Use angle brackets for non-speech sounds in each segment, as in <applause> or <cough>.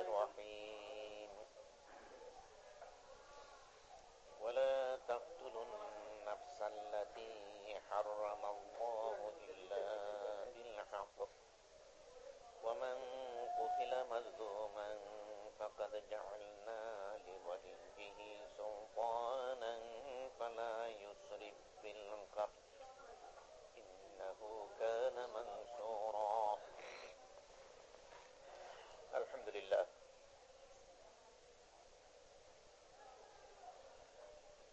الرحيم. ولا تقتلوا النفس التي حرم الله إلا بالحق. ومن قتل مظلوما فقد جعلنا لوليه سلطانا فلا يسرف في القتل. إنه كان منصورا আলহামদুলিল্লাহ।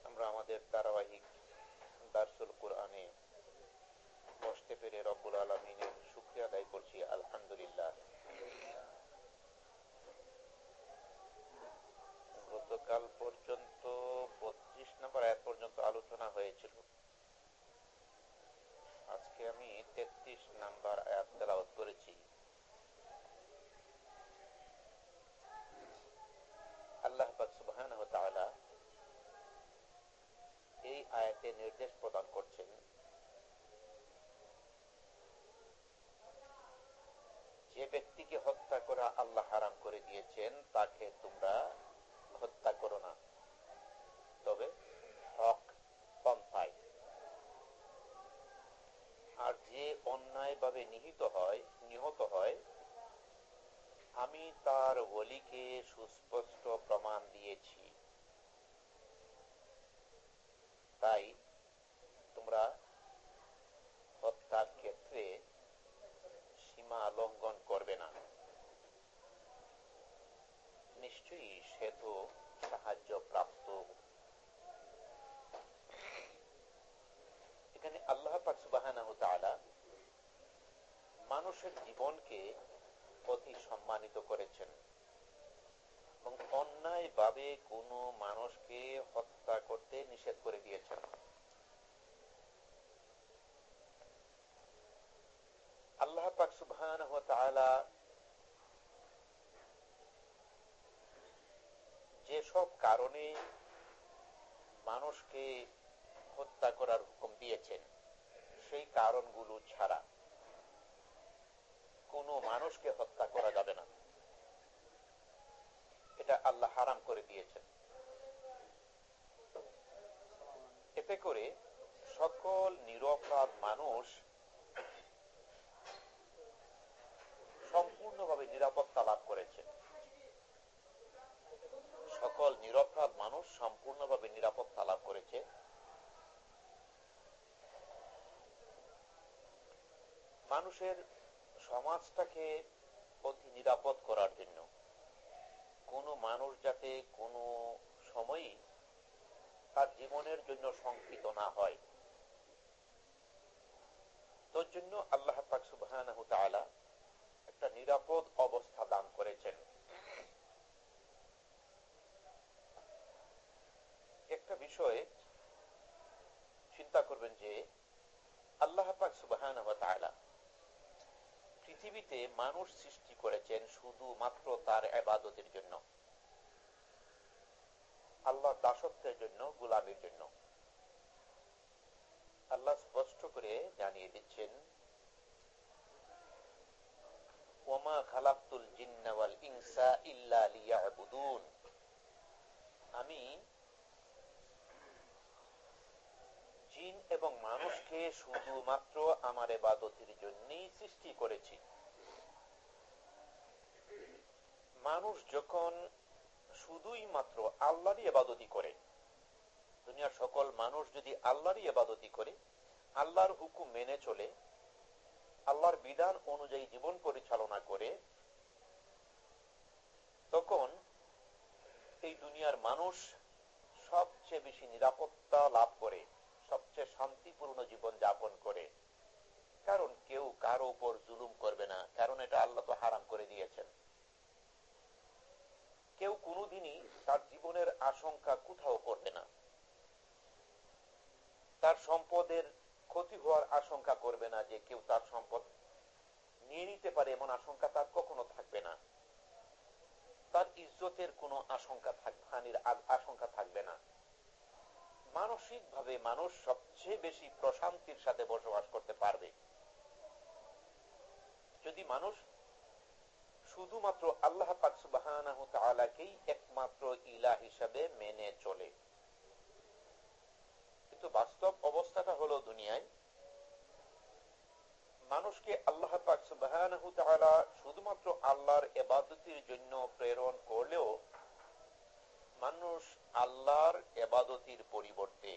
আমরা আমাদের ধারাবাহিক দার্সুল কোরআনে বসতে পেরে রব্বুল আলমিনের সুক্রিয়া আদায় করছি, আলহামদুলিল্লাহ। গতকাল পর্যন্ত বত্রিশ নম্বর এক পর্যন্ত আলোচনা হয়েছিল। আজকে আমি তেত্রিশ নাম্বার অ্যাপ তেলাওয়াত করেছি। আয়াতে নির্দেশ প্রদান করছেন। যে ব্যক্তিকে হত্যা করা আল্লাহ হারাম করে দিয়েছেন, তাকে তোমরা হত্যা করো না। তবে হক পন্থায় আর যে অন্যায় ভাবে নিহিত হয়, নিহত হয়, আমি তার বলিকে সুস্পষ্ট প্রমাণ দিয়েছি। তাই তোমরা হত্যার ক্ষেত্রে সীমা লঙ্ঘন করবে না। নিশ্চয়ই সে তো সাহায্য প্রাপ্ত। এখানে আল্লাহ সুবাহ মানুষের জীবনকে অতি সম্মানিত করেছেন। ভাবে কোন মানুষকে হত্যা করতে নিষেধ করে দিয়েছেন। আল্লাহ পাক সুবহান যেসব কারণে মানুষকে হত্যা করার হুকুম দিয়েছেন, সেই কারণগুলো ছাড়া কোন মানুষকে হত্যা করা যাবে না। এটা আল্লাহ হারাম করে দিয়েছেন। এতে করে সকল নিরপরাধ মানুষ সম্পূর্ণভাবে নিরাপত্তা লাভ করেছে সকল নিরপরাধ মানুষ সম্পূর্ণভাবে নিরাপত্তা লাভ করেছে। মানুষের সমাজটাকে অতি নিরাপদ করার জন্য কোন মানুষ যাতে কোনো সময়ই তার জীবনের জন্য শঙ্কিত না হয়। তোর জন্য আল্লাহ পাক সুবাহ একটা নিরাপদ অবস্থা দান করেছেন। একটা বিষয়ে চিন্তা করবেন যে আল্লাহ পাক সুবাহ পৃথিবীতে মানুষ সৃষ্টি করেছেন শুধুমাত্র তার আবাদতের জন্য। আল্লাহ দাসত্বের জন্য, গোলামের জন্য। আল্লাহ স্পষ্ট করে জানিয়ে দিচ্ছেন, ওমা খালাকুল জিন্নাওয়াল ইনসা ইল্লা আমি জিন এবং মানুষকে শুধুমাত্র আমার এবাদতের জন্যই সৃষ্টি করেছি। মানুষ যখন শুধুই মাত্র আল্লাহরই এবাদতি করে, দুনিয়ার সকল মানুষ যদি আল্লাহরই এবাদতি করে, আল্লাহর হুকুম মেনে চলে, আল্লাহর বিধান অনুযায়ী জীবন পরিচালনা করে, তখন এই দুনিয়ার মানুষ সবচেয়ে বেশি নিরাপত্তা লাভ করে। সবচেয়ে শান্তিপূর্ণ জীবন যাপন করে। কারণ কেউ কারও উপর জুলুম করবে না, কারণ এটা আল্লাহ তো হারাম করে দিয়েছেন। কেউ কোনোদিনই তার জীবনের আশঙ্কা কোথাও করবে না। তার সম্পদের ক্ষতি হওয়ার আশঙ্কা করবে না যে কেউ তার সম্পদ নিয়ে নিতে পারে, এমন আশঙ্কা তার কখনো থাকবে না। তার ইজ্জতের কোনো আশঙ্কা হানির আশঙ্কা থাকবে না। মানসিক ভাবে মানুষ সবচেয়ে বেশি প্রশান্তির সাথে বসবাস করতে পারবে। যদি মানুষ শুধুমাত্র আল্লাহ পাকসুবাহকেই একমাত্র ইলা হিসাবে মেনে চলে। কিন্তু বাস্তব অবস্থাটা হলো দুনিয়ায়, মানুষকে আল্লাহ পাকসুবাহ শুধুমাত্র আল্লাহর এবাদতির জন্য প্রেরণ করলেও মানুষ আল্লাহর এবাদতির পরিবর্তে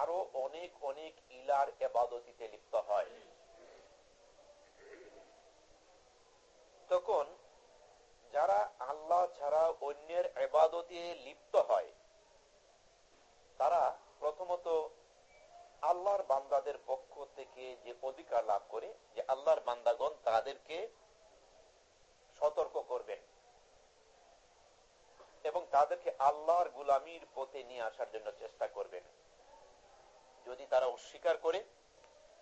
আরও অনেক অনেক ইলার এবাদতিতে লিপ্ত হয়। তখন যারা আল্লাহ ছাড়া অন্যের এবাদতে লিপ্ত হয়, তারা প্রথমত আল্লাহর বান্দাদের পক্ষ থেকে যে অধিকার লাভ করে, যে আল্লাহর বান্দাগণ তাদেরকে সতর্ক করবেন। এবং তাদেরকে আল্লাহর গুলামির পথে নিয়ে আসার জন্য চেষ্টা করবেন। যদি তারা অস্বীকার করে,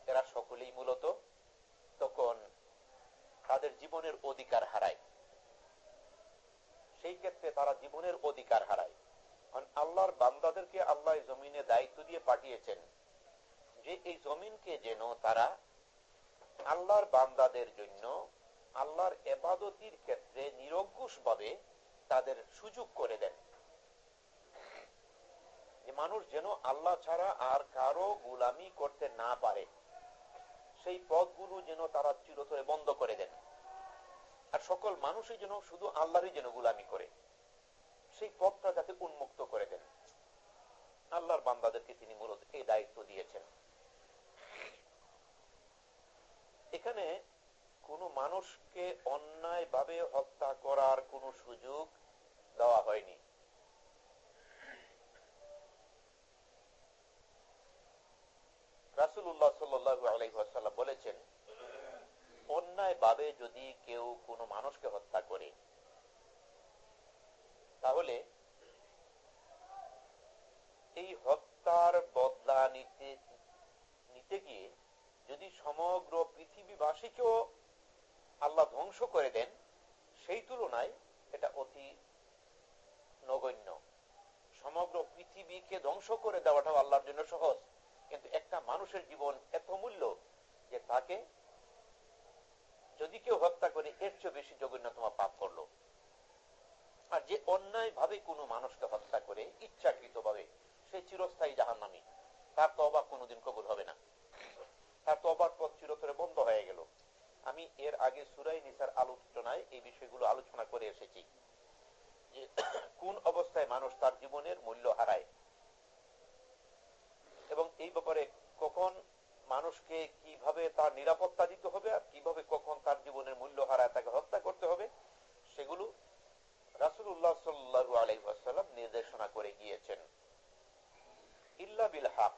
এরা সকলেই মূলত তখন তাদের জীবনের অধিকার হারায়। সেই ক্ষেত্রে তারা জীবনের অধিকার হারায়। কারণ আল্লাহর বান্দাদেরকে আল্লাহ জমিনে দায়িত্ব দিয়ে পাঠিয়েছেন যে এই জমিনকে যেন তারা আল্লাহর বান্দাদের জন্য, আল্লাহর এবাদতির ক্ষেত্রে নিরঙ্কুশ ভাবে তাদের সুযোগ করে দেন। যে মানুষ যেন আল্লাহ ছাড়া আর কারও গুলামি করতে না পারে। সেই পথগুলো যেন তারা চিরতরে বন্ধ করে দেন। আর সকল মানুষই যেন শুধু আল্লাহরই যেন গুলামি করে, সেই পথটা যাতে উন্মুক্ত করে দেন। আল্লাহর বান্দাদেরকে তিনি মূলত এই দায়িত্ব দিয়েছেন। এখানে কোন মানুষকে অন্যায় ভাবে হত্যা করার কোন সুযোগ দেওয়া হয়নি। বলেছেন অন্যায় ভাবে যদি কেউ কোনো মানুষকে হত্যা করে, তাহলে এই হত্যার বদলা নিতে নিতে গিয়ে যদি সমগ্র পৃথিবীবাসীকেও আল্লাহ ধ্বংস করে দেন, সেই তুলনায় এটা অতি নগণ্য। সমগ্র পৃথিবীকে ধ্বংস করে দেওয়াটাও আল্লাহর জন্য সহজ। কিন্তু একটা মানুষের জীবন এত মূল্য যে তাকে যদি কেউ হত্যা করে, এর চেয়ে বেশি জঘন্যতম পাপ করল। আর যে অন্যায় ভাবে কোনো মানুষকে হত্যা করে ইচ্ছাকৃত ভাবে সে চিরস্থায়ী জাহান নামি তার তো অবাক কোনোদিন কবুল হবে না। তার তো অবাক পথ চিরতরে বন্ধ হয়ে গেল। আমি এর আগে সুরাই নিসার আলোচনায় এই বিষয়গুলো আলোচনা করে এসেছি যে <coughs> কোন অবস্থায় মানুষ তার জীবনের মূল্য হারায়। এবং এই ব্যাপারে কখন মানুষকে কীভাবে তার নিরাপত্তা দিতে হবে আর কীভাবে কখন তার জীবনের মূল্য হারায় তাকে হত্যা করতে হবে, সেগুলো রাসুল্লাহ সাল্লু আলাইসাল্লাম নির্দেশনা করে গিয়েছেন। ইল্লা বিল হক।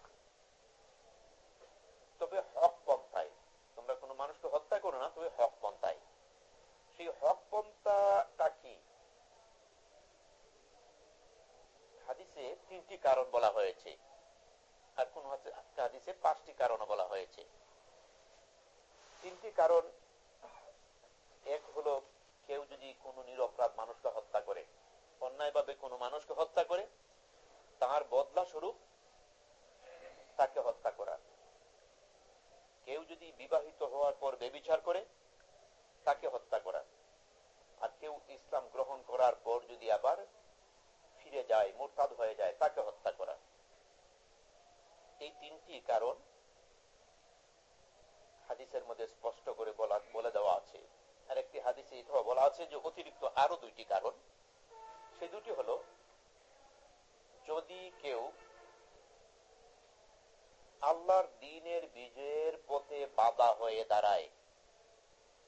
তবে হক তোমরা কোনো মানুষকে হত্যা করো না, তবে হক পন্থায়। সেই হক পন্থাটা কি? হাদিসে তিনটি কারণ বলা হয়েছে। আর কোন হাদিসে পাঁচটি কারণ বলা হয়েছে। তিনটি কারণ, এক হলো কেউ যদি কোনো নিরপরাধ মানুষকে হত্যা করে অন্যায়ভাবে কোনো মানুষকে হত্যা করে, তার বদলা স্বরূপ তাকে হত্যা করা। কেউ যদি বিবাহিত হওয়ার পর বেবিচার করে, তাকে হত্যা করা। আর কেউ ইসলাম গ্রহণ করার পর যদি আবার ফিরে যায়, মোরতাদ হয়ে যায়, তাকে হত্যা করা। এই তিনটি কারণ হাদিসের মধ্যে স্পষ্ট করে বলে দেওয়া আছে। আর একটি হাদিসে এটাও বলা আছে যে অতিরিক্ত আরও দুইটি কারণ। সে দুটি হলো, যদি কেউ আল্লাহর দিনের বিজয়ের পথে বাধা হয়ে দাঁড়ায়।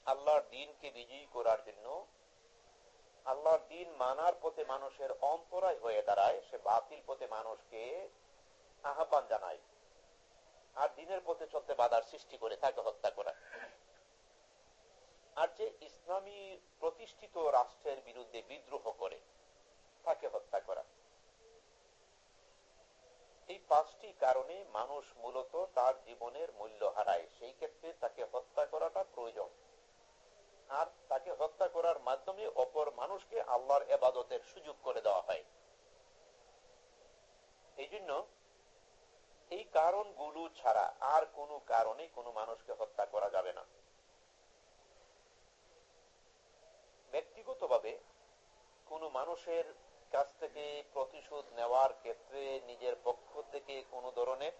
আল্লাহর দিনকে বিজয়ী করার জন্য, আল্লাহর দিন মানার পথে মানুষের অন্তরায় হয়ে দাঁড়ায়, সে বাতিল পথে মানুষকে আহ্বান জানায়। আর দিনের পথে চলতে বাধার সৃষ্টি করে তাকে হত্যা করা আর যে ইসলামী প্রতিষ্ঠিত রাষ্ট্রের বিরুদ্ধে বিদ্রোহ করে, তাকে হত্যা করা এই পাঁচটি কারণে মানুষ মূলত তার জীবনের মূল্য হারায়। সেই ক্ষেত্রে তাকে হত্যা করাটা প্রয়োজন। আর তাকে হত্যা করার মাধ্যমে অপর মানুষকে আল্লাহর এবাদতের সুযোগ করে দেওয়া হয়। এই জন্য এই কারণগুলো ছাড়া আর কোনো কারণে কোনো মানুষকে হত্যা করা যাবে না। ব্যক্তিগতভাবে কোনো মানুষের কাছ থেকে প্রতিশোধ নেওয়ার ক্ষেত্রে নিজের পক্ষ থেকে কোনো ধরনের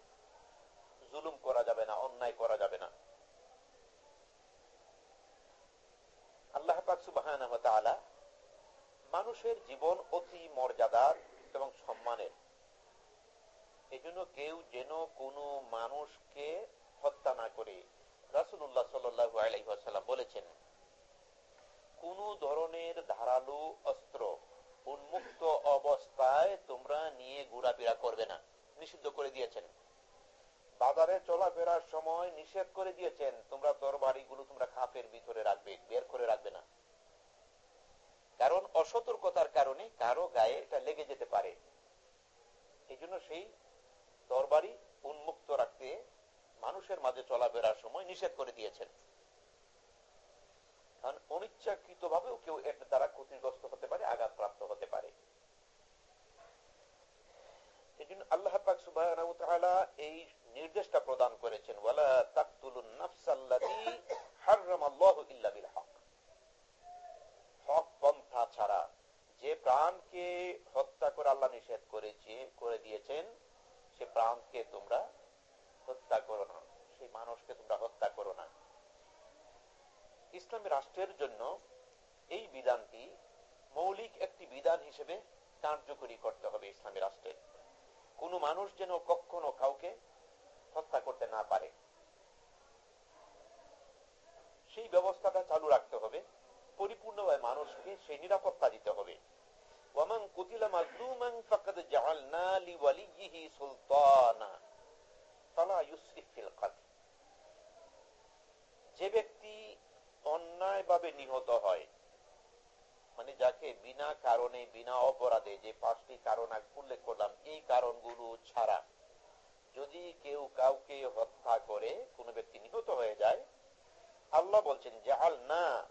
জুলুম করা যাবে না, অন্যায় করা যাবে না। আল্লাহ মানুষের জীবন অতি মর্যাদার এবং সম্মানের। এই জন্য কেউ যেন কোনো মানুষকে হত্যা না করে রাসুল্লাহ সাল্লাম বলেছেন, কোন ধরনের ধারালো অস্ত্র উন্মুক্ত অবস্থায় তোমরা নিয়ে ঘোরাফেরা করবে না। নিষিদ্ধ করে দিয়েছেন। বাজারে চলাফেরার সময় নিষেধ করে দিয়েছেন, তোমরা তরবারিগুলো তোমরা খাপের ভিতরে রাখবে, বের করে রাখবে না। কারণ অসতর্কতার কারণে কারও গায়ে এটা লেগে যেতে পারে। এই জন্য সেই তরবারি উন্মুক্ত রাখতে মানুষের মাঝে চলাফেরার সময় নিষেধ করে দিয়েছেন। অনিচ্ছাকৃত ভাবেও কেউ এর দ্বারা ক্ষতিগ্রস্ত হতে পারে হতে পারে। আল্লাহ এই নির্দেশটা প্রদান করেছেন হক পন্থা ছাড়া যে প্রাণকে হত্যা করে আল্লাহ নিষেধ করেছে, করে দিয়েছেন, সে প্রাণকে তোমরা হত্যা করো না, সেই মানুষকে তোমরা হত্যা করো না। ইসলামী রাষ্ট্রের জন্য এই বিধানটি মৌলিক একটি বিধান হিসেবে কার্যকরী করতে হবে ইসলামী রাষ্ট্রে। কোন মানুষ যেন কখনো কাউকে হত্যা করতে না পারে। সেই ব্যবস্থাটা চালু রাখতে হবে। পরিপূর্ণভাবে মানুষকে সেই নিরাপত্তা দিতে হবে। যে ব্যক্তি অন্যায়ভাবে নিহত হয়। মানে যাকে বিনা কারণে, বিনা অপরাধে যে পাঁচটি কারণ উল্লেখ করলাম, এই কারণগুলো ছাড়া যদি কেউ কাউকে হত্যা করে, কোন ব্যক্তি নিহত হয়ে যায়, আল্লাহ বলছেন, জাহাল না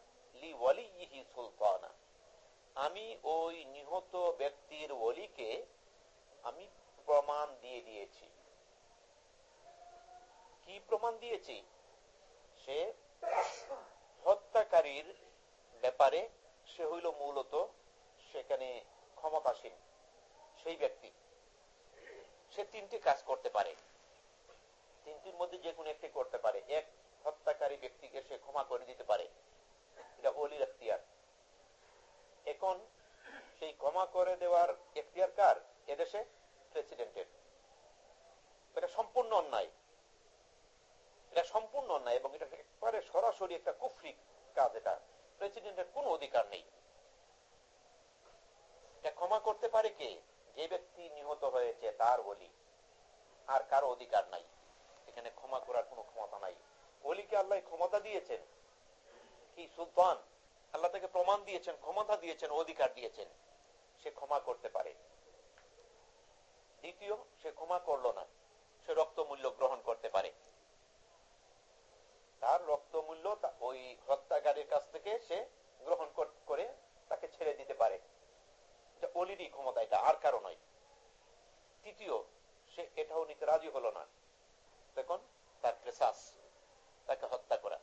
সুলতানা। আমি ওই নিহত ব্যক্তির ওলিকে আমি প্রমাণ দিয়ে দিয়েছি। কি প্রমাণ দিয়েছি? সে হত্যাকারীর ব্যাপারে সে হইল মূলত সেখানে ক্ষমতাসীন। সেই ব্যক্তি। সে তিনটি কাজ করতে পারে। তিনটির মধ্যে যে কোনো একটি করতে পারে। এক, হত্যাকারী ব্যক্তিকে সে ক্ষমা করে দিতে পারে। এটা অলির এখতিয়ার। এখন সেই ক্ষমা করে দেওয়ার এখতিয়ার কার? এদেশে প্রেসিডেন্টের। এটা সম্পূর্ণ অন্যায়। এটা সম্পূর্ণ অন্যায় এবং এটা একবারে সরাসরি একটা কুফরি কাজ এটা। প্রেসিডেন্টের কোন অধিকার নেই। এটা ক্ষমা করতে পারে কে? যে ব্যক্তি নিহত হয়েছে তার বলি। আর কারও অধিকার নাই। এখানে ক্ষমা করার কোনো ক্ষমতা নাই। অলিকে আল্লাহ ক্ষমতা দিয়েছেন। কি, সুলতান? আল্লাহ তাকে প্রমাণ দিয়েছেন, ক্ষমতা দিয়েছেন, অধিকার দিয়েছেন। সে ক্ষমা করতে পারে। দ্বিতীয়, সে ক্ষমা করল না। সে রক্ত মূল্য গ্রহণ করতে পারে। তার রক্ত মূল্য ওই হত্যাকারীর কাছ থেকে সে গ্রহণ করে তাকে ছেড়ে দিতে পারে। এটা অলিরই ক্ষমতা, এটা আর কারও নয়। তৃতীয়, সে এটাও নিতে রাজি হলো না। তখন তার প্রেসাস, তাকে হত্যা করা।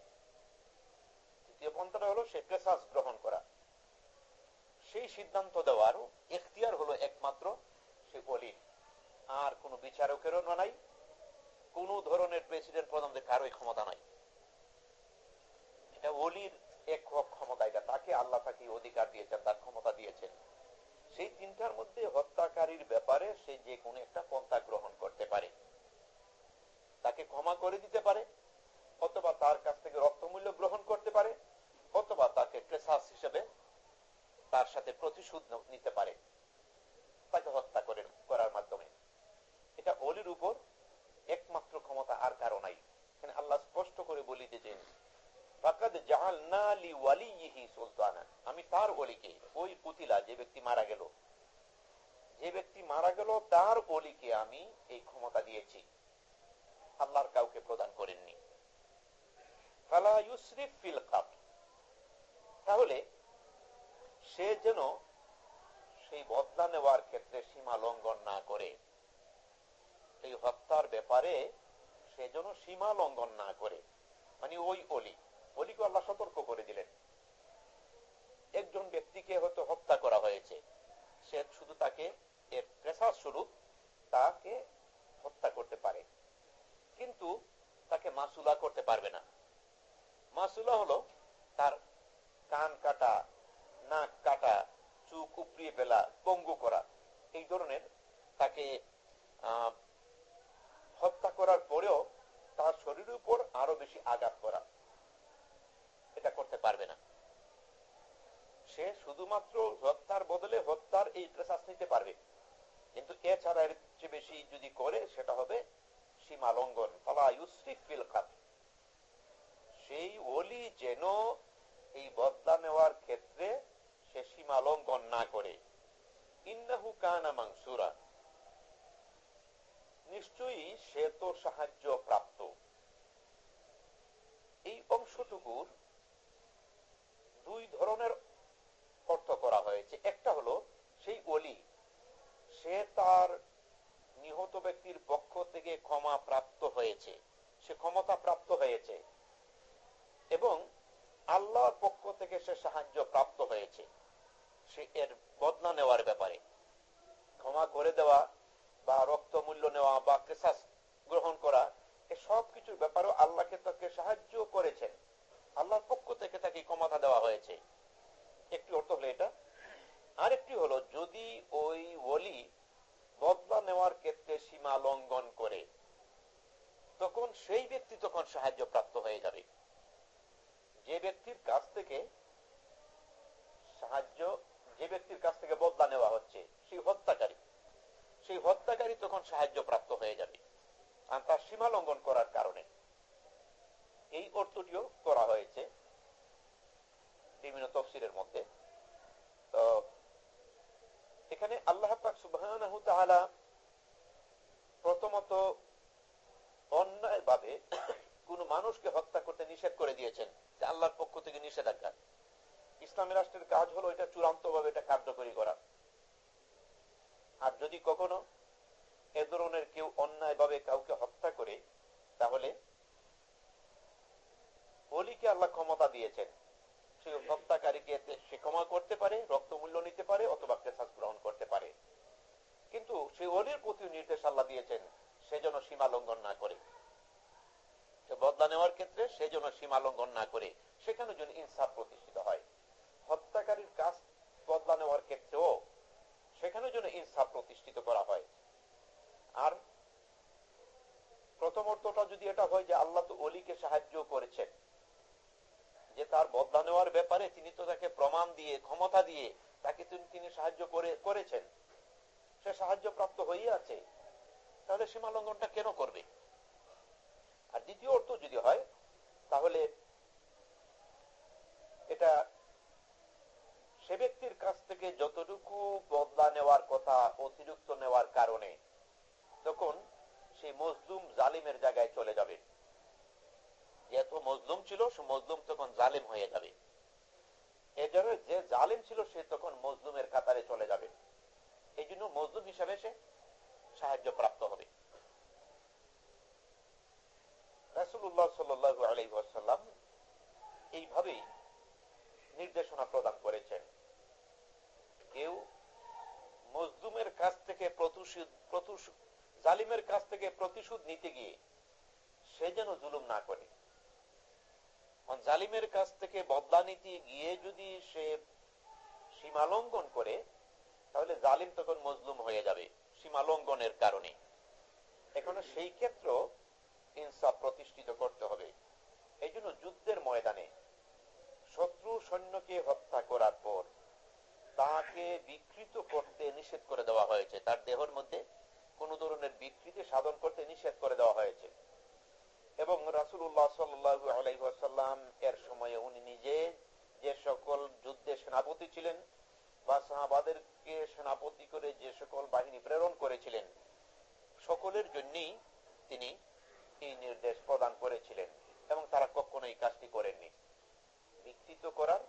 তৃতীয় পন্থাটা হলো সে প্রেসাস গ্রহণ করা। সেই সিদ্ধান্ত দেওয়ার এখতিয়ার হলো একমাত্র সে অলির আর কোন বিচারকেরও নাই, কোন ধরনের প্রেসিডেন্ট প্রধানদের কারোই ক্ষমতা নাই। এটা অলির এক ক্ষমতা, এটা তাকে আল্লাহ তাকে অধিকার দিয়েছেন, তার ক্ষমতা দিয়েছেন। সেই তিনটার মধ্যে হত্যাকারীর ব্যাপারে সে যে কোনো একটা পন্থা গ্রহণ করতে পারে। তাকে ক্ষমা করে দিতে পারে, অথবা তার কাছ থেকে রক্তমূল্য গ্রহণ করতে পারে, অথবা তাকে প্রেসাস হিসেবে তার সাথে প্রতিশোধ নিতে পারে। তাকে হত্যা করে, করার মাধ্যমে। এটা অলির উপর একমাত্র ক্ষমতা আর কারও নাই। আল্লাহ স্পষ্ট করে বলি যে আমি তার অলিকে, ওই পুতিলা যে ব্যক্তি মারা গেল, যে ব্যক্তি মারা গেল, তার অলিকে আমি এই ক্ষমতা দিয়েছি। আল্লাহর কাউকে প্রদান করেননি। তাহলে, সে যেন সেই বদলা নেওয়ার ক্ষেত্রে সীমা লঙ্ঘন না করে, এই হত্যার ব্যাপারে সে যেন সীমা লঙ্ঘন না করে মানে ওই অলি। অলিকে আল্লাহ সতর্ক করে দিলেন। একজন ব্যক্তিকে হয়তো হত্যা করা হয়েছে। সে শুধু তাকে, এর প্রেসার স্বরূপ তাকে হত্যা করতে পারে। কিন্তু তাকে মাসুলা করতে পারবে না। মাসুলা হলো তার কান কাটা, নাক কাটা চুক উপড়িয়ে ফেলা, পঙ্গু করা। এই ধরনের তাকে হত্যা করার পরেও তার শরীরের উপর আরও বেশি আঘাত করা। করতে পারবে না। সে শুধুমাত্র হত্যার বদলে হত্যার এই প্রশ্বাস নিতে পারবে। কিন্তু এছাড়া এর চেয়ে বেশি যদি করে, সেটা হবে সীমা লঙ্ঘন ফলা ইউসরিফ সেই ওলি যেন এই বদলা নেওয়ার ক্ষেত্রে সে সীমা লঙ্ঘন না করে। ইন্নাহু কানা মাংসুরা নিশ্চয়ই সে তো সাহায্য প্রাপ্ত। এই অংশটুকুর দুই ধরনের অর্থ করা হয়েছে। একটা হলো সেই অলি সে তার নিহত ব্যক্তির পক্ষ থেকে ক্ষমা প্রাপ্ত হয়েছে। সে ক্ষমতা প্রাপ্ত হয়েছে এবং আল্লাহর পক্ষ থেকে সে সাহায্য প্রাপ্ত হয়েছে। সে এর বদলা নেওয়ার ব্যাপারে। ক্ষমা করে দেওয়া বা রক্ত মূল্য নেওয়া বা কেসাস গ্রহণ করা, এ সব কিছুর ব্যাপারেও আল্লাহকে তাকে সাহায্য করেছেন। আল্লাহর পক্ষ থেকে তাকে ক্ষমতা দেওয়া হয়েছে। একটি অর্থ হলো এটা। আরেকটি হলো, যদি ওই ওলি বদলা নেওয়ার ক্ষেত্রে সীমা লঙ্ঘন করে, তখন সেই ব্যক্তি তখন সাহায্য প্রাপ্ত হয়ে যাবে। যে ব্যক্তির কাছ থেকে সাহায্য, যে ব্যক্তির কাছ থেকে বদলা নেওয়া হচ্ছে, সেই হত্যাকারী সেই হত্যাকারী তখন সাহায্য প্রাপ্ত হয়ে যাবে। আর তার সীমা লঙ্ঘন করার কারণে। এই অর্থটিও করা হয়েছে বিভিন্ন তফসিলের মধ্যে। তো এখানে আল্লাহ সুবাহ প্রথমত অন্যায় ভাবে কোন মানুষকে হত্যা করতে নিষেধ করে দিয়েছেন আল্লাহর পক্ষ থেকে নিষেধাজ্ঞা। ইসলামী রাষ্ট্রের কাজ হলো এটা চূড়ান্ত ভাবে এটা কার্যকরী করা। আর যদি কখনো এ ধরনের কেউ অন্যায় ভাবে কাউকে হত্যা করে, তাহলে অলিকে আল্লাহ ক্ষমতা দিয়েছেন। সে হত্যাকারীকে সে ক্ষমা করতে পারে, রক্ত মূল্য নিতে পারে, অথবা কেসাস গ্রহণ করতে পারে। কিন্তু সে অলির প্রতি নির্দেশ আল্লাহ দিয়েছেন, সে যেন সীমা লঙ্ঘন না করে। বদলা নেওয়ার ক্ষেত্রে সে যেন সীমা লঙ্ঘন না করে, সেখানে যেন ইনসাফ প্রতিষ্ঠিত হয়। হত্যাকারীর কাজ বদলা নেওয়ার ক্ষেত্রেও সেখানে যেন ইনসাফ প্রতিষ্ঠিত করা হয়। আর প্রথম অর্থটা যদি এটা হয় যে আল্লাহ তো অলিকে সাহায্য করেছেন যে তার বদলা নেওয়ার ব্যাপারে তিনি তো তাকে প্রমাণ দিয়ে, ক্ষমতা দিয়ে তাকে তিনি সাহায্য করে, করেছেন। সে সাহায্য প্রাপ্ত হয়ে আছে। তাহলে সীমা লঙ্ঘনটা কেন করবে? আর দ্বিতীয় অর্থ যদি হয়, তাহলে এটা সে ব্যক্তির কাছ থেকে যতটুকু বদলা নেওয়ার কথা, অতিরিক্ত নেওয়ার কারণে, তখন সেই মজলুম জালিমের জায়গায় চলে যাবে। যেহেতু মজলুম ছিল, সে মজলুম তখন জালিম হয়ে যাবে। এজন্য যে জালিম ছিল, সে তখন মজলুমের কাতারে চলে যাবে। এই জন্য মজলুম হিসাবে সে সাহায্য প্রাপ্ত হবে। রাসুল্লাহ এইভাবেই নির্দেশনা প্রদান করেছেন। কেউ মজলুমের কাছ থেকে জালিমের কাছ থেকে প্রতিশোধ নিতে গিয়ে সে যেন জুলুম না করে। জালিমের কাছ থেকে বদলা নিতে গিয়ে যদি সে সীমালঙ্ঘন করে, তাহলে জালিম তখন মজলুম হয়ে যাবে সীমালঙ্ঘনের কারণে। এখানে সেই ক্ষেত্র ইনসাফ প্রতিষ্ঠিত করতে হবে। এই জন্য যুদ্ধের ময়দানে শত্রু সৈন্যকে হত্যা করার পর তাকে বিকৃত করতে নিষেধ করে দেওয়া হয়েছে। তার দেহের মধ্যে কোন ধরনের বিকৃতি সাধন করতে নিষেধ করে দেওয়া হয়েছে। এবং রাসুল্লাহ সাল্লাম এর সময়ে উনি নিজে যে সকল যুদ্ধে সেনাপতি ছিলেন বা সাহাবাদেরকে সেনাপতি করে যে সকল বাহিনী প্রেরণ করেছিলেন, সকলের জন্যই তিনি এই নির্দেশ প্রদান করেছিলেন এবং তারা কখনো এই কাজটি করেননি। বিকৃত করার,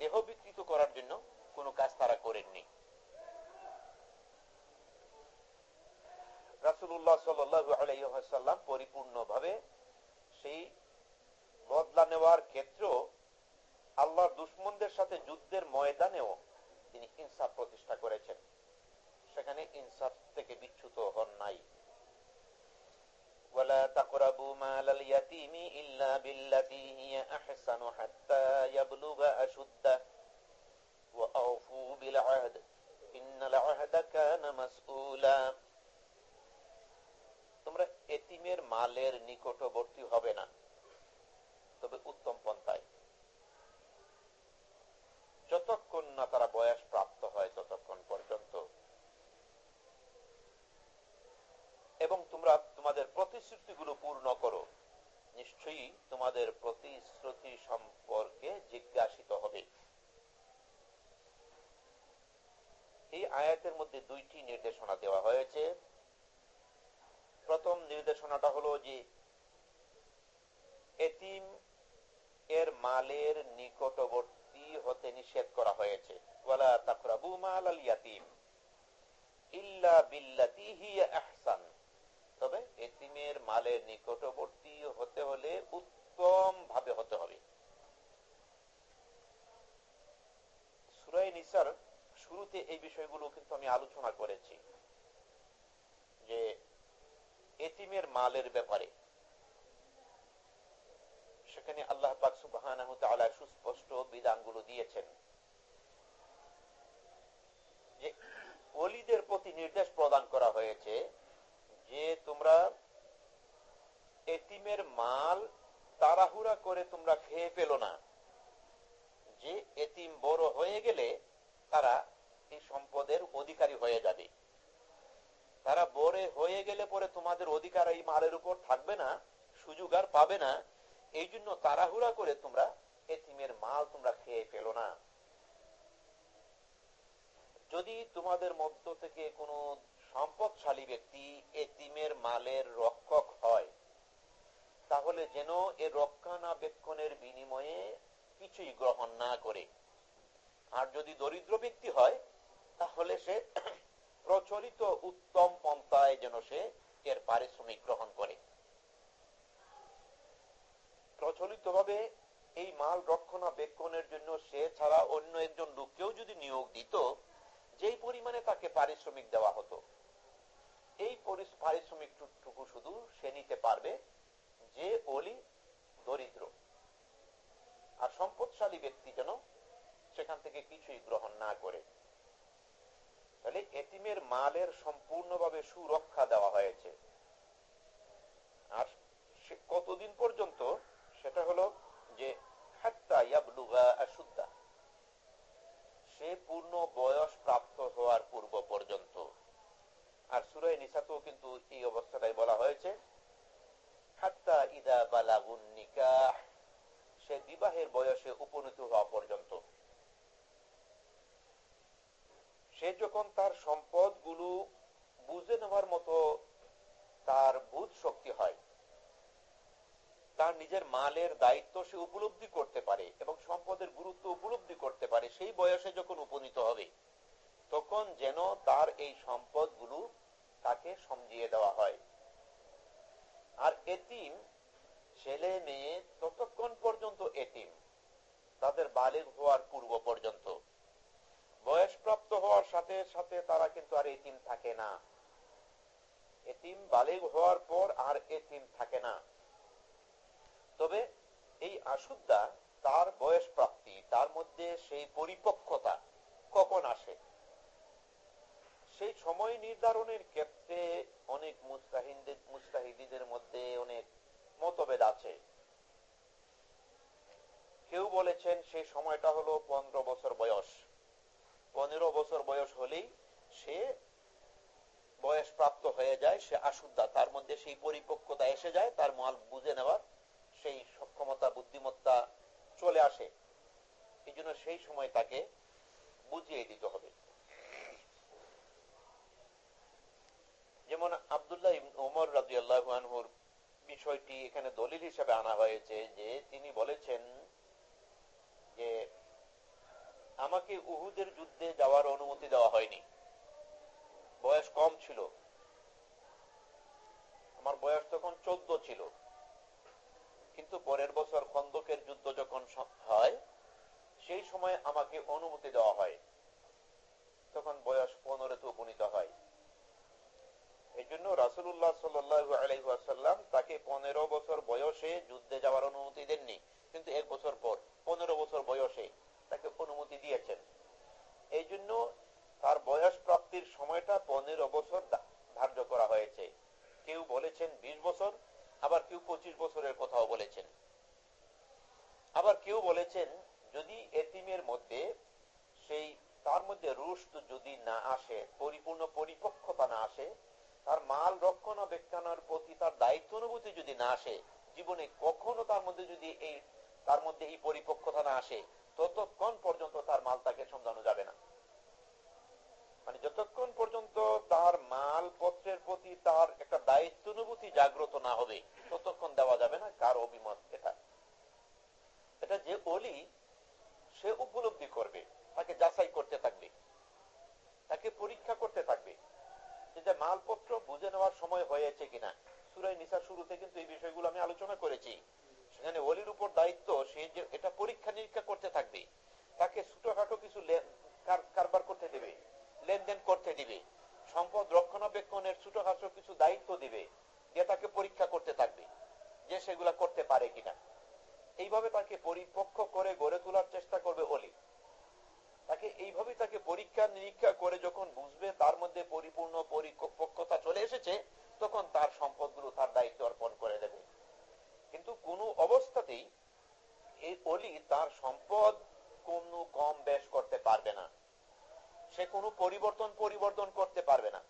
দেহ বিকৃত করার জন্য কোনো কাজ তারা করেননি। রাসুল্লাহ সাল্লাম পরিপূর্ণ ভাবে সেই বদলা নেওয়ার ক্ষেত্রেও আল্লাহর দুশ্মনদের সাথে যুদ্ধের ময়দানেও তিনি ইনসাফ প্রতিষ্ঠা করেছেন সেখানে ইনসাফ থেকে বিচ্যুত হন নাই ولا تقربوا مال اليتيم إلا بالتي هي أحسن حتى يبلغ أشده وأوفوا بالعهد إن العهد كان مسؤولا মালের নিকটবর্তী হবে না। তবে উত্তম পন্থায়। যতক্ষণ না তারা বয়স প্রাপ্ত হয়, ততক্ষণ পর্যন্ত। এবং তোমরা তোমাদের প্রতিশ্রুতিগুলো পূর্ণ করো। নিশ্চয়ই তোমাদের প্রতিশ্রুতি সম্পর্কে জিজ্ঞাসিত হবে। এই আয়াতের মধ্যে দুইটি নির্দেশনা দেওয়া হয়েছে। প্রথম নির্দেশনাটা হলো যে, এতিম এর মালের নিকটবর্তী হতে নিষেধ করা হয়েছে। হিয়া তবে এতিমের মালের নিকটবর্তী হতে হলে উত্তম ভাবে হতে হবে। শুরুতে এই বিষয়গুলো কিন্তু আমি আলোচনা করেছি যে এতিমের মালের ব্যাপারে। সেখানে আল্লাহ পাক সুবাহ সুস্পষ্ট বিধানগুলো দিয়েছেন। যে অলিদের প্রতি নির্দেশ প্রদান করা হয়েছে যে তোমরা এতিমের মাল তাড়াহুড়া করে তোমরা খেয়ে ফেলো না। যে এতিম বড় হয়ে গেলে তারা এই সম্পদের অধিকারী হয়ে যাবে তারা বড় হয়ে গেলে পরে তোমাদের অধিকার এই মালের উপর থাকবে না, সুযোগ আর পাবে না। এই জন্য তাড়াহুড়া করে তোমরা এতিমের মাল তোমরা খেয়ে ফেলো না। যদি তোমাদের মধ্য থেকে কোনো সম্পদশালী ব্যক্তি এতিমের মালের রক্ষক হয়, তাহলে যেন এ রক্ষণাবেক্ষণের বিনিময়ে কিছুই গ্রহণ না করে। আর যদি দরিদ্র ব্যক্তি হয়, তাহলে সে প্রচলিত উত্তম পন্থায় যেন সে এর পারিশ্রমিক গ্রহণ করে। প্রচলিত ভাবে এই মাল রক্ষণাবেক্ষণের জন্য সে ছাড়া অন্য একজন লোককেও যদি নিয়োগ দিত, যেই পরিমাণে তাকে পারিশ্রমিক দেওয়া হতো, এই পারিশ্রমিক টুকু শুধু সে নিতে পারবে, যে অলি দরিদ্র। আর সম্পদশালী ব্যক্তি যেন সেখান থেকে কিছুই গ্রহণ না করে। তাহলে এতিমের মালের সম্পূর্ণভাবে সুরক্ষা দেওয়া হয়েছে। আর কতদিন পর্যন্ত? সেটা হলো যে সে পূর্ণ বয়স প্রাপ্ত হওয়ার পূর্ব পর্যন্ত। আর কিন্তু এই অবস্থাটাই বলা হয়েছে। সে বিবাহের বয়সে উপনীত হওয়া পর্যন্ত। সে যখন তার সম্পদগুলো বুঝে নেওয়ার মতো তার বুধ শক্তি হয়, তার নিজের মালের দায়িত্ব সে উপলব্ধি করতে পারে এবং সম্পদের গুরুত্ব উপলব্ধি করতে পারে, সেই বয়সে যখন উপনীত হবে, তখন যেন তার এই সম্পদগুলো তাকে সমঝিয়ে দেওয়া হয়। আর এতিম, ছেলে মেয়ে ততক্ষণ পর্যন্ত এতিম, তাদের বালেগ হওয়ার পূর্ব পর্যন্ত। বয়স প্রাপ্ত হওয়ার সাথে সাথে তারা কিন্তু আর এতিম থাকে না। এতিম বালেগ হওয়ার পর আর এতিম থাকে না। তবে এই আশুদ্ধা তার বয়স প্রাপ্তি তার মধ্যে সেই পরিপক্কতা কখন আসে? সেই সময় নির্ধারণের ক্ষেত্রে অনেক মুস্তাহিদের মধ্যে অনেক মতভেদ আছে। কেউ বলেছেন, সেই সময়টা হলো পনেরো বছর বয়স। পনেরো বছর বয়স হলেই সে বয়স প্রাপ্ত হয়ে যায়, সে আশুদ্ধা। তার মধ্যে সেই পরিপক্কতা এসে যায়, তার মাল বুঝে নেওয়ার সেই সক্ষমতা, বুদ্ধিমত্তা চলে আসে। এই জন্য সেই সময় তাকে বুঝিয়ে দিতে হবে। যেমন আবদুল্লাহ ওমর রাজি আল্লাহুর বিষয়টি এখানে দলিল হিসেবে আনা হয়েছে যে তিনি বলেছেন যে আমাকে উহুদের যুদ্ধে যাওয়ার অনুমতি দেওয়া হয়নি। বয়স কম ছিল। আমার বয়স তখন চোদ্দ ছিল। কিন্তু পরের বছর খন্দকের যুদ্ধ যখন হয়, সেই সময় আমাকে অনুমতি দেওয়া হয়। তখন বয়স পনেরোতে উপনীত হয়। এই জন্য রাসুল্লাহ সাল্লাম তাকে পনেরো বছর বয়সে যুদ্ধে যাওয়ার অনুমতি দেননি। কিন্তু এক বছর পর, পনেরো বছর বয়সে তাকে অনুমতি দিয়েছেন। এই জন্য তার বয়স প্রাপ্তির সময়টা পনেরো বছর ধার্য করা হয়েছে। কেউ বলেছেন ২০ বছর, আবার কেউ পঁচিশ বছরের কথাও বলেছেন। আবার কেউ বলেছেন যদি এতিমের মধ্যে সেই তার মধ্যে রুষ্ট যদি না আসে, পরিপূর্ণ পরিপক্কতা না আসে, তার মাল রক্ষণাবেক্ষণের প্রতি তার দায়িত্ব অনুভূতি যদি না আসে, জীবনে কখনো তার মধ্যে যদি এই তার মধ্যে এই পরিপক্কতা না আসে ততক্ষণ পর্যন্ত তার মাল তাকে সমঝানো যাবে না। মানে যতক্ষণ পর্যন্ত তার মাল পত্রের প্রতি তার একটা দায়িত্ব অনুভূতি জাগ্রত না হবে, ততক্ষণ দেওয়া যাবে না কার অভিমত এটা। এটা যে অলি, সে উপলব্ধি করবে, তাকে যাচাই করতে থাকবে, তাকে পরীক্ষা করতে থাকবে যে মালপত্র বুঝে নেওয়ার সময় হয়েছে কিনা। সুরাই নিশা শুরুতে কিন্তু এই বিষয়গুলো আমি আলোচনা করেছি। সেখানে অলির উপর দায়িত্ব, সে যে এটা পরীক্ষা নিরীক্ষা করতে থাকবে, তাকে ছোটখাটো কিছু কারবার করতে দেবে, লেনদেন করতে দিবে, সম্পদ রক্ষণাবেক্ষণের ছোটখাটো কিছু দায়িত্ব দিবে, যে তাকে পরীক্ষা করতে থাকবে, যে সেগুলা করতে পারে কিনা। এইভাবে তাকে পরিপক্ষ করে গড়ে তোলার চেষ্টা করবে অলি তাকে এইভাবে তাকে পরীক্ষা নিরীক্ষা করে যখন বুঝবে তার মধ্যে পরিপূর্ণ পরিপক্কতা চলে এসেছে, তখন তার সম্পদগুলো তার দায়িত্ব অর্পণ করে দেবে। কিন্তু কোন অবস্থাতেই এই অলি তার সম্পদ কোন কম বেশ করতে পারবে না। সে কোনো পরিবর্তন পরিবর্তন করতে পারবে না।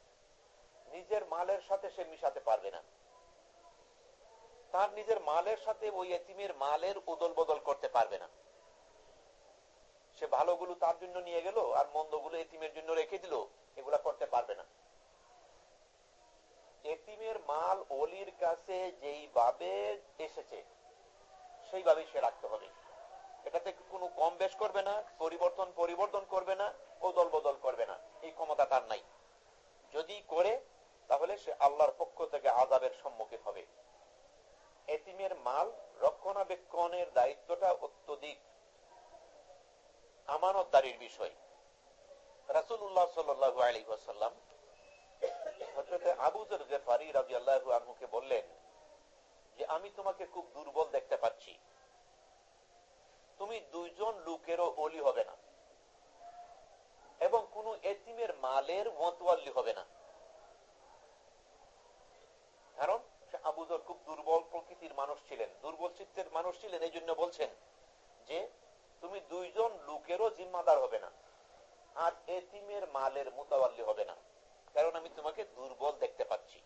নিজের মালের সাথে সে মিশাতে পারবে না। তার নিজের মালের সাথে ওই এতিমের মালের উদল বদল করতে পারবে না। সে ভালোগুলো তার জন্য নিয়ে গেল আর মন্দগুলো এতিমের জন্য রেখে দিল, এগুলা করতে পারবে না। এতিমের মাল অলির কাছে যেইভাবে এসেছে সেইভাবে সে রাখতে হবে। এটাতে কোনো কম বেশ করবে না, পরিবর্তন পরিবর্তন করবে না ওদল বদল করবে না। এই ক্ষমতা তার নাই। যদি করে, তাহলে সে আল্লাহর পক্ষ থেকে আজাবের সম্মুখীন হবে। এতিমের মাল রক্ষণাবেক্ষণের দায়িত্বটা অত্যধিক আমানতদারির বিষয়। রাসুল্লাহ সাল্লু আলী ওয়াসাল্লাম আবুজর গেফারি রাজি আল্লাহ আনহুকে বললেন যে, আমি তোমাকে খুব দুর্বল দেখতে পাচ্ছি। তুমি দুইজন লোকেরও অলি হবে না এবং কোন এতিমের মালের মতোয়াল্লি হবে না। কারণ আবুজর খুব দুর্বল প্রকৃতির মানুষ ছিলেন, দুর্বল চিত্তের মানুষ ছিলেন এই জন্য বলছেন যে, তুমি দুইজন লোকেরও জিম্মাদার হবে না আর এতিমের মালের মোতাবাল্লি হবে না। কারণ আমি তোমাকে দুর্বল দেখতে পাচ্ছি।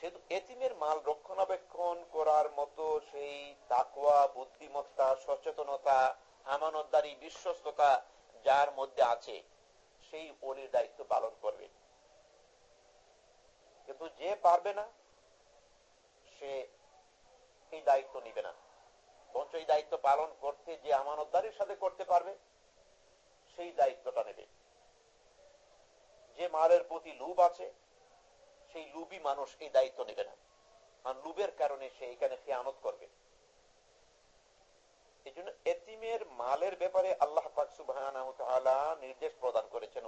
সেহেতু এতিমের মাল রক্ষণাবেক্ষণ করার মতো সেই তাকুয়া বুদ্ধিমত্তা, সচেতনতা, আমানতদারি, বিশ্বস্ততা যার মধ্যে আছে, সেই অলির দায়িত্ব পালন করবে। কিন্তু যে পারবে না, সে এই দায়িত্ব নিবে না। বঞ্চ এই দায়িত্ব পালন করতে যে আমানতদারির সাথে করতে পারবে, সেই দায়িত্বটা নেবে। যে মালের প্রতি লুব আছে, সেই লুবি মানুষ এই দায়িত্ব নেবে না। আর লুবের কারণে সে এখানে খেয়ানত করবে। এতিমের মালের ব্যাপারে আল্লাহ নির্দেশ প্রদান করেছেন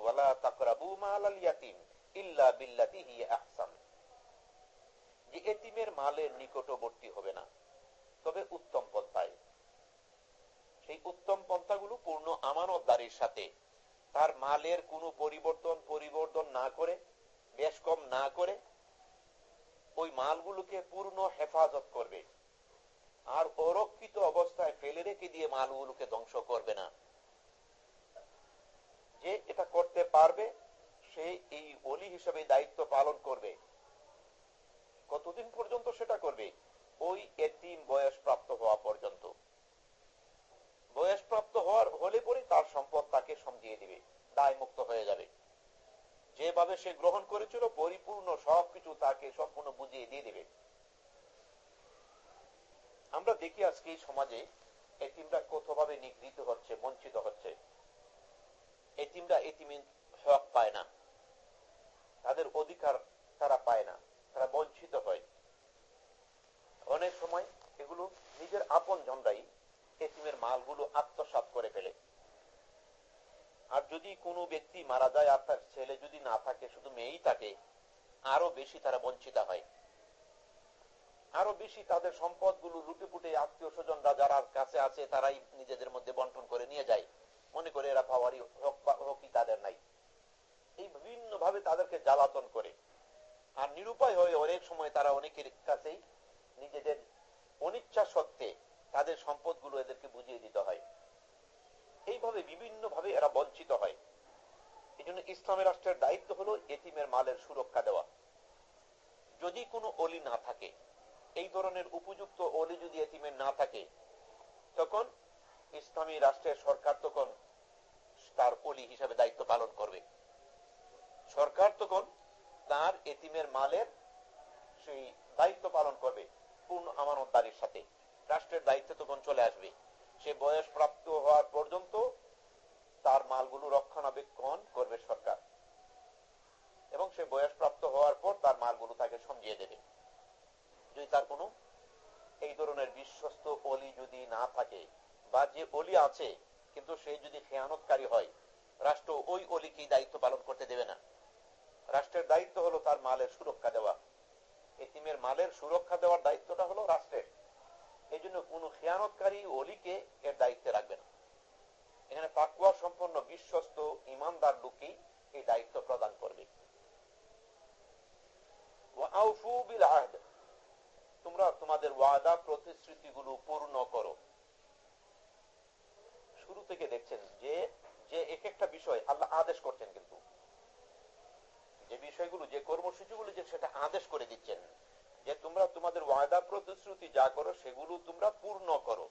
নিকটবর্তী হবে না, তবে উত্তম পন্থায়। সেই উত্তম পূর্ণ আমানতদারির সাথে তার মালের কোনো পরিবর্তন পরিবর্তন না করে, বেশ কম না করে, ওই মালগুলোকে পূর্ণ হেফাজত করবে। আর অরক্ষিত অবস্থায় ফেলে রেখে দিয়ে মালগুলোকে ধ্বংস করবে না। যে এটা করতে পারবে, সে এই অলি হিসেবে দায়িত্ব পালন করবে। কতদিন পর্যন্ত সেটা করবে? ওই এতিম বয়স প্রাপ্ত হওয়া পর্যন্ত। বয়স প্রাপ্ত হওয়ার হলে পরে তার সম্পদ তাকে সমঝিয়ে দিবে, দায় মুক্ত হয়ে যাবে। যেভাবে সে গ্রহণ করেছিল, পরিপূর্ণ সবকিছু তাকে সম্পূর্ণ বুঝিয়ে দিয়ে দিবে। আমরা দেখি আজকে এই সমাজে এতিমরা কতভাবে নিগৃহীত হচ্ছে, বঞ্চিত হচ্ছে। এতিমরা এতিমিন হক পায় না। তাদের অধিকার তারা পায় না, তারা বঞ্চিত হয়। অনেক সময় এগুলো নিজের আপন জনরাই এতিমের মালগুলো আত্মসাত করে ফেলে। আর যদি কোনো ব্যক্তি মারা যায় আর তার ছেলে যদি না থাকে, শুধু মেয়েই থাকে, আরও বেশি তারা বঞ্চিত হয়। আরও বেশি তাদের সম্পদগুলো লুটে পুটে আত্মীয় স্বজনরা যারা কাছে আছে, তারাই নিজেদের মধ্যে বন্টন করে নিয়ে যায়। মনে করে এরা পাওয়ারই হকি তাদের নাই। এই বিভিন্ন ভাবে তাদেরকে জ্বালাতন করে। আর নিরুপায় হয়ে অনেক সময় তারা অনেকের কাছেই নিজেদের অনিচ্ছা সত্ত্বে তাদের সম্পদগুলো এদেরকে বুঝিয়ে দিতে হয়। এইভাবে বিভিন্ন ভাবে এরা বঞ্চিত হয়। এই জন্য ইসলামী রাষ্ট্রের দায়িত্ব হলো এতিমের মালের সুরক্ষা দেওয়া। যদি কোনো অলি না থাকে, এই ধরনের উপযুক্ত অলি যদি এতিমের না থাকে, তখন ইসলামী রাষ্ট্রের সরকার তখন তার অলি হিসাবে দায়িত্ব পালন করবে। সরকার তখন তার এতিমের মালের সেই দায়িত্ব পালন করবে, পূর্ণ আমানতদারির সাথে। রাষ্ট্রের দায়িত্ব তখন চলে আসবে। সে বয়স প্রাপ্ত হওয়ার পর্যন্ত তার মালগুলো রক্ষণাবেক্ষণ করবে সরকার। এবং সে বয়স প্রাপ্ত হওয়ার পর তার মালগুলো তাকে সমঝিয়ে দেবে। যদি তার কোনো এই ধরনের বিশ্বস্ত অলি যদি না থাকে, বা যে অলি আছে, কিন্তু সে যদি খেয়ানতকারী হয়, রাষ্ট্র ওই অলিকে দায়িত্ব পালন করতে দেবে না। রাষ্ট্রের দায়িত্ব হলো তার মালের সুরক্ষা দেওয়া। এতিমের মালের সুরক্ষা দেওয়ার দায়িত্বটা হলো রাষ্ট্রের। এই জন্য কোন খেয়ানতকারী অলিকে এর দায়িত্বে রাখবে না। এখানে পাকুয়া সম্পন্ন বিশ্বস্ত ইমানদার লোকই এই দায়িত্ব প্রদান করবে। তোমরা তোমাদের ওয়াদা প্রতিশ্রুতিগুলো পূর্ণ করো। শুরু থেকে দেখছেন যে যে এক একটা বিষয় আল্লাহ আদেশ করছেন কিন্তু। যে বিষয়গুলো, যে কর্মসূচিগুলো যে সেটা আদেশ করে দিচ্ছেন। যে তোমরা তোমাদের ওয়াদা প্রতিশ্রুতি যা করো, সেগুলো তোমরা পূর্ণ করো।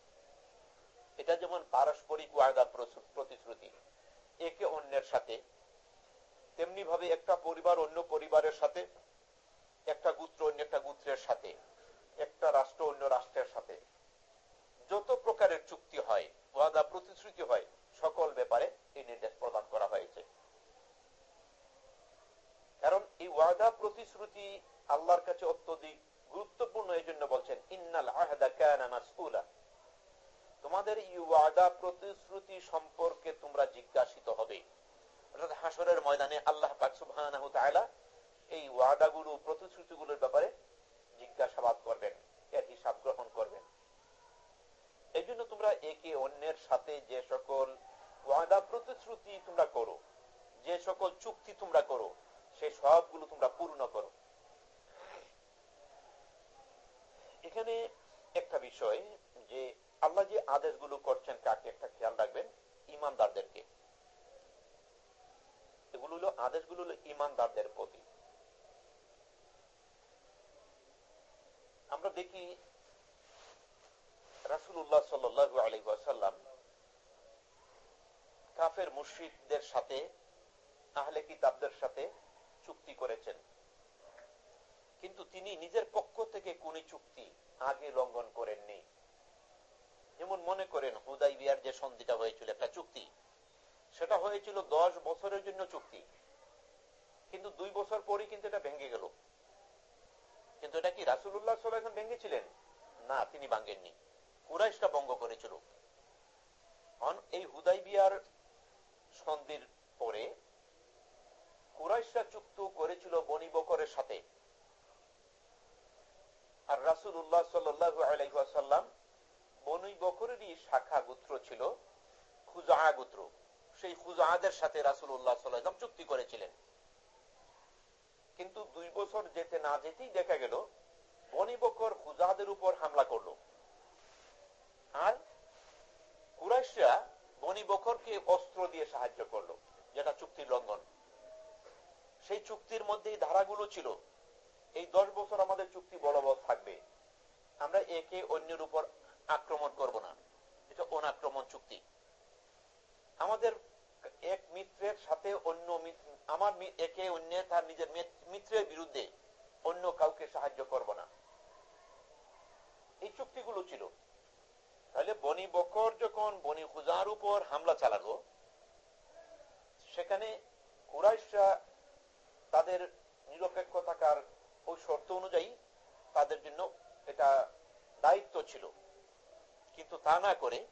এটা যেমন পারস্পরিক ওয়াদা প্রতিশ্রুতি, একে অন্যের সাথে। তেমনি ভাবে একটা পরিবার অন্য পরিবারের সাথে, একটা গুত্র অন্য একটা গুত্রের সাথে, একটা রাষ্ট্র অন্য রাষ্ট্রের সাথে। যত প্রকারের চুক্তি হয়, ওয়াদা প্রতিশ্রুতি হয়, সকল ব্যাপারে এই নির্দেশ প্রদান করা হয়েছে। কারণ এই ওয়াদা প্রতিশ্রুতি আল্লাহর কাছে অত্যধিক গুরুত্বপূর্ণ এই জন্য বলছেন, ইন্নাল আহদা কানা তোমাদের এই ওয়াদা প্রতিশ্রুতি সম্পর্কে তোমরা জিজ্ঞাসিত হবে। হাসরের ময়দানে আল্লাহ পাক সুবহানাহু তাআলা এই ওয়াদাগুলো, প্রতিশ্রুতিগুলোর ব্যাপারে জিজ্ঞাসাবাদ করবেন, এর হিসাব গ্রহণ করবেন। এই জন্য তোমরা একে অন্যের সাথে যে সকল ওয়াদা, প্রতিশ্রুতি তোমরা করো, যে সকল চুক্তি তোমরা করো সেই সবগুলো তোমরা পূর্ণ করো। এখানে একটা বিষয় যে আল্লাহ যে আদেশগুলো করছেন, কাকে একটা খেয়াল রাখবেন? ইমানদারদেরকে। এগুলো হলো, আদেশগুলো হলো ইমানদারদের প্রতি। আমরা দেখি রাসুল্লাহ সাল্লু আলহাসাল্লাম কাফের মুর্শিদদের সাথে, আহলে কিতাবদের সাথে চুক্তি করেছেন। কিন্তু তিনি নিজের পক্ষ থেকে কোন চুক্তি আগে লঙ্ঘন করেননি। যেমন মনে করেন হুদাই বিয়ার যে সন্ধিটা হয়েছিল একটা চুক্তি, সেটা হয়েছিল দশ বছরের জন্য চুক্তি। কিন্তু দুই বছর পরই কিন্তু এটা ভেঙে গেল। কিন্তু এটা কি রাসুল্লাহ সাল্লাম ভেঙেছিলেন? না, তিনি ভাঙেননি। কুরাইশটা ভঙ্গ করেছিল। এই হুদাই বিয়ার সন্ধির পরে কুরাইশরা চুক্ত করেছিল বনি বকরের সাথে। আর রাসুল উল্লাহ সাল্লাম বনি বকরেরই শাখা গোত্র ছিল খুজা গোত্র। সেই খুজাদের সাথে রাসুল উল্লাহ সাল্লাম চুক্তি করেছিলেন। কিন্তু দুই বছর যেতে না যেতেই দেখা গেল, বনি বকর খুজাদের উপর হামলা করল। আর কুরাইশরা বনি বকরকে অস্ত্র দিয়ে সাহায্য করল, যেটা চুক্তির লঙ্ঘন। সেই চুক্তির মধ্যে ধারাগুলো ছিল এই দশ বছর আমাদের চুক্তি বলবৎ থাকবে। আমরা একে অন্যের উপর আক্রমণ করব না। এটা অনাক্রমণ চুক্তি। আমাদের এক মিত্রের সাথে অন্য আমার একে অন্য তার নিজের মিত্রের বিরুদ্ধে অন্য কাউকে সাহায্য করব না। এই চুক্তিগুলো ছিল। তাহলে বনি বকর যখন বনি হুজার উপর হামলা চালালো, সেখানে কুরাইশরা তাদের নিরপেক্ষ থাকার ওই শর্ত অনুযায়ী তাদের জন্য এটা দায়িত্ব ছিল। কিন্তু তা না করে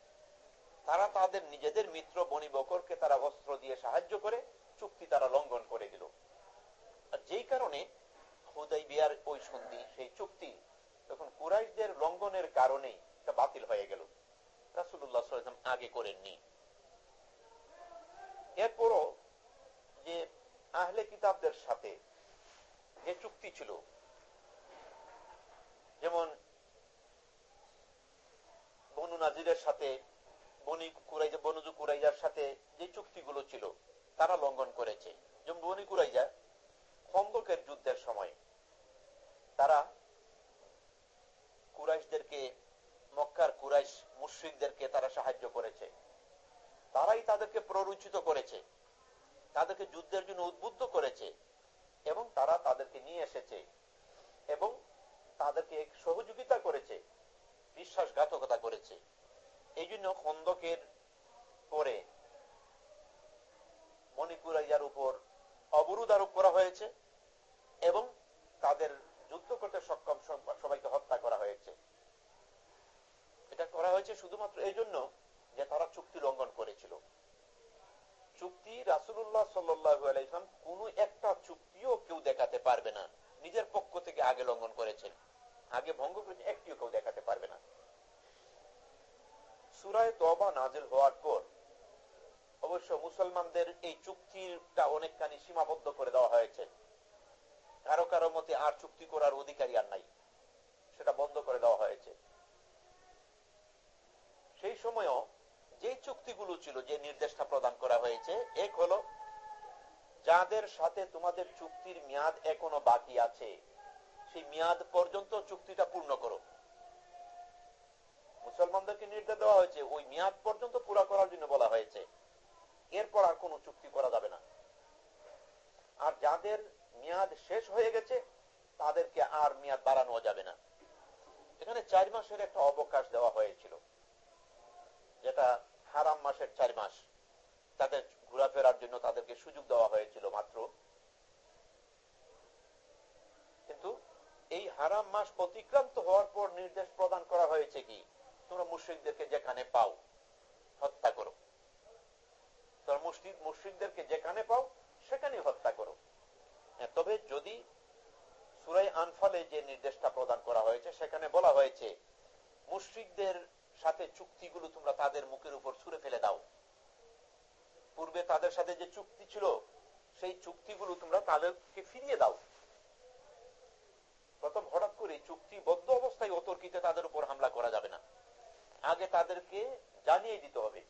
তারা তাদের নিজেদের মিত্র বনি বকরকে তারা অস্ত্র দিয়ে সাহায্য করে, চুক্তি তারা লঙ্ঘন করে দিল। আর যেই কারণে হুদাই বিয়ার ওই সন্ধি, সেই চুক্তি তখন কুরাইশদের লঙ্ঘনের কারণেই এটা বাতিল হয়ে গেল। রাসুল্লাহ সাল্লাম আগে করেননি। এরপরও যে আহলে কিতাবদের সাথে যে চুক্তি ছিল। যেমন বনু নাজিরের সাথে, বনি কুরাইজা বনুজু কুরাইজার সাথে যে চুক্তিগুলো ছিল, তারা লঙ্ঘন করেছে। যেমন বনি কুরাইজা, খন্দকের যুদ্ধের সময়, তারা কুরাইশদেরকে, মক্কার কুরাইশ মুশ্রিকদেরকে তারা সাহায্য করেছে। তারাই তাদেরকে প্ররোচিত করেছে। তাদেরকে যুদ্ধের জন্য উদ্বুদ্ধ করেছে। এবং তারা তাদেরকে নিয়ে এসেছে এবং তাদেরকে সহযোগিতা করেছে, বিশ্বাসঘাতকতা করেছে। এই জন্য খন্দকের পরে মণিপুরাইয়ার উপর অবরোধ আরোপ করা হয়েছে এবং তাদের যুদ্ধ করতে সক্ষম সবাইকে হত্যা করা হয়েছে। এটা করা হয়েছে শুধুমাত্র এই জন্য যে তারা চুক্তি লঙ্ঘন করেছিল। চুক্তি রাসুল্লাহ সাল্লাম কোন একটা চুক্তিও কেউ দেখাতে পারবে না। নিজের পক্ষ থেকে আগে লঙ্ঘন করেছেন। আগে ভঙ্গ করেছে একটিও কেউ দেখাতে পারবে না। সুরায় তবা নাজিল হওয়ার পর অবশ্য মুসলমানদের এই চুক্তিটা অনেকখানি সীমাবদ্ধ করে দেওয়া হয়েছে। কারও কারও মতে আর চুক্তি করার অধিকারী আর নাই। সেটা বন্ধ করে দেওয়া হয়েছে। সেই সময়ও যে চুক্তিগুলো ছিল, যে নির্দেশটা প্রদান করা হয়েছে, এক হলো, যাদের সাথে তোমাদের চুক্তির মেয়াদ এখনও বাকি আছে, সেই মেয়াদ পর্যন্ত চুক্তিটা পূর্ণ করো। মুসলমানদেরকে নির্দেশ দেওয়া হয়েছে, ওই মেয়াদ পর্যন্ত পুরা করার জন্য বলা হয়েছে। এরপর আর কোন চুক্তি করা যাবে না। আর যাদের মেয়াদ শেষ হয়ে গেছে, তাদেরকে আর মেয়াদ বাড়ানো যাবে না। এখানে চার মাসের একটা অবকাশ দেওয়া হয়েছিল, যেটা হারাম মাসের চার মাস। তাদের ঘোরাফেরার জন্য তাদেরকে সুযোগ দেওয়া হয়েছিল মাত্র। কিন্তু এই হারাম মাস অতিক্রান্ত হওয়ার পর নির্দেশ প্রদান করা হয়েছে কি? তোমরা মুশ্রিকদেরকে যেখানে পাও হত্যা করো। তোমরা মুশ্রিকদেরকে যেখানে পাও সেখানে হত্যা করো। হ্যাঁ, তবে যদি সুরাই আনফালে যে নির্দেশটা প্রদান করা হয়েছে সেখানে বলা হয়েছে মুশ্রিকদের সাথে চুক্তিগুলো তোমরা তাদের মুখের উপর ছুড়ে ফেলে দাও। পূর্বে তাদের সাথে যে চুক্তি ছিল, সেই চুক্তিগুলো তোমরা তাদেরকে ফিরিয়ে দাও। প্রথম হঠাৎ করে চুক্তিবদ্ধ অবস্থায় অতর্কিতে তাদের উপর হামলা করা যাবে না। আগে তাদেরকে জানিয়ে দিতে হবে।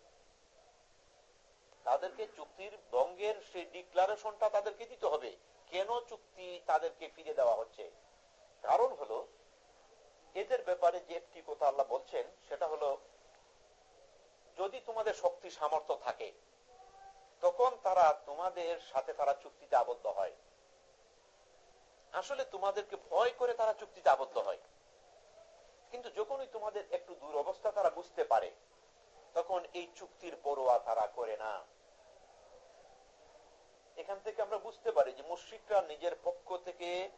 তাদেরকে চুক্তির বঙ্গের সেই ডিক্লারেশনটা তাদেরকে দিতে হবে, কেন চুক্তি তাদেরকে ফিরে দেওয়া হচ্ছে। কারণ হলো এদের ব্যাপারে যে একটি কথা আল্লাহ বলছেন, সেটা হলো, যদি তোমাদের শক্তি সামর্থ্য থাকে, তখন তারা তোমাদের সাথে তারা চুক্তিতে আবদ্ধ হয়। আসলে তোমাদেরকে ভয় করে তারা চুক্তিতে আবদ্ধ হয়। কিন্তু যখনই তোমাদের একটু দূর অবস্থা তারা বুঝতে পারে, তখন এই চুক্তির পড়োয়া তারা করে না। এখান থেকে আমরা বুঝতে পারি যে মুশ্রিকরা নিজের পক্ষ থেকে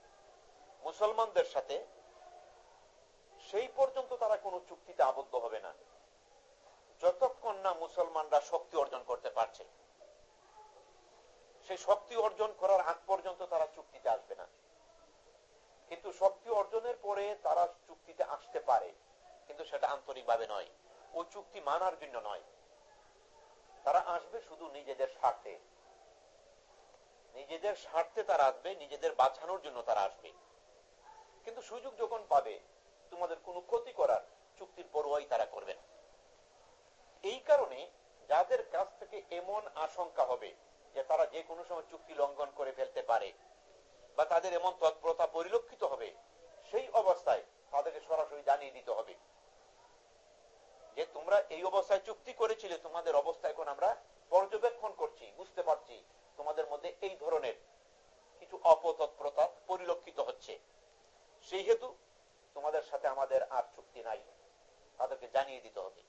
মুসলমানদের সাথে সেই পর্যন্ত তারা কোনো চুক্তিতে আবদ্ধ হবে না। যতক্ষণ না মুসলমানরা শক্তি অর্জন করতে পারছে। সেই শক্তি অর্জন করার আগ পর্যন্ত তারা চুক্তিতে আসবে না। কিন্তু শক্তি অর্জনের পরে তারা চুক্তিতে আসতে পারে। কিন্তু সেটা আন্তরিকভাবে নয়। ও চুক্তি মানার জন্য নয়। তারা আসবে শুধু নিজেদের স্বার্থে। নিজেদের স্বার্থে তারা আসবে, নিজেদের বাঁচানোর জন্য তারা আসবে। কিন্তু সুযোগ যখন পাবে তোমাদের কোনো ক্ষতি করার চুক্তির পরোয়াই তারা করবে না। এই কারণে যাদের কাছ থেকে এমন আশঙ্কা হবে যে তারা যে কোনো সময় চুক্তি লঙ্ঘন করে ফেলতে পারে বা তাদের এমন তৎপরতা পরিলক্ষিত হবে, সেই অবস্থায় তাদেরকে সরাসরি জানিয়ে দিতে হবে যে তোমরা এই অবস্থায় চুক্তি করেছিলে, তোমাদের অবস্থা এখন আমরা পর্যবেক্ষণ করছি, বুঝতে পারছি, তোমাদের মধ্যে এই ধরনের কিছু অপতৎপরতা পরিলক্ষিত হচ্ছে। সেই হেতু তোমাদের সাথে আমাদের আর চুক্তি নাই। তাদেরকে জানিয়ে দিতে হবে।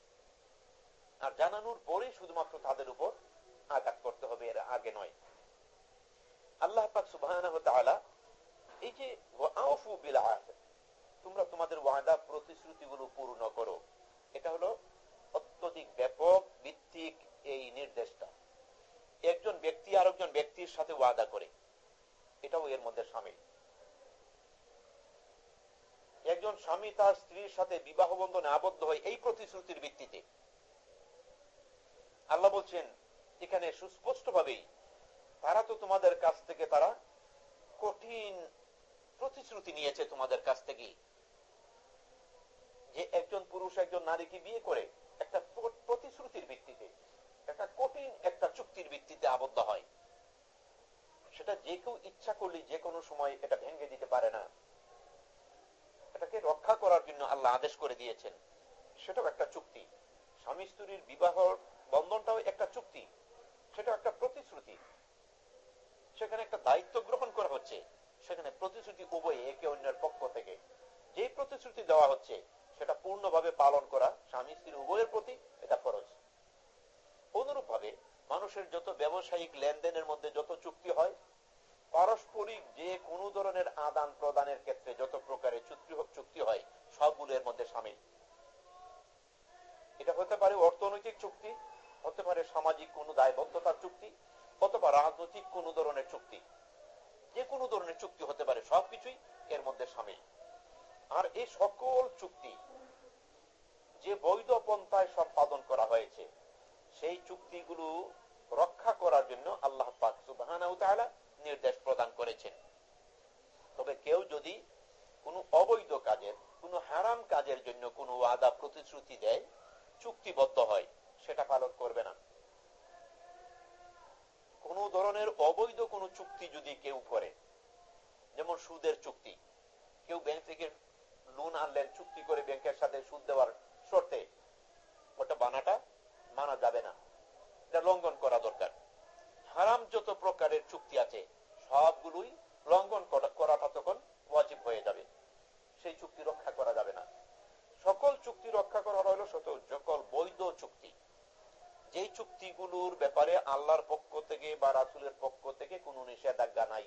আর জানানোর পরে শুধুমাত্র তাদের উপর আঘাত করতে হবে, এর আগে নয়। আল্লাহ পাক সুবাহ এই যে তোমরা তোমাদের ওয়াদা, প্রতিশ্রুতিগুলো পূর্ণ করো। এটা হলো অত্যধিক ব্যাপক, ভিত্তিক এই নির্দেশটা। একজন ব্যক্তি আরেকজন ব্যক্তির সাথে ওয়াদা করে। এটাও এর মধ্যে সামিল। একজন স্বামী তার স্ত্রীর সাথে বিবাহ বন্ধনে আবদ্ধ হয় এই প্রতিশ্রুতির ভিত্তিতে। আল্লাহ বলছেন, এখানে সুস্পষ্ট ভাবেই তারা তো তোমাদের কাছ থেকে তারা কঠিন প্রতিশ্রুতি নিয়েছে তোমাদের কাছ থেকে। যে একজন পুরুষ একজন নারীকে বিয়ে করে একটা প্রতিশ্রুতির ভিত্তিতে, একটা কঠিন একটা চুক্তির ভিত্তিতে আবদ্ধ হয়। সেটা যে কেউ ইচ্ছা করলে যে কোনো সময় এটা ভেঙে দিতে পারে না। এটাকে রক্ষা করার জন্য আল্লাহ আদেশ করে দিয়েছেন। সেটাও একটা চুক্তি। স্বামী স্ত্রীর বিবাহ বন্ধনটাও একটা চুক্তি। সেটা একটা প্রতিশ্রুতি। সেখানে একটা দায়িত্ব গ্রহণ করা হচ্ছে। সেখানে প্রতিশ্রুতি উভয় একে অন্যের পক্ষ থেকে। যে প্রতিশ্রুতি দেওয়া হচ্ছে, সেটা পূর্ণভাবে পালন করা স্বামী স্ত্রীর উভয়ের প্রতি এটা ফরজ। অনুরূপ ভাবে মানুষের যত ব্যবসায়িক লেনদেনের মধ্যে যত চুক্তি হয় পারস্পরিক যে কোন ধরনের আদান প্রদানের ক্ষেত্রে যত প্রকারের চুক্তি চুক্তি হয়, সবগুলো এর মধ্যে সামিল। এটা হতে পারে অর্থনৈতিক চুক্তি, হতে পারে সামাজিক কোন দায়বদ্ধতার চুক্তি, অথবা রাজনৈতিক কোন ধরনের চুক্তি। যে কোনো ধরনের চুক্তি হতে পারে, সবকিছুই এর মধ্যে সামিল। আর এই সকল চুক্তি যে বৈধ পন্থায় সম্পাদন করা হয়েছে, সেই চুক্তিগুলো রক্ষা করার জন্য আল্লাহ পাক সুবাহ নির্দেশ প্রদান করেছেন। তবে কেউ যদি কোনো অবৈধ কাজের, কোনো হারাম কাজের জন্য কোনো আদা প্রতিশ্রুতি দেয়, চুক্তিবদ্ধ হয়, সেটা পালন করবে না। কোন ধরনের অবৈধ কোন চুক্তি যদি কেউ করে, যেমন সুদের চুক্তি, কেউ ব্যাংক থেকে লোন আনলেন, চুক্তি করে ব্যাংকের সাথে সুদ দেওয়ার শর্তে, ওটা বানাটা মানা যাবে না। এটা লঙ্ঘন করা দরকার। হারাম যত প্রকারের চুক্তি আছে সবগুলোই লঙ্ঘন করাটা তখন ওয়াজিব হয়ে যাবে। সেই চুক্তি রক্ষা করা যাবে না। সকল চুক্তি রক্ষা করা হলো সকল বৈধ চুক্তি। যেই চুক্তিগুলোর ব্যাপারে আল্লাহর পক্ষ থেকে বা রাসুলের পক্ষ থেকে কোনো নিষেধাজ্ঞা নাই,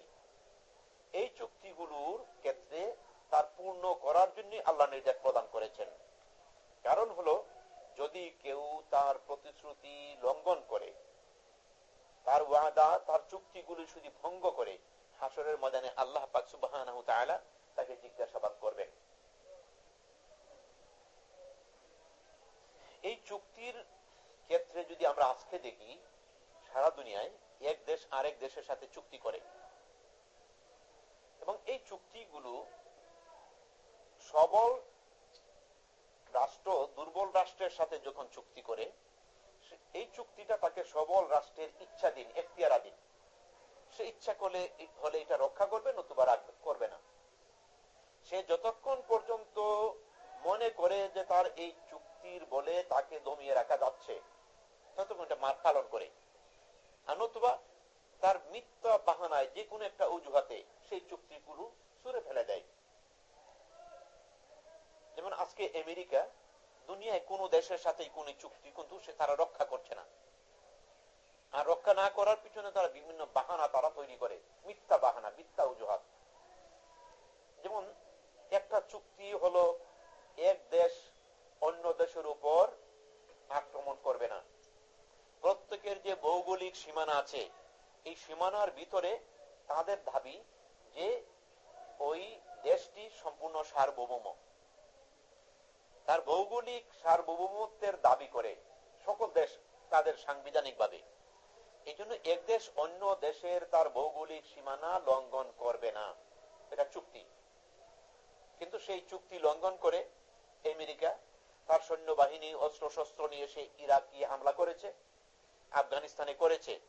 এই চুক্তিগুলোর ক্ষেত্রে তার পূর্ণ করার জন্য আল্লাহ নির্দেশ প্রদান করেছেন। কারণ হলো, যদি কেউ তার প্রতিশ্রুতি লঙ্ঘন করে তার ওয়াদা, তার চুক্তিগুলি শুধু ভঙ্গ করে হাসরের ময়দানে আল্লাহ পাক সুবাহ তাকে জিজ্ঞাসাবাদ করবেন। এই চুক্তির ক্ষেত্রে যদি আমরা আজকে দেখি, সারা দুনিয়ায় এক দেশ আরেক দেশের সাথে চুক্তি করে। এবং এই চুক্তিগুলো সবল রাষ্ট্র, দুর্বল রাষ্ট্রের সাথে যখন চুক্তি করে এই চুক্তিটা তাকে সবল রাষ্ট্রের ইচ্ছাধীন, এখতিয়ারাধীন। সে ইচ্ছা করলে হলে এটা রক্ষা করবে, নতুবা করবে না। সে যতক্ষণ পর্যন্ত মনে করে যে তার এই চুক্তির বলে তাকে দমিয়ে রাখা যাচ্ছে, ততক্ষণ এটা মার পালন করে। নতুবা তার মিথ্যা বাহানায় যে কোনো একটা অজুহাতে সেই চুক্তিগুলো সুরে ফেলে দেয়। যেমন আজকে আমেরিকা দুনিয়ায় কোন দেশের সাথে কোন চুক্তি কিন্তু সে তারা রক্ষা করছে না। আর রক্ষা না করার পিছনে তারা বিভিন্ন বাহানা তারা তৈরি করে। মিথ্যা বাহানা, মিথ্যা অজুহাত। যেমন একটা চুক্তি হলো এক দেশ অন্য দেশের উপর আক্রমণ করবে না। প্রত্যেকের যে ভৌগোলিক সীমানা আছে, এই সীমানার ভিতরে তাদের দাবি যে ওই দেশটি সম্পূর্ণ সার্বভৌম। তার ভৌগোলিক সার্বভৌমত্বের দাবি করে সকল দেশ তাদের সাংবিধানিক ভাবে এই জন্য এক দেশ অন্য দেশের তার ভৌগোলিক সীমানা লঙ্ঘন করবে না। এটা চুক্তি। কিন্তু সেই চুক্তি লঙ্ঘন করে আমেরিকা তার সৈন্যবাহিনী অস্ত্র শস্ত্র নিয়ে সে ইরাকি হামলা করেছে, আফগানিস্তানে করেছে,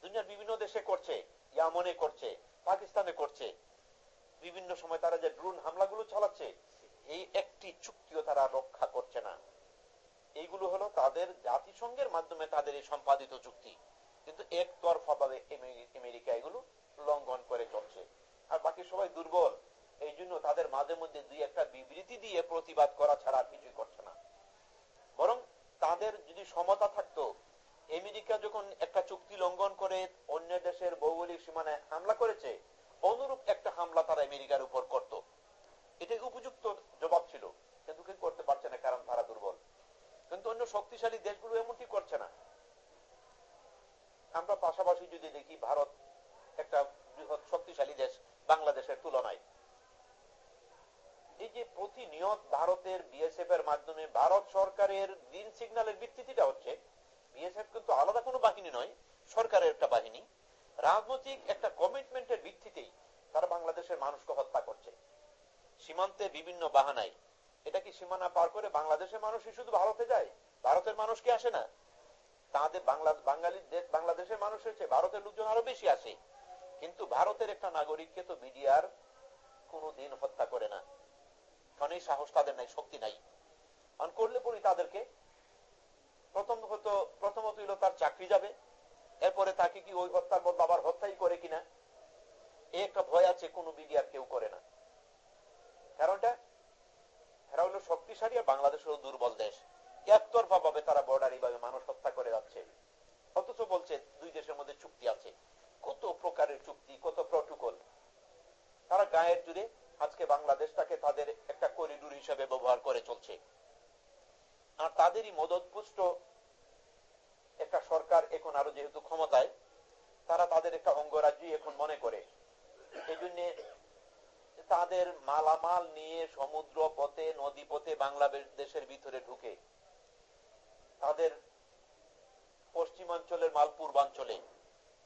দুনিয়ার বিভিন্ন দেশে করছে, ইয়ামনে করছে, পাকিস্তানে করছে। বিভিন্ন সময় তারা যে ড্রোন হামলাগুলো চালাচ্ছে এই একটি চুক্তিও তারা রক্ষা করছে না। এইগুলো হলো তাদের জাতিসংঘের মাধ্যমে তাদের এই সম্পাদিত চুক্তি। কিন্তু একতরফা ভাবে আমেরিকা এগুলো লঙ্ঘন করে চলছে। আর বাকি সবাই দুর্বল। এই জন্য তাদের মাঝে মধ্যে দুই একটা বিবৃতি দিয়ে প্রতিবাদ করা ছাড়া কিছুই করছে না। বরং তাদের যদি সমতা থাকতো, আমেরিকা যখন একটা চুক্তি লঙ্ঘন করে অন্য দেশের ভৌগোলিক সীমানায় হামলা করেছে, অনুরূপ একটা হামলা তারা আমেরিকার উপর করত। এটাই উপযুক্ত জবাব ছিল। কিন্তু কেউ করতে পারছে না, কারণ তারা দুর্বল। কিন্তু অন্য শক্তিশালী দেশগুলো এমনটি করছে না। আমরা পাশাপাশি যদি দেখি, ভারত একটা বৃহৎ শক্তিশালী দেশ বাংলাদেশের তুলনায়। এই যে প্রতিনিয়ত ভারতের বিএসএফ এর মাধ্যমে ভারত সরকারের দিন সিগন্যালের ভিত্তিটা হচ্ছে বিএসএফ কিন্তু আলাদা কোনো বাহিনী নয়, সরকারের একটা বাহিনী। রাজনৈতিক একটা কমিটমেন্টের ভিত্তিতেই তারা বাংলাদেশের মানুষকে হত্যা করছে। সীমান্তে বিভিন্ন বাহানায় এটা কি সীমানা পার করে বাংলাদেশের মানুষই শুধু ভারতে যায়? ভারতের মানুষ কি আসে না? তাদের বাঙালি বাংলাদেশের মানুষ হচ্ছে ভারতের লোকজন আরও বেশি আসে। কিন্তু ভারতের একটা নাগরিককে তো মিডিয়ার কোনো দিন হত্যা করে না। কারণ এই সাহস তাদের নাই, শক্তি নাই। কারণ করলে পরি তাদেরকে প্রথম হতো প্রথমত হইল তার চাকরি যাবে। এরপরে তাকে কি ওই হত্যার বদল আবার হত্যাই করে কিনা? এই একটা ভয় আছে কোন মিডিয়ার কেউ করে না। কারণটা এরা হলো শক্তিশালী আর বাংলাদেশ হলো দুর্বল দেশ। একতরফা ভাবে তারা বর্ডার এইভাবে মানুষ হত্যা করে যাচ্ছে। অথচ বলছে দুই দেশের মধ্যে চুক্তি আছে। কত প্রকারের চুক্তি, কত প্রটোকল তারা গায়ের জুড়ে আজকে বাংলাদেশটাকে তাদের একটা করিডোর হিসেবে ব্যবহার করে চলছে। আর তাদেরই মদত পুষ্ট একটা সরকার এখন আরও যেহেতু ক্ষমতায়, তারা তাদের একটা অঙ্গরাজ্যই এখন মনে করে। এই জন্য তাদের মালামাল নিয়ে সমুদ্র পথে নদী পথে বাংলাদেশের ভিতরে ঢুকে। তাদের পশ্চিমাঞ্চলের মাল পূর্বাঞ্চলে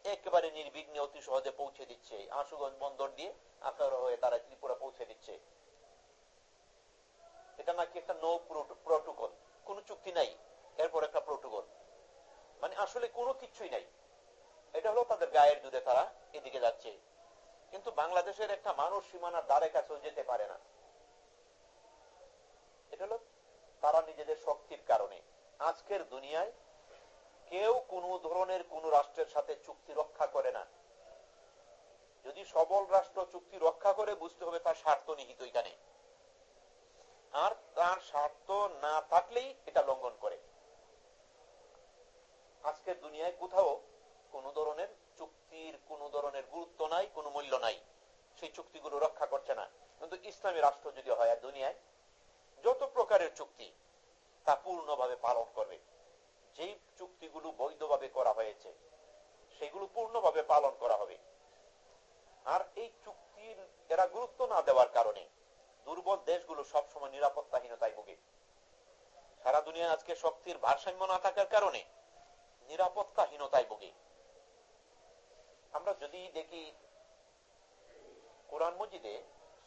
একেবারে নির্বিঘ্নে অতি সহজে পৌঁছে দিচ্ছে। আশুগঞ্জ বন্দর দিয়ে আকার হয়ে তারা ত্রিপুরা পৌঁছে দিচ্ছে। এটা নাকি একটা নো প্রোটোকল। কোন চুক্তি নাই। এরপর একটা প্রোটোকল। মানে আসলে কোনো কিছুই নাই। এটা হলো তাদের গায়ের দুধে তারা এদিকে যাচ্ছে। কিন্তু বাংলাদেশের একটা মানুষ সীমানার দ্বারে কাছেও যেতে পারে না। এটা হলো তারা নিজেদের শক্তির কারণে। আজকের দুনিয়ায় কেউ কোন ধরনের কোন রাষ্ট্রের সাথে চুক্তি রক্ষা করে না। যদি সবল রাষ্ট্র চুক্তি রক্ষা করে, বুঝতে হবে তার স্বার্থ নিহিত এখানে। আর তার স্বার্থ না থাকলেই এটা লঙ্ঘন করে। আজকের দুনিয়ায় কোথাও কোন ধরনের চুক্তির কোন ধরনের গুরুত্ব নাই কোন মূল্য নাই সেই চুক্তিগুলো রক্ষা করছে না কিন্তু ইসলামী রাষ্ট্র যদি হয় দুনিয়ায়, যত প্রকারের চুক্তি তা পূর্ণভাবে পালন করবে। যেই চুক্তিগুলো বৈধভাবে করা হয়েছে, সেগুলো পূর্ণভাবে পালন করা হবে। আর এই চুক্তির এরা গুরুত্ব না দেওয়ার কারণে দুর্বল দেশগুলো সবসময় নিরাপত্তাহীনতায় ভুগে। সারা দুনিয়া আজকে শক্তির ভারসাম্য না থাকার কারণে নিরাপত্তাহীনতায় ভোগে। আমরা যদি দেখি কোরআন মজিদে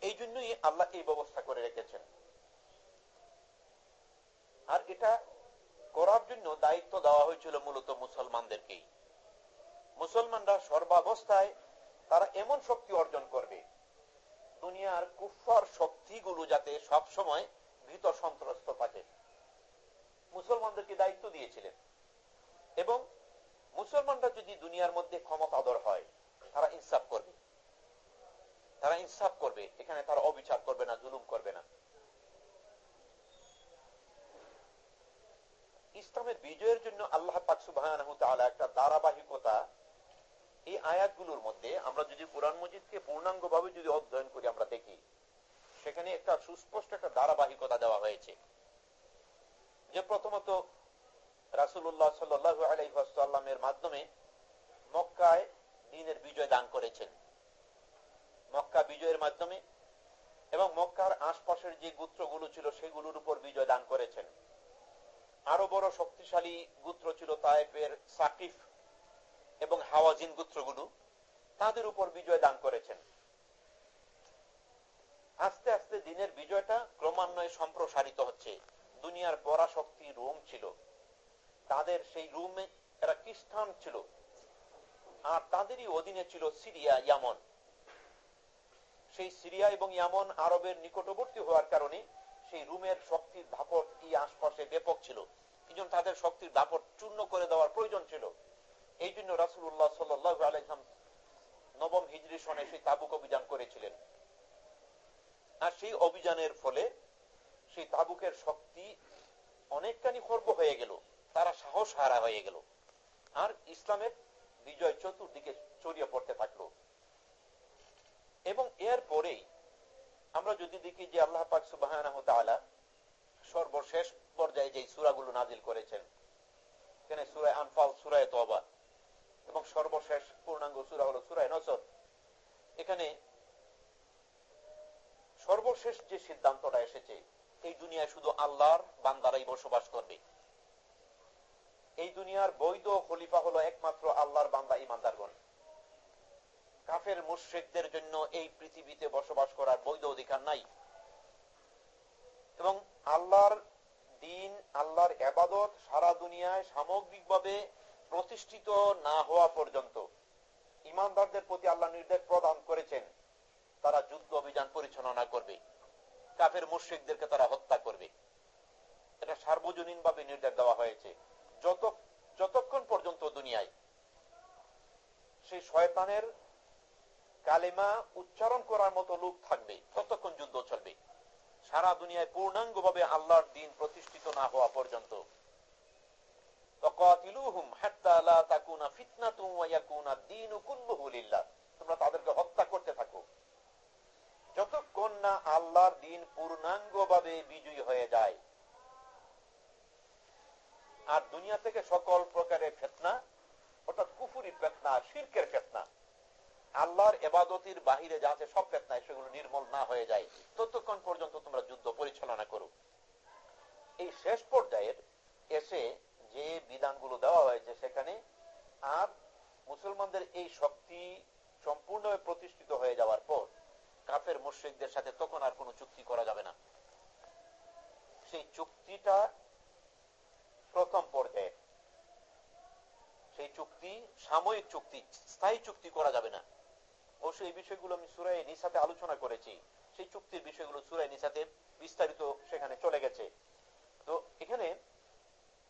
এই জন্যই আল্লাহ এই ব্যবস্থা করে রেখেছেন। আর এটা করার জন্য দায়িত্ব দেওয়া হয়েছিল মূলত মুসলমানদেরকেই। মুসলমানরা সর্বাবস্থায় তারা এমন শক্তি অর্জন করবে। দুনিয়ার কুফার শক্তিগুলো যাতে সব সময় ভীত সন্ত্রস্ত থাকে। মুসলমানদেরকে দায়িত্ব দিয়েছিলেন? এবং মুসলমানরা যদি দুনিয়ার মধ্যে ক্ষমতাধর হয়, তারা ইনসাফ করবে। তারা ইনসাফ করবে, এখানে তারা অবিচার করবে না, জুলুম করবে না। ইসলামের বিজয়ের জন্য আল্লাহ পাকসুবাহ একটা ধারাবাহিকতা এই আয়াতগুলোর মধ্যে আমরা যদি কোরআন মজিদকে পূর্ণাঙ্গ ভাবে যদি অধ্যয়ন করি, আমরা দেখি, সেখানে একটা সুস্পষ্ট একটা ধারাবাহিকতা দেওয়া হয়েছে। যে প্রথমত রাসুল্লাহ সাল্লু আলাইসাল্লামের মাধ্যমে মক্কায় দিনের বিজয় দান করেছেন। মক্কা বিজয়ের মাধ্যমে এবং মক্কার আশপাশের যে গুত্রগুলো ছিল সেগুলোর উপর বিজয় দান করেছেন। আরও বড় শক্তিশালী গুত্র ছিল তায়েফের সাকিফ এবং হাওয়াজিন গুত্রগুলো, তাদের উপর বিজয় দান করেছেন। আস্তে আস্তে দিনের বিজয়টা ক্রমান্বয়ে সম্প্রসারিত হচ্ছে। দুনিয়ার পরাশক্তি রোম ছিল। তাদের সেই রুমে এরা খ্রিস্টান ছিল। আর তাদেরই অধীনে ছিল সিরিয়া, ইয়ামন। সেই সিরিয়া এবং ইয়ামন আরবের নিকটবর্তী হওয়ার কারণে সেই রুমের শক্তির ধাপট এই আশপাশে ব্যাপক ছিল। এই তাদের শক্তির দাপট চূর্ণ করে দেওয়ার প্রয়োজন ছিল। এই জন্য রাসুল্লাহ সাল্লাহ আলাইসলাম নবম হিজরি সনে সেই তাবুক অভিযান করেছিলেন। আর সেই অভিযানের ফলে সেই তাবুকের শক্তি অনেকখানি খর্ব হয়ে গেল, তারা সাহস হারা হয়ে গেল। আর ইসলামের বিজয় চতুর্দিকে ছড়িয়ে পড়তে থাকল। এবং এর পরেই আমরা যদি দেখি যে আল্লাহ পাক সুবাহ সর্বশেষ পর্যায়ে যে সুরাগুলো নাজিল করেছেন, এখানে সুরায় আনফাল, সুরায় তবা এবং সর্বশেষ পূর্ণাঙ্গ সুরা হলো সুরায় নসর। এখানে সর্বশেষ যে সিদ্ধান্তটা এসেছে, এই দুনিয়ায় শুধু আল্লাহর বান্দারাই বসবাস করবে। এই দুনিয়ার বৈধ খলিফা হলো একমাত্র আল্লাহর বান্দা ইমানদারগণ। কাফের মুশ্রিকদের জন্য এই পৃথিবীতে বসবাস করার বৈধ অধিকার নাই। এবং আল্লাহর দিন, আল্লাহর এবাদত সারা দুনিয়ায় সামগ্রিকভাবে প্রতিষ্ঠিত না হওয়া পর্যন্ত ইমানদারদের প্রতি আল্লাহ নির্দেশ প্রদান করেছেন। তারা যুদ্ধ অভিযান পরিচালনা করবে। কাফের মুশ্রিকদেরকে তারা হত্যা করবে। এটা সার্বজনীন ভাবে নির্দেশ দেওয়া হয়েছে। যত যতক্ষণ পর্যন্ত দুনিয়ায় সেই শয়তানের কালেমা উচ্চারণ করার মতো লোক থাকবে ততক্ষণ যুদ্ধ চলবে? সারা দুনিয়ায় পূর্ণাঙ্গ ভাবে আল্লাহর দিন প্রতিষ্ঠিত না হওয়া পর্যন্ত। যতক্ষণ না আল্লাহর দিন বিজয়ী হয়ে যায়। আর দুনিয়া থেকে সকল প্রকারের ফেতনা, অর্থাৎ কুফুরি ফেতনা, শির্কের ফেতনা আল্লাহর এবাদতির বাহিরে যা আছে সব ফেতনায় সেগুলো নির্মল না হয়ে যায়। ততক্ষণ পর্যন্ত তোমরা যুদ্ধ পরিচালনা করো। এই শেষ পর্যায়ের এসে যে বিধানগুলো দেওয়া হয়েছে সেখানে আর মুসলমানদের এই শক্তি সম্পূর্ণভাবে প্রতিষ্ঠিত হয়ে যাওয়ার পর কাফের মুশ্রিকদের সাথে তখন আর কোনো চুক্তি করা যাবে না। সেই চুক্তিটা প্রথম পর্যায়ে। সেই চুক্তি সাময়িক চুক্তি, স্থায়ী চুক্তি করা যাবে না। অবশ্য এই বিষয়গুলো আমি সুরাই নিসাতে আলোচনা করেছি। সেই চুক্তির বিষয়গুলো সুরাই নিসাতে বিস্তারিত সেখানে চলে গেছে। তো এখানে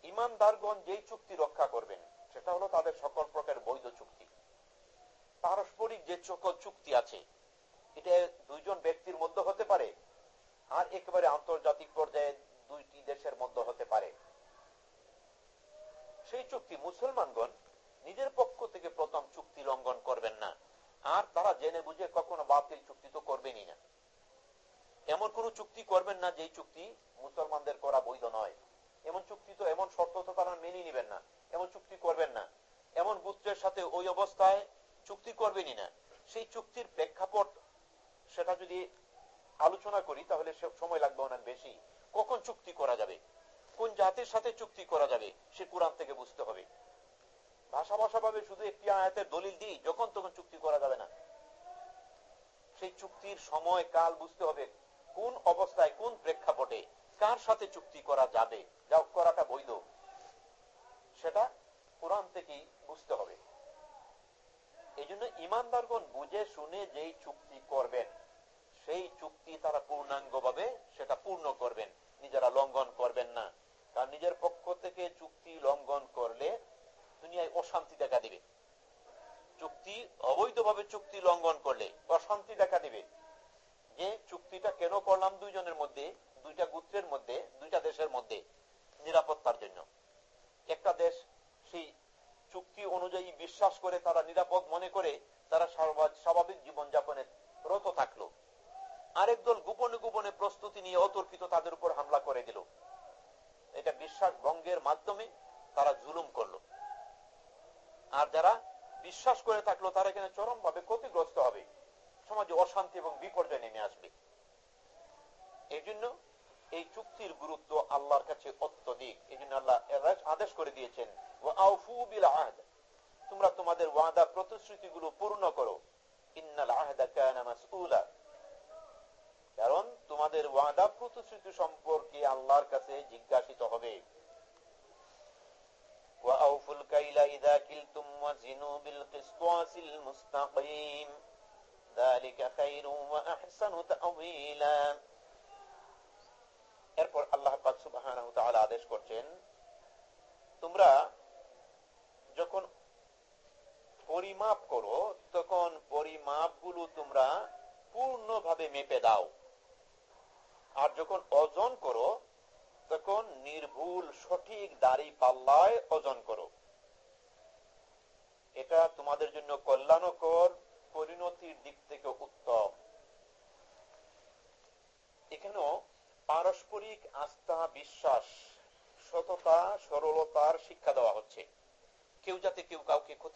ইমানদারগণ যেই চুক্তি রক্ষা করবেন, সেটা হলো তাদের সকল প্রকার বৈধ চুক্তি। পারস্পরিক যে সকল চুক্তি আছে, এটা দুইজন ব্যক্তির মধ্যে হতে পারে, আর একেবারে আন্তর্জাতিক পর্যায়ে দুইটি দেশের মধ্যে হতে পারে। সেই চুক্তি মুসলমানগণ নিজের পক্ষ থেকে প্রথম চুক্তি লঙ্ঘন করবেন না। আর তারা জেনে বুঝে কখনো বাতিল চুক্তি তো করবেনই না। এমন কোন চুক্তি করবেন না যে চুক্তি মুসলমানদের করা বৈধ নয়। এমন চুক্তি তো এমন শর্ত তো তারা মেনে নিবেন না। এমন চুক্তি করবেন না। এমন গুত্রের সাথে ওই অবস্থায় চুক্তি করবেনই না। সেই চুক্তির প্রেক্ষাপট সেটা যদি আলোচনা করি, তাহলে সময় লাগবে অনেক বেশি। কখন চুক্তি করা যাবে? কোন জাতির সাথে চুক্তি করা যাবে? সে কোরআন থেকে বুঝতে হবে। ভাষা ভাষা ভাবে শুধু একটি আয়াতের দলিল দিই, যখন তখন চুক্তি করা যাবে না। সেই চুক্তির সময়, কাল বুঝতে হবে কোন অবস্থায়, কোন প্রেক্ষাপটে কার সাথে চুক্তি করা যাবে, যা করাটা বৈধ, সেটা কোরআন থেকেই বুঝতে হবে। এই জন্য ইমানদারগণ বুঝে শুনে যেই চুক্তি করবেন, সেই চুক্তি তারা পূর্ণাঙ্গ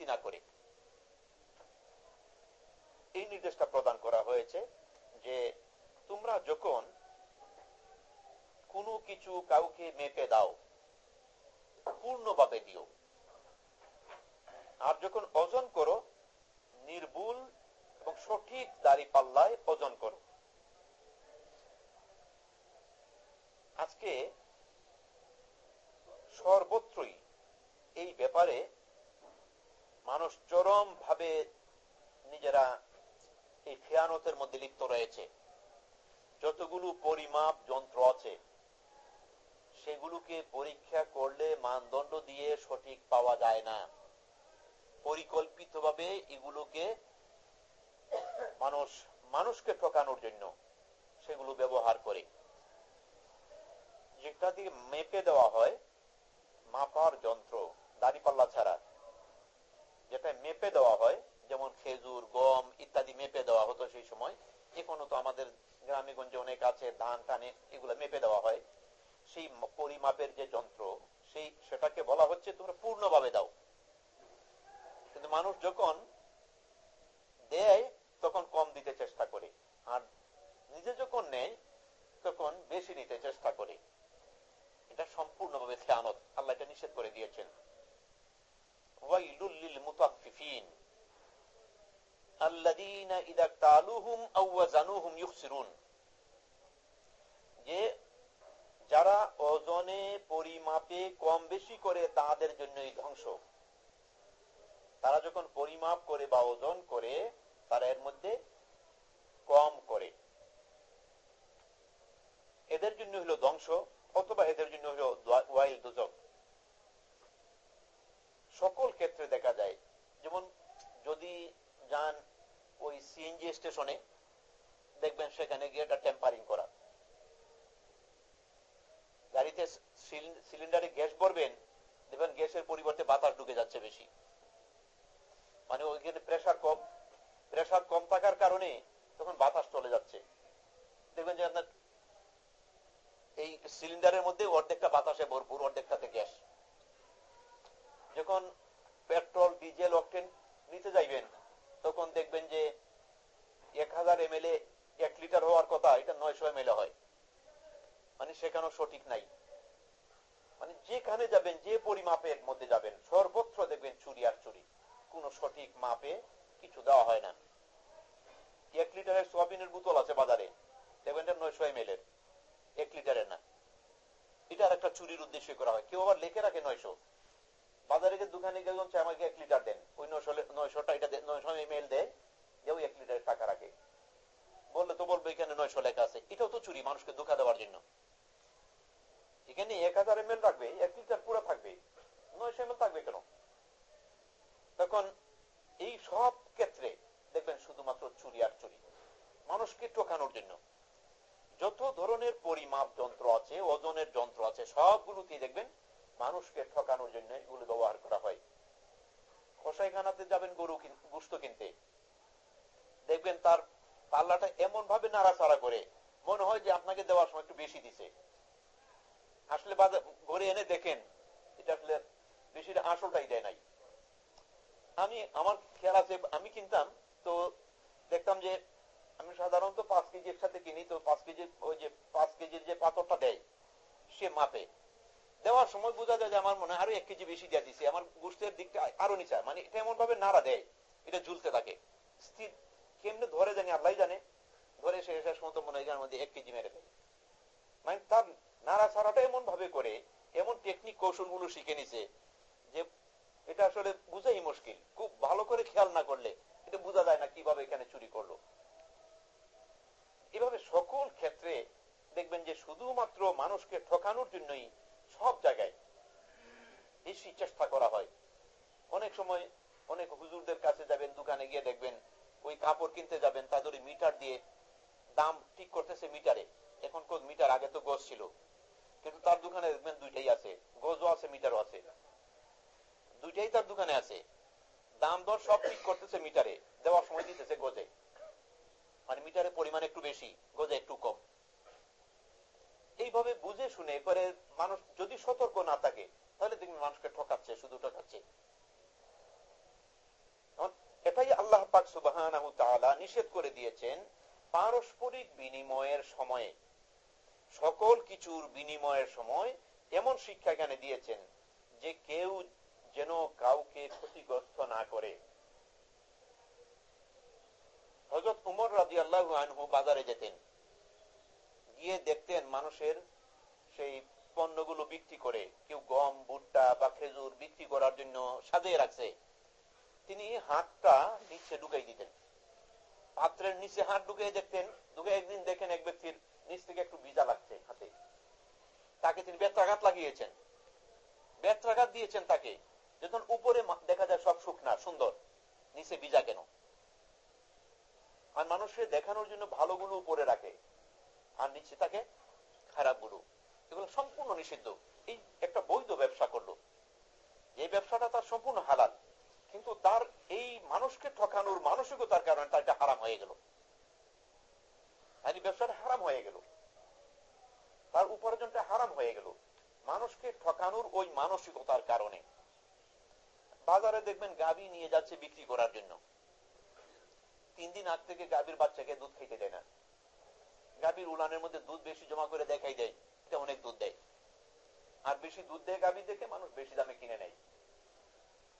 না করে এই নির্দেশটা প্রদান করা হয়েছে যে তোমরা যখন কোনো কিছু কাউকে মেপে দাও পূর্ণভাবে দিও আর যখন ওজন করো নির্ভুল এবং সঠিক দাড়ি পাল্লায় ওজন করো আজকে সর্বত্রই এই ব্যাপারে মানুষ চরম ভাবে নিজেরা খেয়ানতের মধ্যে লিপ্ত রয়েছে। যতগুলো পরিমাপ যন্ত্র আছে, সেগুলোকে পরীক্ষা করলে মানদণ্ড দিয়ে সঠিক পাওয়া যায় না। পরিকল্পিতভাবে এগুলোকে মানুষ, মানুষকে ঠকানোর জন্য সেগুলো ব্যবহার করে। যেটা দিয়ে মেপে দেওয়া হয়, মাপার যন্ত্র দাড়িপাল্লা ছাড়া। যেটা মেপে দেওয়া হয় যেমন খেজুর, গম ইত্যাদি মেপে দেওয়া হতো সেই সময়। এখনও তো আমাদের গ্রামে গঞ্জে অনেক আছে, ধান, টানে, এগুলো মেপে দেওয়া হয়। সেই পরিমাপের যে যন্ত্র, সেই সেটাকে বলা হচ্ছে তোমরা পূর্ণভাবে দাও। কিন্তু মানুষ যখন দেয়, তখন কম দিতে চেষ্টা করে। আর নিজে যখন নেয়, তখন বেশি নিতে চেষ্টা করে। এটা সম্পূর্ণভাবে খেয়ানত। আল্লাহ এটা নিষেধ করে দিয়েছেন। ওয়াইলুল মুতাফফিফিন। যে যারা ওজনে পরিমাপে কম বেশি করে তাদের জন্যই ধ্বংস। তারা যখন পরিমাপ করে বা ওজন করে, তারা এর মধ্যে কম করে। এদের জন্য হলো ধ্বংস, অথবা এদের জন্য হলো ওয়াইল দুজক। সকল ক্ষেত্রে দেখা যায়, যেমন যদি যান ওই সিএনজি স্টেশনে দেখবেন সেখানে গিয়ে এটা টেম্পারিং করা। গাড়িতে সিলিন্ডারে গ্যাস ভরবেন, দেখবেন গ্যাসের পরিবর্তে বাতাস ঢুকে যাচ্ছে বেশি। মানে ওইখানে প্রেশার কম প্রেশার কম থাকার কারণে তখন বাতাস চলে যাচ্ছে। দেখবেন যে আপনার এই সিলিন্ডারের মধ্যে অর্ধেকটা বাতাসে ভরপুর অর্ধেকটাতে গ্যাস। যখন পেট্রোল ডিজেল অকটেন নিতে যাইবেন তখন দেখবেন যে এক হাজার এম এল এক লিটার হওয়ার কথা, এটা নয়শো এম হয়। মানে সেখানেও সঠিক নাই। মানে যেখানে যাবেন, যে পরিমাপের মধ্যে যাবেন, সর্বত্র দেখবেন চুরি আর চুরি। কোন সঠিক মাপে কিছু দেওয়া হয় না। এক লিটারের সোয়াবিনের বোতল আছে বাজারে, দেখবেন এটা নয়শো এম এক লিটারের না। এটা আর একটা চুরির উদ্দেশ্যে করা হয়। কেউ আবার লেখে রাখে নয়শো। বাজারে গিয়ে দোকানে গেলে আমাকে এক লিটার দেন। ওই নয়শো এটা নয়শো এম এল দেয় যে ওই এক লিটারের টাকা রাখে। বললে, তো বলব এখানে নয়শো লেখা আছে। এটাও তো চুরি, মানুষকে ধোকা দেওয়ার জন্য। এখানে এক হাজার এম রাখবে, এক লিটার পুরো থাকবে। নয়শো এম থাকবে কেন? তখন এই সব ক্ষেত্রে দেখবেন শুধুমাত্র চুরি আর চুরি। মানুষকে ঠকানোর জন্য। যত ধরনের পরিমাপ যন্ত্র আছে, ওজনের যন্ত্র আছে, সবগুলোতেই দেখবেন মানুষকে ঠকানোর জন্য এগুলো ব্যবহার করা হয়। কষাইখানাতে যাবেন গরু গুস্ত কিনতে। দেখবেন তার পাল্লাটা এমন ভাবে নাড়াচাড়া করে, মনে হয় যে আপনাকে দেওয়ার সময় একটু বেশি দিছে। আসলে ঘরে এনে দেখেন, এটা আসলে বেশি আসলটাই দেয় নাই। আমি, আমার খেয়াল আছে, আমি কিনতাম, তো দেখতাম যে আমি সাধারণত পাঁচ কেজির সাথে কিনি, তো পাঁচ কেজির ওই যে পাঁচ কেজির যে পাথরটা দেয়, সে মাপে। দেওয়ার সময় বোঝা যায় যে আমার মনে হয় আরও এক কেজি বেশি দিয়ে দিছে। আমার গোষ্ঠের দিকটা আরও নিচে মানে এটা এমন ভাবে নাড়া দেয়, এটা ঝুলতে থাকে। স্থির, কেমনে ধরে জানি আল্লাহ জানে। ধরে সে শেষ মতো মনে হয় মধ্যে এক কেজি মেরে দেয় মানে তার নাড়া ছাড়াটা এমন ভাবে করে, এমন টেকনিক কৌশলগুলো শিখে নিছে যে এটা আসলে বুঝাই মুশকিল। খুব ভালো করে খেয়াল না করলে এটা বোঝা যায় না কীভাবে এখানে চুরি করল। এভাবে সকল ক্ষেত্রে দেখবেন যে শুধুমাত্র মানুষকে ঠকানোর জন্যই সব জায়গায় বেশি চেষ্টা করা হয়। অনেক সময় অনেক হুজুরদের কাছে যাবেন, দোকানে গিয়ে দেখবেন, ওই কাপড় কিনতে যাবেন, তাদের মিটার দিয়ে দাম ঠিক করতেছে মিটারে। এখন কোন মিটার আগে তো গজ ছিল। কিন্তু তার দোকানে দেখবেন দুইটাই আছে গজও আছে, মিটারও আছে। দুইটাই তার দোকানে আছে। দাম দর সব ঠিক করতেছে মিটারে, দেওয়ার সময় দিতেছে গজে মানে মিটারের পরিমাণ একটু বেশি গজে একটু কম। এইভাবে বুঝে শুনে করে মানুষ যদি সতর্ক না থাকে, তাহলে দেখবেন মানুষকে ঠকাচ্ছে, শুধু ঠকাচ্ছে। এটাই আল্লাহ পাক সুবাহ নিষেধ করে দিয়েছেন পারস্পরিক বিনিময়ের সময়ে। সকল কিছুর বিনিময়ের সময় এমন শিক্ষা এখানে দিয়েছেন যে কেউ যেন কাউকে ক্ষতিগ্রস্ত না করে। হজরত উমর রাজি আল্লাহ আনহু বাজারে যেতেন। গিয়ে দেখতেন মানুষের সেই পণ্যগুলো বিক্রি করে। কেউ গম, ভুট্টা বা খেজুর বিক্রি করার জন্য সাজিয়ে রাখছে। তিনি হাতটা নিচে ঢুকাই দিতেন। পাত্রের নিচে হাত ঢুকিয়ে দেখতেন। ঢুকে একদিন দেখেন এক ব্যক্তির নিচ থেকে একটু ভিজা লাগছে হাতে। তাকে তিনি বেত্রাঘাত লাগিয়েছেন। বেত্রাঘাত দিয়েছেন তাকে। যখন উপরে দেখা যায় সব শুকনা, সুন্দর। নিচে ভিজা কেন? আর মানুষের দেখানোর জন্য ভালোগুলো উপরে রাখে। আর নিচে থাকে খারাপগুলো এগুলো সম্পূর্ণ নিষিদ্ধ। এই একটা বৈধ ব্যবসা করল। এই ব্যবসাটা তার সম্পূর্ণ হালাল। কিন্তু তার এই মানুষকে ঠকানোর মানসিকতার কারণে তার এটা হারাম হয়ে গেল। ব্যবসাটা হারাম হয়ে গেল। তার উপার্জনটা হারাম হয়ে গেল। মানুষকে ঠকানোর ওই মানসিকতার কারণে। বাজারে দেখবেন গাবি নিয়ে যাচ্ছে বিক্রি করার জন্য। তিন দিন আগ থেকে গাভীর বাচ্চাকে দুধ খেতে দেয় না। গাভীর উলানের মধ্যে দুধ বেশি জমা করে দেখাই দেয়, এটা অনেক দুধ দেয়। আর বেশি দুধ দেয় গাভী দেখে মানুষ বেশি দামে কিনে নেয়।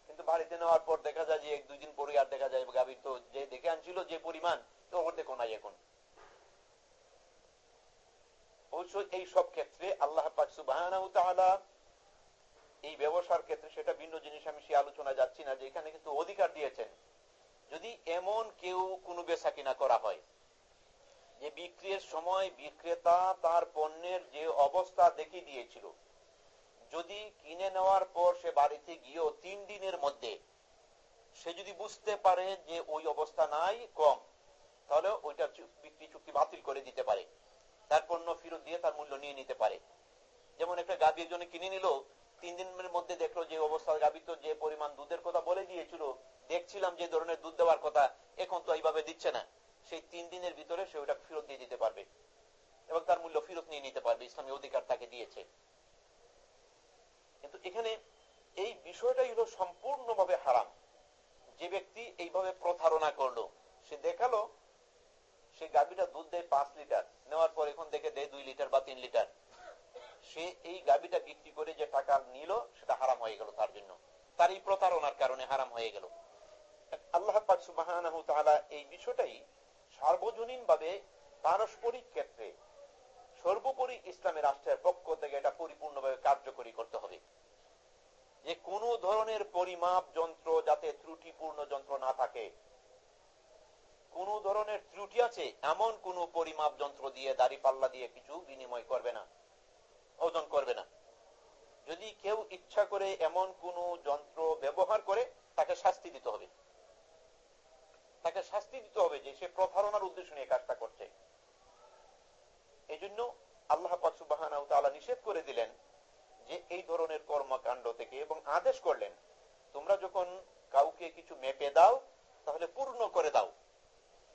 কিন্তু বাড়িতে নেওয়ার পর দেখা যায় যে এক, দুই দিন পরে আর দেখা যায় গাভীর তো যে দেখে আনছিল, যে পরিমাণ, তো ওর দেখো নাই এখন এই সব ক্ষেত্রে আল্লাহ এই ব্যবসার ক্ষেত্রে সেটা ভিন্ন জিনিস, আমি সে আলোচনা যাচ্ছি না, যে এখানে কিন্তু অধিকার দিয়েছেন। যদি এমন কেউ কোনো বেচা কিনা করা হয় যে বিক্রির সময় বিক্রেতা তার পণ্যের যে অবস্থা দেখে দিয়েছিল, যদি কিনে নেওয়ার পর সে বাড়িতে গিয়েও তিন দিনের মধ্যে সে যদি বুঝতে পারে যে ওই অবস্থা নাই কম, তাহলে ওইটা বিক্রি চুক্তি বাতিল করে দিতে পারে। তার পণ্য ফেরত দিয়ে তার মূল্য নিয়ে নিতে পারে। যেমন একটা গাভী একজনে কিনে নিল, তিন দিনের মধ্যে দেখল যে অবস্থা গাভী তো যে পরিমাণ দুধের কথা বলে দিয়েছিল, দেখছিলাম যে ধরনের দুধ দেওয়ার কথা, এখন তো এইভাবে দিচ্ছে না। সেই তিন দিনের ভিতরে সে ওটা ফেরত দিয়ে দিতে পারবে। এবং তার মূল্য ফেরত নিয়ে নিতে পারবে, ইসলামী অধিকার তাকে দিয়েছে। কিন্তু এখানে এই বিষয়টাই হলো সম্পূর্ণভাবে হারাম। যে ব্যক্তি এইভাবে প্রতারণা করল, সে দেখাল, সে গাভীটা দুধ দেয় পাঁচ লিটার, নেওয়ার পর এখন দেখে দেয় দুই লিটার বা তিন লিটার। সে এই গাভীটা বিক্রি করে যে টাকা নিল, সেটা হারাম হয়ে গেল তার জন্য। তার এই প্রতারণার কারণে হারাম হয়ে গেল। আল্লাহ এই বিষয়টাই সার্বজনীন ভাবে পারস্পরিক ক্ষেত্রে সর্বোপরি ইসলামী রাষ্ট্রের পক্ষ থেকে এটা পরিপূর্ণভাবে কার্যকরী করতে হবে। যে কোন ধরনের পরিমাপ যন্ত্র যাতে ত্রুটিপূর্ণ যন্ত্র না থাকে, কোন ধরনের ত্রুটি আছে, এমন কোন পরিমাপ যন্ত্র দিয়ে দাড়ি পাল্লা দিয়ে কিছু বিনিময় করবে না, ওজন করবে না। যদি কেউ ইচ্ছা করে এমন কোন যন্ত্র ব্যবহার করে, তাকে শাস্তি দিতে হবে। তাকে শাস্তি দিতে হবে যে সে প্রতারণার উদ্দেশ্য নিয়ে কাজটা করছে। এই জন্য আল্লাহ পাকসুবাহ নিষেধ করে দিলেন যে এই ধরনের কর্মকাণ্ড থেকে এবং আদেশ করলেন, তোমরা যখন কাউকে কিছু মেপে দাও, তাহলে পূর্ণ করে দাও।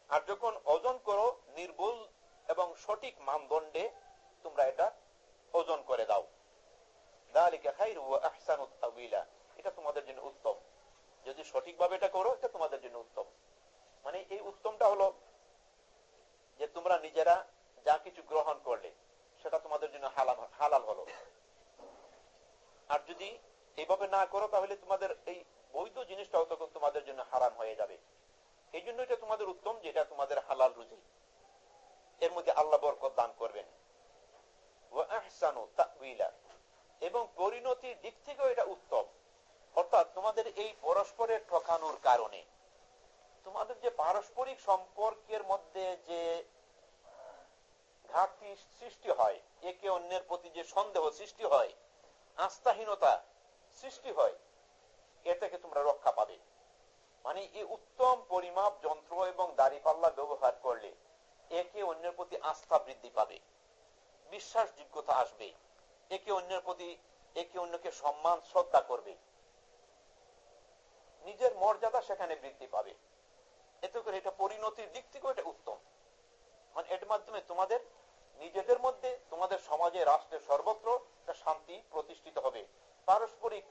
আর যখন ওজন করো নির্ভুল এবং সঠিক মানদণ্ডে, তোমরা এটা ওজন করে দাও। এটা তোমাদের জন্য উত্তম। যদি সঠিকভাবে এটা করো, এটা তোমাদের জন্য উত্তম। মানে এই উত্তমটা হলো যে তোমরা নিজেরা যা কিছু গ্রহণ করলে, সেটা তোমাদের জন্য হালাল হলো। আর যদি এইভাবে না করো, তাহলে তোমাদের এই বৈধ জিনিসটাও তখন তোমাদের জন্য হারাম হয়ে যাবে। এই জন্য এটা তোমাদের উত্তম যেটা তোমাদের হালাল রুজি। এর মধ্যে আল্লাহ বরকত দান করবেন। এবং পরিণতির দিক থেকেও এটা উত্তম। অর্থাৎ তোমাদের এই পরস্পরের ঠকানোর কারণে। তোমাদের যে পারস্পরিক সম্পর্কের মধ্যে যে ঘাটতি সৃষ্টি হয়, একে অন্যের প্রতি যে সন্দেহ সৃষ্টি হয়, আস্থাহীনতা সৃষ্টি হয়, এ থেকে তোমরা রক্ষা পাবে। মানে এই উত্তম পরিমাপ যন্ত্র এবং দাড়িপাল্লা ব্যবহার করলে একে অন্যের প্রতি আস্থা বৃদ্ধি পাবে, বিশ্বাসযোগ্যতা আসবে, একে অন্যের প্রতি একে অন্যকে সম্মান, শ্রদ্ধা করবে। নিজের মর্যাদা সেখানে বৃদ্ধি পাবে। এতে করে এটা পরিণতির দিক থেকেও এটা উত্তম মানে এর মাধ্যমে তোমাদের নিজেদের মধ্যে তোমাদের সমাজে রাষ্ট্রের সর্বত্র একটা শান্তি প্রতিষ্ঠিত হবে পারস্পরিক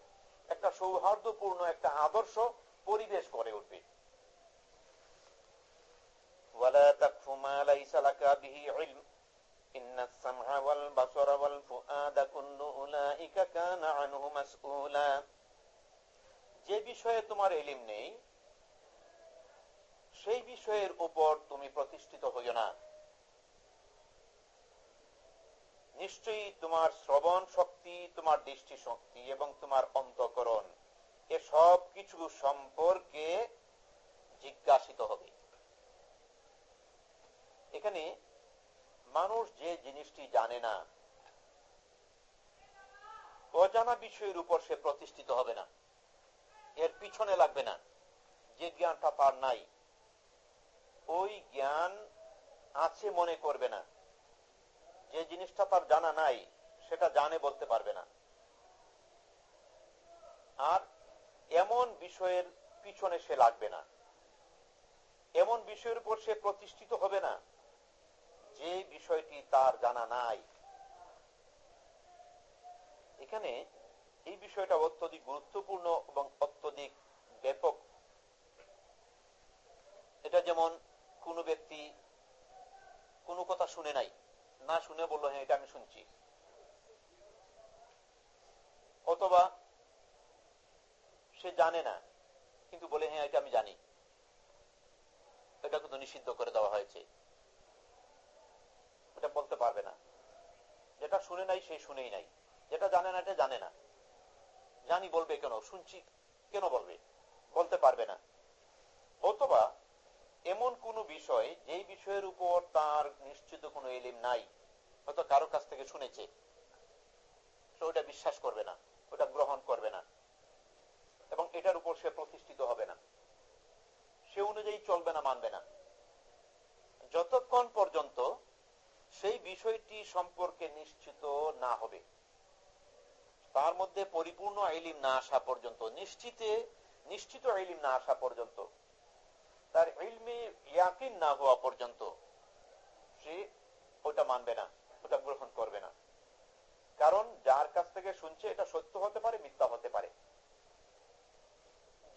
একটা সৌহার্দ্যপূর্ণ একটা আদর্শ পরিবেশ গড়ে উঠবে ولا تقف ما ليس لك به علم إن السمع والبصر والفؤاد كل أولئك كان عنه مسؤولا যে বিষয়ে তোমার এলিম নেই সেই বিষয়ের উপর তুমি প্রতিষ্ঠিত হইও না। নিশ্চয়ই তোমার শ্রবণ শক্তি, তোমার দৃষ্টি শক্তি এবং তোমার অন্তকরণ এসব কিছু সম্পর্কে জিজ্ঞাসিত হবে। এখানে মানুষ যে জিনিসটি জানে না, অজানা বিষয়ের উপর সে প্রতিষ্ঠিত হবে না। এর পিছনে লাগবে না। যে জ্ঞানটা তার নাই। ওই জ্ঞান আছে মনে করবে না। যে জিনিসটা তার জানা নাই, সেটা জানে বলতে পারবে না। আর এমন বিষয়ের পিছনে সে লাগবে না। এমন বিষয়ের উপর সে প্রতিষ্ঠিত হবে না, যে বিষয়টি তার জানা নাই। এখানে এই বিষয়টা অত্যধিক গুরুত্বপূর্ণ এবং অত্যধিক ব্যাপক। এটা যেমন কোনো ব্যক্তি কোনো কথা শুনে নাই, না শুনে বলল হ্যাঁ এটা আমি শুনছি। অথবা সে জানে না, কিন্তু বলে হ্যাঁ এটা আমি জানি। এটা কিন্তু নিষিদ্ধ করে দেওয়া হয়েছে। এটা বলতে পারবে না। যেটা শুনে নাই, সে শুনেই নাই। যেটা জানে না, এটা জানে না। জানি বলবে কেন, শুনছি কেন বলবে? বলতে পারবে না। অথবা এমন কোন বিষয় যেই বিষয়ের উপর তার নিশ্চিত কোনো এলিম নাই, হয়তো কারও কাছ থেকে শুনেছে। ওটা বিশ্বাস করবে না ওটা গ্রহণ করবে না। এবং এটার উপর সে প্রতিষ্ঠিত হবে না। সে অনুযায়ী চলবে না, মানবে না। যতক্ষণ পর্যন্ত সেই বিষয়টি সম্পর্কে নিশ্চিত না হবে, তার মধ্যে পরিপূর্ণ আইলিম না আসা পর্যন্ত, নিশ্চিতে, নিশ্চিত আইলিম না আসা পর্যন্ত তার ইলমে ইয়াকিন না হওয়া পর্যন্ত সে ওটা মানবে না, ওটা গ্রহণ করবে না। কারণ যার কাছ থেকে শুনছে এটা সত্য হতে পারে, মিথ্যা হতে পারে।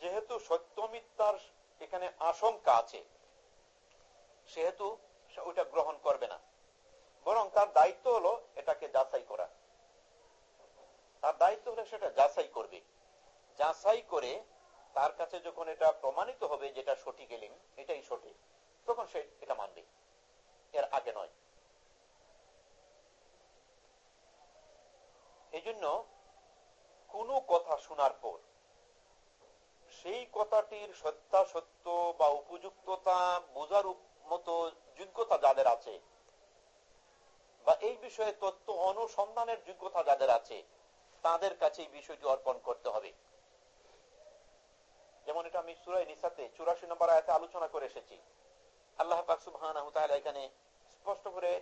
যেহেতু সত্য মিথ্যার এখানে আশঙ্কা আছে, সেহেতু ওটা গ্রহণ করবে না। বরং তার দায়িত্ব হলো এটাকে যাচাই করা। তার দায়িত্ব হলো সেটা যাচাই করবে। যাচাই করে তার কাছে যখন এটা প্রমাণিত হবে যেটা সঠিক এলিম এটাই সঠিক, তখন সে এটা মানবে। এর আগে নয়। এই জন্য কোন কথা শোনার পর, সেই কথাটির সত্যাসত্য বা উপযুক্ততা বোঝার মতো যোগ্যতা যাদের আছে, বা এই বিষয়ে তথ্য অনুসন্ধানের যোগ্যতা যাদের আছে, তাদের কাছে এই বিষয়টি অর্পণ করতে হবে। যেমন এটা আমি সুরাই নিসাতে চুরাশি নম্বর আয়াতে আলোচনা করে এসেছি আল্লাহ পাকসুবহান এখানে স্পষ্ট করে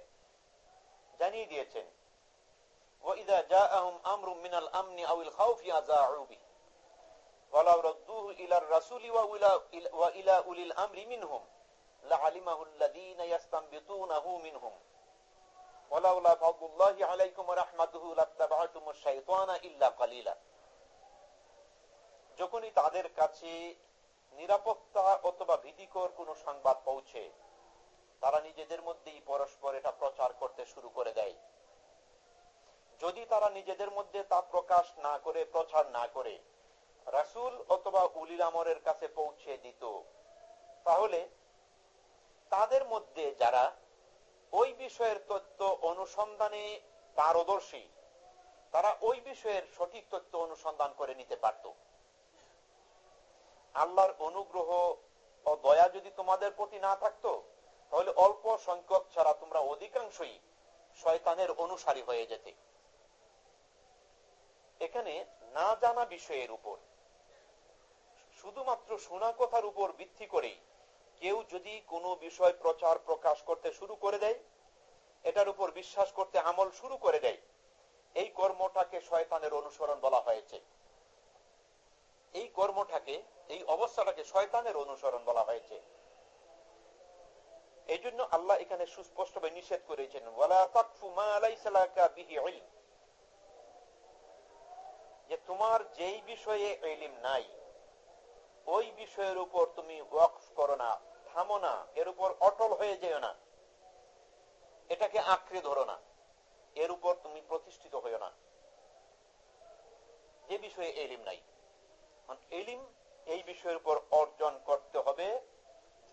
জানিয়ে দিয়েছেন وإذا جاءهم أمر من الأمن أو الخوف أذاعوا به ولو ردوه إلى الرسول وإلى أولي الأمر منهم لعلمه الذين يستنبطونه منهم ولولا فضل الله عليكم ورحمته لاتبعتم الشيطان إلا قليلا যখনই তাদের কাছে নিরাপত্তা অথবা ভীতিকর কোন সংবাদ পৌঁছে, তারা নিজেদের মধ্যেই পরস্পর এটা প্রচার করতে শুরু করে দেয়। যদি তারা নিজেদের মধ্যে তা প্রকাশ না করে, প্রচার না করে, রাসুল অথবা উলিল কাছে পৌঁছে দিত, তাহলে তাদের মধ্যে যারা ওই বিষয়ের তথ্য অনুসন্ধানে পারদর্শী, তারা ওই বিষয়ের সঠিক তথ্য অনুসন্ধান করে নিতে পারত। আল্লাহর অনুগ্রহ ও দয়া যদি তোমাদের প্রতি না থাকতো, তাহলে অল্প সংখ্যক ছাড়া তোমরা অধিকাংশই শয়তানের অনুসারী হয়ে যেতে। এখানে না জানা বিষয়ের উপর, শুধুমাত্র শোনা কথার উপর ভিত্তি করেই কেউ যদি কোনো বিষয় প্রচার প্রকাশ করতে শুরু করে দেয়, এটার উপর বিশ্বাস করতে আমল শুরু করে দেয়, এই কর্মটাকে শয়তানের অনুসরণ বলা হয়েছে। এই কর্মটাকে এই অবস্থাটাকে শয়তানের অনুসরণ বলা হয়েছে। এই জন্য আল্লাহ এখানে সুস্পষ্টভাবে নিষেধ করেছেন যে তোমার যেই বিষয়ে এলিম নাই, ওই বিষয়ের উপর তুমি ওয়াকফ করো না, থামো না, এর উপর অটল হয়ে যেও না। এটাকে আঁকড়ে ধরো না, এর উপর তুমি প্রতিষ্ঠিত হইও না। যে বিষয়ে এলিম নাই। এলিম এই বিষয়ের উপর অর্জন করতে হবে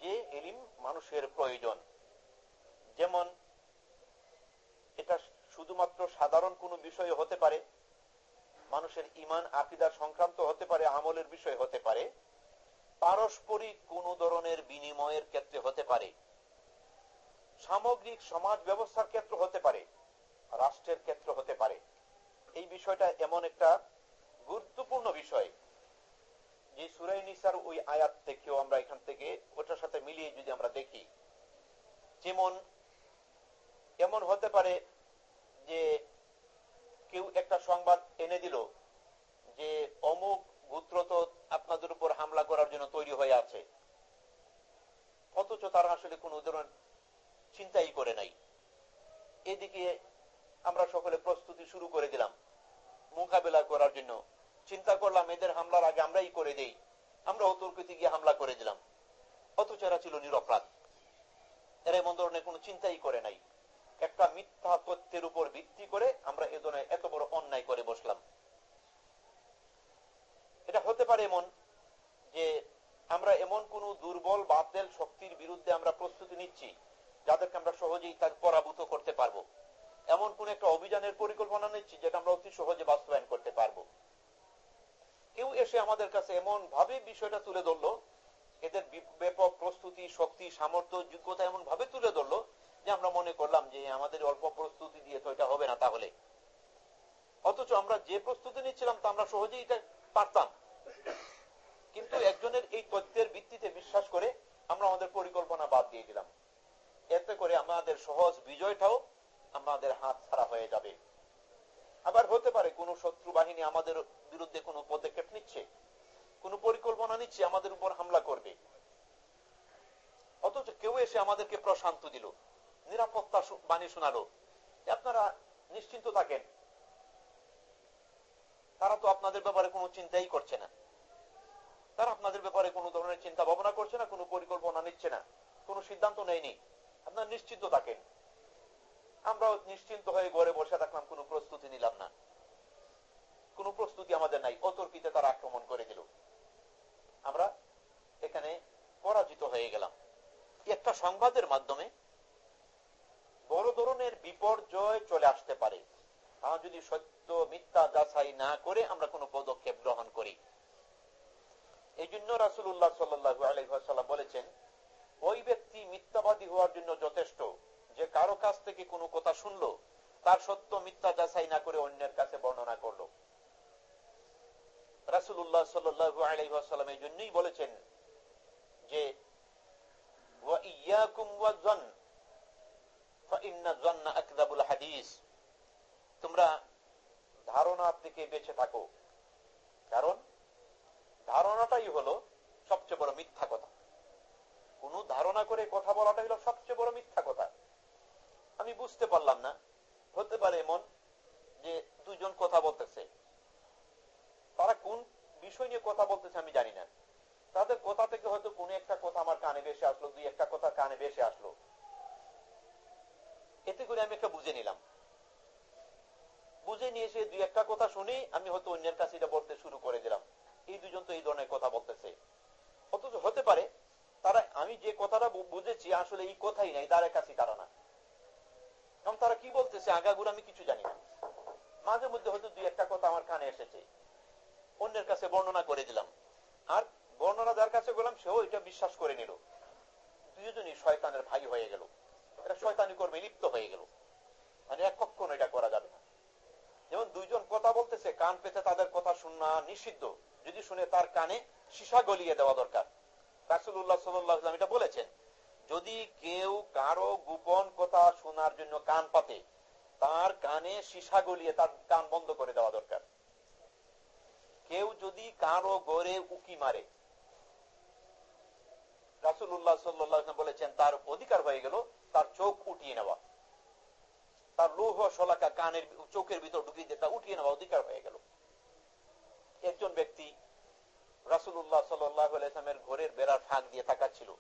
যে এলিম মানুষের প্রয়োজন। যেমন, এটা শুধুমাত্র সাধারণ কোনো বিষয় হতে পারে, মানুষের ইমান, আকিদার সংক্রান্ত হতে পারে, আমলের বিষয় হতে পারে, পারস্পরিক কোন ধরনের বিনিময়ের ক্ষেত্রে হতে পারে, সামগ্রিক সমাজ ব্যবস্থার ক্ষেত্র হতে পারে, রাষ্ট্রের ক্ষেত্র হতে পারে। এই বিষয়টা এমন একটা গুরুত্বপূর্ণ বিষয়। যে সুরাই নিসার ওই আয়াত থেকেও আমরা এখান থেকে ওটার সাথে মিলিয়ে যদি আমরা দেখি, যেমন, এমন হতে পারে যে কেউ একটা সংবাদ এনে দিল যে অমুক গোত্র তো আপনাদের উপর হামলা করার জন্য তৈরি হয়ে আছে। অথচ তারা আসলে কোন ধরনের চিন্তাই করে নাই। এদিকে আমরা সকলে প্রস্তুতি শুরু করে দিলাম, মোকাবেলা করার জন্য। চিন্তা করলাম, এদের হামলার আগে আমরাই করে দেই। আমরা অতর্কিতে গিয়ে হামলা করে দিলাম। অথচ এরা ছিল নিরপরাধ। এরা এমন ধরনের কোন চিন্তাই করে নাই। একটা মিথ্যা তথ্যের উপর ভিত্তি করে আমরা এ ধরনের এত বড় অন্যায় করে বসলাম। এটা হতে পারে এমন যে আমরা এমন কোন দুর্বল, বাতেল শক্তির বিরুদ্ধে আমরা প্রস্তুতি নিচ্ছি, যাদেরকে আমরা সহজেই তার পরাভূত করতে পারব। এমন কোন একটা অভিযানের পরিকল্পনা নিচ্ছি, যেটা আমরা অতি সহজে বাস্তবায়ন করতে পারব। কেউ এসে আমাদের কাছে এমন ভাবে বিষয়টা তুলে ধরলো, এদের ব্যাপক প্রস্তুতি, শক্তি, সামর্থ্য, যোগ্যতা এমন ভাবে তুলে ধরলো যে আমরা মনে করলাম যে আমাদের অল্প প্রস্তুতি দিয়ে তো এটা হবে না তাহলে। অথচ আমরা যে প্রস্তুতি নিচ্ছিলাম তা আমরা সহজেই এটা পারতাম। কিন্তু একজনের এই তথ্যের ভিত্তিতে বিশ্বাস করে আমরা আমাদের পরিকল্পনা বাদ দিয়ে দিলাম। এতে করে আমাদের সহজ বিজয়টাও আমাদের হাত ছাড়া হয়ে যাবে। আবার হতে পারে কোন শত্রু বাহিনী আমাদের বিরুদ্ধে কোনো পদক্ষেপ নিচ্ছে, কোন পরিকল্পনা নিচ্ছে, আমাদের উপর হামলা করবে। অথচ কেউ এসে আমাদেরকে প্রশান্ত দিল, নিরাপত্তা বাণী শোনালো। আপনারা নিশ্চিন্ত থাকেন। তারা তো আপনাদের ব্যাপারে কোনো চিন্তাই করছে না। তারা আপনাদের ব্যাপারে কোনো ধরনের চিন্তা ভাবনা করছে না, কোনো পরিকল্পনা নিচ্ছে না, কোনো সিদ্ধান্ত নেয়নি। আপনার নিশ্চিন্ত থাকেন। আমরাও নিশ্চিন্ত হয়ে ঘরে বসে থাকলাম, কোনো প্রস্তুতি নিলাম না। কোনো প্রস্তুতি আমাদের নাই, অতর্কিতে তারা আক্রমণ করে দিল আমরা এখানে পরাজিত হয়ে গেলাম। একটা সংবাদের মাধ্যমে বড় ধরনের বিপর্যয় চলে আসতে পারে। আমরা যদি সত্য, মিথ্যা যাচাই না করে আমরা কোনো পদক্ষেপ গ্রহণ করি। এই জন্য রাসুল্লাহ সাল্লাহ আলহাম বলেছেন, ওই ব্যক্তি মিথ্যাবাদী হওয়ার জন্য যথেষ্ট। যে কারও কাছ থেকে কোনো কথা শুনলো, তার সত্য মিথ্যা যাচাই না করে অন্যের কাছে বর্ণনা করল। রাসুল্লাহ সাল্লু এই জন্যই বলেছেন যে তোমরা ধারণা থেকে বেঁচে থাকো। কারণ ধারণাটাই হলো সবচেয়ে বড় মিথ্যা কথা। কোন ধারণা করে কথা বলাটাই হলো সবচেয়ে বড় মিথ্যা কথা। আমি বুঝতে পারলাম না। হতে পারে এমন যে দুজন কথা বলতেছে। তারা কোন বিষয় নিয়ে কথা বলতেছে আমি জানি না। তাদের কথা থেকে হয়তো কোন একটা কথা আমার কানে বেশি আসলো, দুই একটা কথা কানে বেশি আসলো। এতে করে আমি একটা বুঝে নিলাম। বুঝে নিয়ে এসে দুই একটা কথা শুনি আমি হয়তো অন্যের কাছে এটা বলতে শুরু করে দিলাম। এই দুজন তো এই ধরনের কথা বলতেছে। অথচ হতে পারে তারা, আমি যে কথাটা বুঝেছি আসলে এই কথাই নাই তার কাছে তারা না। কারণ তারা কি বলতেছে, আগাগুলো আমি কিছু জানি না। মাঝে মধ্যে হয়তো দুই একটা কথা আমার কানে এসেছে। অন্যের কাছে বর্ণনা করে দিলাম। আর বর্ণনা যার কাছে গেলাম সেও এটা বিশ্বাস করে নিল। দুজনই শয়তানের ভাই হয়ে গেল। এটা শয়তানি কর্মে লিপ্ত হয়ে গেল। মানে এক কখনো এটা করা যাবে না। যেমন দুইজন কথা বলতেছে, কান পেতে তাদের কথা শোনা নিষিদ্ধ। যদি শুনে তার কানে সীসা গলিয়ে দেওয়া দরকার। রাসুল্লাহ সাল্লাম এটা বলেছেন। যদি কেউ কারও গোপন কথা শোনার জন্য কান পাতে, তার কানে সীসা গলিয়ে তার কান বন্ধ করে দেওয়া দরকার। কেউ যদি কারও গড়ে উকি মারে রাসুল্লাহ সাল্লাহ বলেছেন, তার অধিকার হয়ে গেল তার চোখ উঠিয়ে নেওয়া। তার লৌহ শলাকা কানের চোখের ভিতর ঢুকিয়ে দিয়ে তা উঠিয়ে নেওয়া অধিকার হয়ে গেল। একজন ব্যক্তি রাসুল্লাহ সাল্লামের ঘরের বেড়ার ফাঁক দিয়ে তাকাচ্ছিল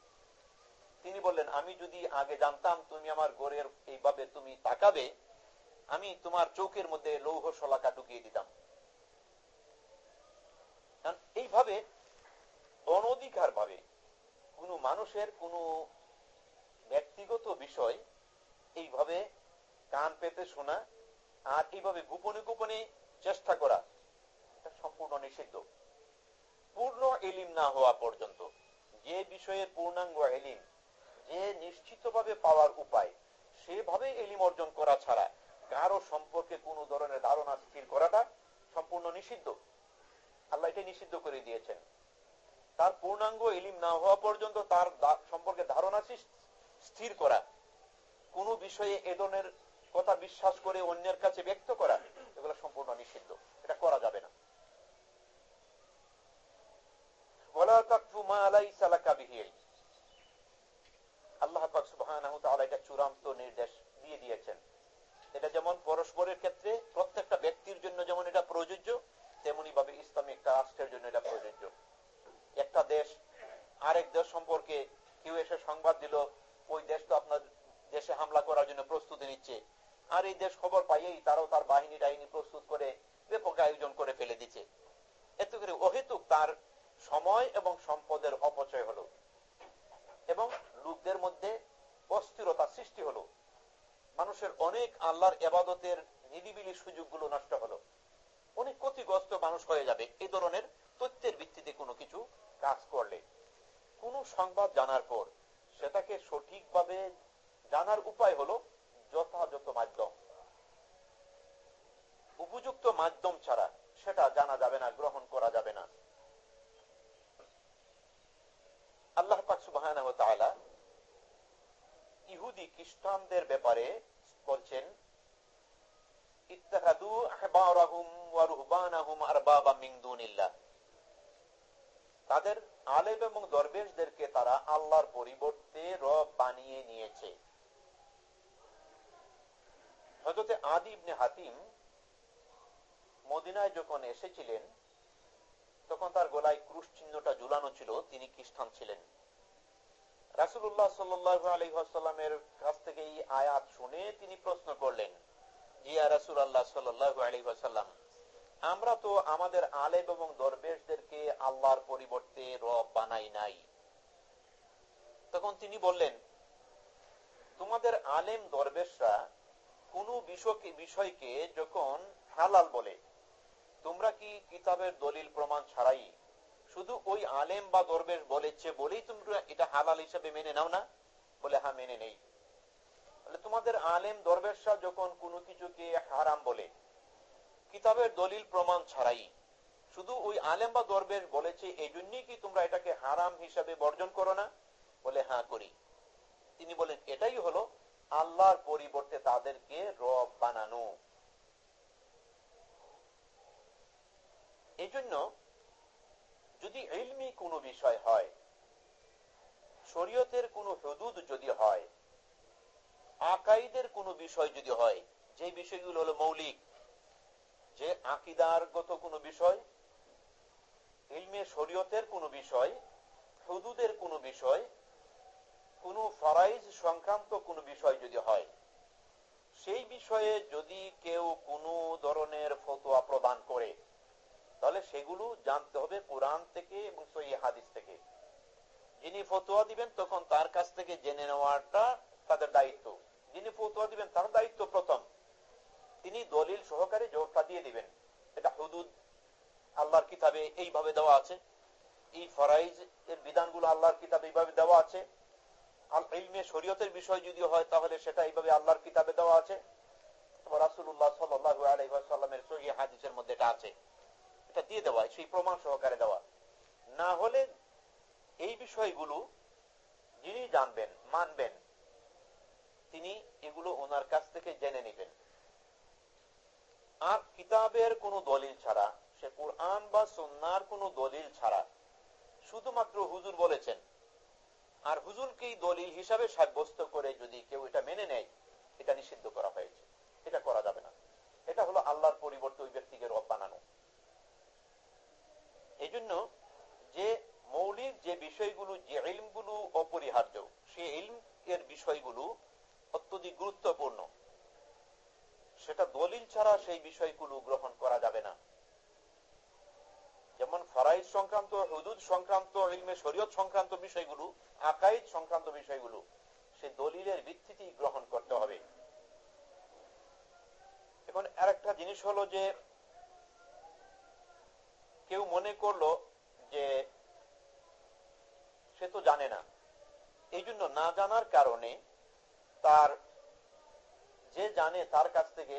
তিনি বললেন, আমি যদি আগে জানতাম তুমি আমার ঘরের এইভাবে তুমি তাকাবে, আমি তোমার চোখের মধ্যে লৌহ শলাকা ঢুকিয়ে দিতাম। এইভাবে অনধিকার ভাবে কোন মানুষের কোন ব্যক্তিগত বিষয় এইভাবে কান পেতে শোনা আর এইভাবে গোপনে গোপনে চেষ্টা করা, এটা সম্পূর্ণ নিষিদ্ধ। পূর্ণ এলিম না হওয়া পর্যন্ত, যে বিষয়ের পূর্ণাঙ্গ এলিম যে নিশ্চিতভাবে পাওয়ার উপায়। সেভাবে এলিম অর্জন করা ছাড়া কারও সম্পর্কে কোন ধরনের ধারণা স্থির করাটা সম্পূর্ণ নিষিদ্ধ। আল্লাহ এটা নিষিদ্ধ করে দিয়েছেন। তার পূর্ণাঙ্গ এলিম না হওয়া পর্যন্ত তার সম্পর্কে ধারণা স্থির করা, কোন বিষয়ে এ ধরনের কথা বিশ্বাস করে অন্যের কাছে ব্যক্ত করা, এগুলো সম্পূর্ণ নিষিদ্ধ। এটা করা যাবে না। চূড়ান্ত নির্দেশ দিয়ে দিয়েছেন। এটা যেমন পরস্পরের ক্ষেত্রে প্রত্যেকটা ব্যক্তির জন্য যেমন এটা প্রযোজ্য তেমনি ভাবে ইসলামী একটা রাষ্ট্রের জন্য এটা প্রযোজ্য। একটা দেশ, আরেক দেশ সম্পর্কে কেউ এসে সংবাদ দিল, ওই দেশ তো আপনার দেশে হামলা করার জন্য প্রস্তুতি নিচ্ছে। আর এই দেশ খবর পাইয়েই তারাও তার বাহিনী টাহিনী প্রস্তুত করে ব্যাপক আয়োজন করে ফেলে দিচ্ছে। এত করে অহেতুক তার সময় এবং সম্পদের অপচয় হলো। এবং লোকদের মধ্যে অস্থিরতা সৃষ্টি হলো। মানুষের অনেক আল্লাহর এবাদতের নিরিবিলি সুযোগগুলো নষ্ট হলো। অনেক ক্ষতিগ্রস্ত মানুষ হয়ে যাবে। এই ধরনের তথ্যের ভিত্তিতে কোনো কিছু কাজ করলে। কোন সংবাদ জানার পর সেটাকে সঠিকভাবে জানার উপায় হলো যথাযথ মাধ্যম। উপযুক্ত মাধ্যম ছাড়া সেটা জানা যাবে না, গ্রহণ করা যাবে না। আল্লাহ ইহুদি খ্রিস্টানদের ব্যাপারে বলছেন তাদের আলেম এবং দরবেশদেরকে তারা আল্লাহর পরিবর্তে রব বানিয়ে নিয়েছে। হজরতে আদিবনে হাতিম মদিনায় যখন এসেছিলেন, তখন তার গলায় ক্রুশ চিহ্নটা ঝুলানো ছিল, তিনি খ্রিস্টান ছিলেন। রাসুল্লাহ সাল্লামের কাছ থেকে এই আয়াত শুনে তিনি প্রশ্ন করলেন জিয়া রাসুল আল্লাহ সাল্লাম আমরা তো আমাদের আলেম এবং দরবেশদেরকে আল্লাহর পরিবর্তে রব বানাই নাই। তখন তিনি বললেন, তোমাদের আলেম দরবেশরা কোন বিষয়কে যখন হালাল বলে, তোমরা কি কিতাবের দলিল প্রমাণ ছাড়াই শুধু ওই আলেম বা দরবেশ বলেছে বলেই তোমরা এটা হালাল হিসেবে মেনে নাও না? বলে হ্যাঁ মেনে নেই। তোমাদের আলেম, দরবেশরা যখন কোনো কিছুকে হারাম বলে, কিতাবের দলিল প্রমাণ ছাড়াই, শুধু ওই আলেম বা দরবেশ বলেছে, এই জন্যই কি তোমরা এটাকে হারাম হিসাবে বর্জন করো না? বলে হ্যাঁ করি। তিনি বলেন, এটাই হলো আল্লাহর পরিবর্তে তাদেরকে রব বানানো। এই জন্য যদি ইলমি কোনো বিষয় হয়, শরীয়তের কোনো হদুদ যদি হয়, আকাইদের কোনো বিষয় যদি হয়, যে বিষয়গুলো হলো মৌলিক, যে আকিদারগত কোনো বিষয়, ইলমে শরীয়তের কোনো বিষয়, হুদুদের কোনো বিষয়, কোনো ফরাইজ সংক্রান্ত কোনো বিষয় যদি হয়, সেই বিষয়ে যদি কেউ কোনো ধরনের ফতোয়া প্রদান করে তাহলে সেগুলো জানতে হবে কোরআন থেকে এবং সহি হাদিস থেকে। যিনি ফতোয়া দিবেন তখন তার কাছ থেকে জেনে নেওয়াটা তাদের দায়িত্ব। যিনি ফতোয়া দিবেন তার দায়িত্ব প্রথম। তিনি দলিল সহকারে জোরটা দিয়ে দিবেন। এটা হুদুদ। আল্লাহর কিতাবে এইভাবে দেওয়া আছে। এই ফরাইজ এর বিধানগুলো আল্লাহর কিতাবে এইভাবে দেওয়া আছে। শরীয়তের বিষয় যদি হয় তাহলে সেটা এইভাবে আল্লাহর কিতাবে দেওয়া আছে। রাসুল্লাহ সাল্লাহ আলহামের সহি হাদিসের মধ্যে এটা আছে। এটা দিয়ে দেওয়া, সেই প্রমাণ সহকারে দেওয়া। না হলে এই বিষয়গুলো যিনি জানবেন, মানবেন, তিনি এগুলো ওনার কাছ থেকে জেনে নেবেন। আর কিতাবের কোনো দলিল ছাড়া, সে কোরআন বা সন্ন্যার কোনো দলিল ছাড়া, শুধুমাত্র হুজুর বলেছেন। আর হুজুরকেই দলিল হিসাবে সাব্যস্ত করে যদি কেউ এটা মেনে নেয়, এটা নিষিদ্ধ করা হয়েছে। এটা করা যাবে না। এটা হলো আল্লাহর পরিবর্তে ওই ব্যক্তিকে রব বানানো। এই জন্য যে মৌলিক যে বিষয়গুলো, যে ইলমগুলো অপরিহার্য, সে ইলম এর বিষয়গুলো অত্যধিক গুরুত্বপূর্ণ। সেটা দলিল ছাড়া সেই বিষয়গুলো গ্রহণ করা যাবে না। যেমন ফরাইজ সংক্রান্ত, হুদুদ সংক্রান্ত, ইলমে শরীয়ত সংক্রান্ত বিষয়গুলো, আকাইদ সংক্রান্ত বিষয়গুলো, সে দলিলের ভিত্তিতেই গ্রহণ করতে হবে। এখন আরেকটা জিনিস হলো যে কেউ মনে করল যে সে তো জানে না। এই জন্য না জানার কারণে তার যে জানে তার কাছ থেকে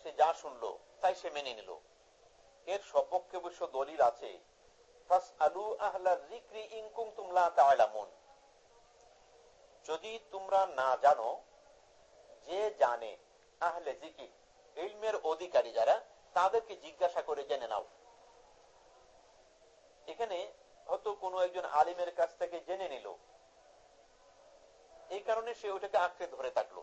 সে যা শুনলো তাই সে মেনে নিল। এর সপক্ষে অবশ্য দলিল আছে যদি তোমরা না জানো যে জানে আহলে জিকির ইলমের অধিকারী যারা, তাদেরকে জিজ্ঞাসা করে জেনে নাও। এখানে হয়তো কোনো একজন আলিমের কাছ থেকে জেনে নিল। এই কারণে সে ওটাকে আঁকড়ে ধরে থাকল।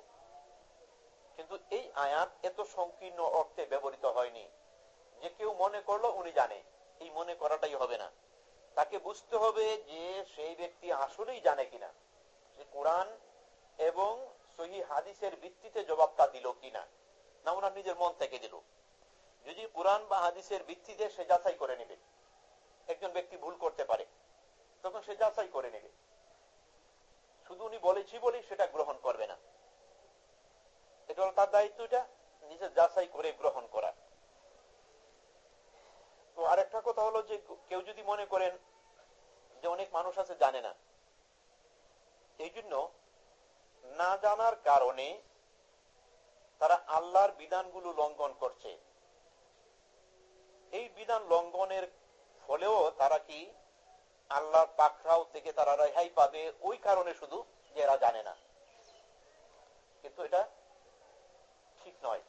কিন্তু এই আয়াত এত সংকীর্ণ অর্থে ব্যবহৃত হয়নি যে কেউ মনে করল উনি জানে। এই মনে করাটাই হবে না। তাকে বুঝতে হবে যে সেই ব্যক্তি আসলেই জানে কিনা, যে কোরআন এবং সহি হাদিসের ভিত্তিতে জবাবটা দিল কিনা। না, ওনার নিজের মন থেকে দিল। যদি কোরআন বা হাদিসের ভিত্তিতে সে যাচাই করে নেবে। একজন ব্যক্তি ভুল করতে পারে, তখন সে যাচাই করে নেবে। শুধু উনি বলেছি বলেই সেটা গ্রহণ করবে না। এটা হলো তার দায়িত্ব, এটা নিজের যাচাই করে গ্রহণ করা। তো আরেকটা কথা হলো যে, কেউ যদি মনে করেন যে অনেক মানুষ আছে জানে না, এই জন্য না জানার কারণে তারা আল্লাহর বিধানগুলো লঙ্ঘন করছে। এই বিধান লঙ্ঘনের ফলেও তারা কি আল্লাহর পাকড়াও থেকে তারা রেহাই পাবে? ওই কারণে শুধু যে এরা জানে না। কিন্তু এটা ঠিক নয়।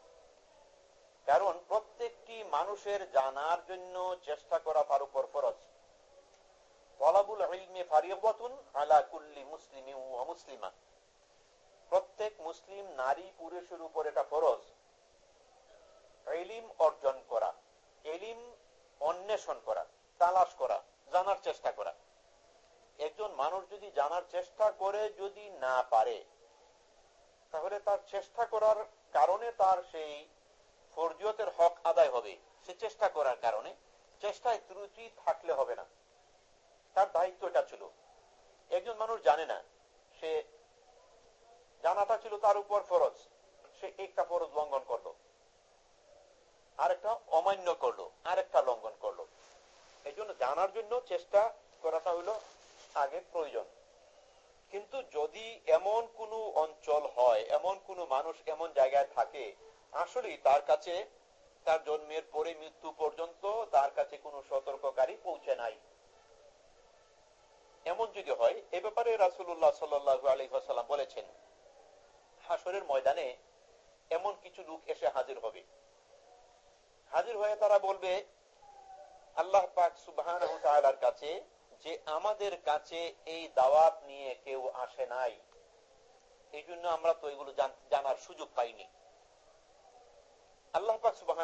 কারণ প্রত্যেকটি মানুষের জানার জন্য চেষ্টা করা তার উপর ফরজ। তলাবুল মুসলিমি মুসলিমা। প্রত্যেক মুসলিম নারী পুরুষের উপর এটা ফরজ। এলিম অর্জন করা এলিম অন্বেষণ করা। তালাশ করা, জানার চেষ্টা করা। একজন মানুষ যদি জানার চেষ্টা করে যদি না পারে, তাহলে তার চেষ্টা করার কারণে তার সেই ফরজিয়তের হক আদায় হবে। সে চেষ্টা করার কারণে। চেষ্টায় ত্রুটি থাকলে হবে না। তার দায়িত্ব এটা ছিল। একজন মানুষ জানে না, সে জানাটা ছিল তার উপর ফরজ। সে একটা ফরজ লঙ্ঘন করল। আরেকটা অমান্য করল, আরেকটা লঙ্ঘন করল। এই জন্য জানার জন্য চেষ্টা করাটা হইল আগে প্রয়োজন। কিন্তু যদি এমন কোন অঞ্চল হয়, এমন কোন মানুষ এমন জায়গায় থাকে আসলে তার কাছে তার জন্মের পরে মৃত্যু পর্যন্ত তার কাছে কোনো সতর্ককারী পৌঁছে নাই। এমন যদি হয়, এ ব্যাপারে রাসুল্লাহ সাল্লু আলহাম বলেছেন হাসরের ময়দানে এমন কিছু লোক এসে হাজির হবে। হাজির হয়ে তারা বলবে আল্লাহ পাক সুবাহ কাছে যে আমাদের কাছে এই দাওয়াত নিয়ে কেউ আসে নাই এই জন্য আমরা তো এগুলো জানার সুযোগ পাইনি। আল্লাহ পাক সুবাহ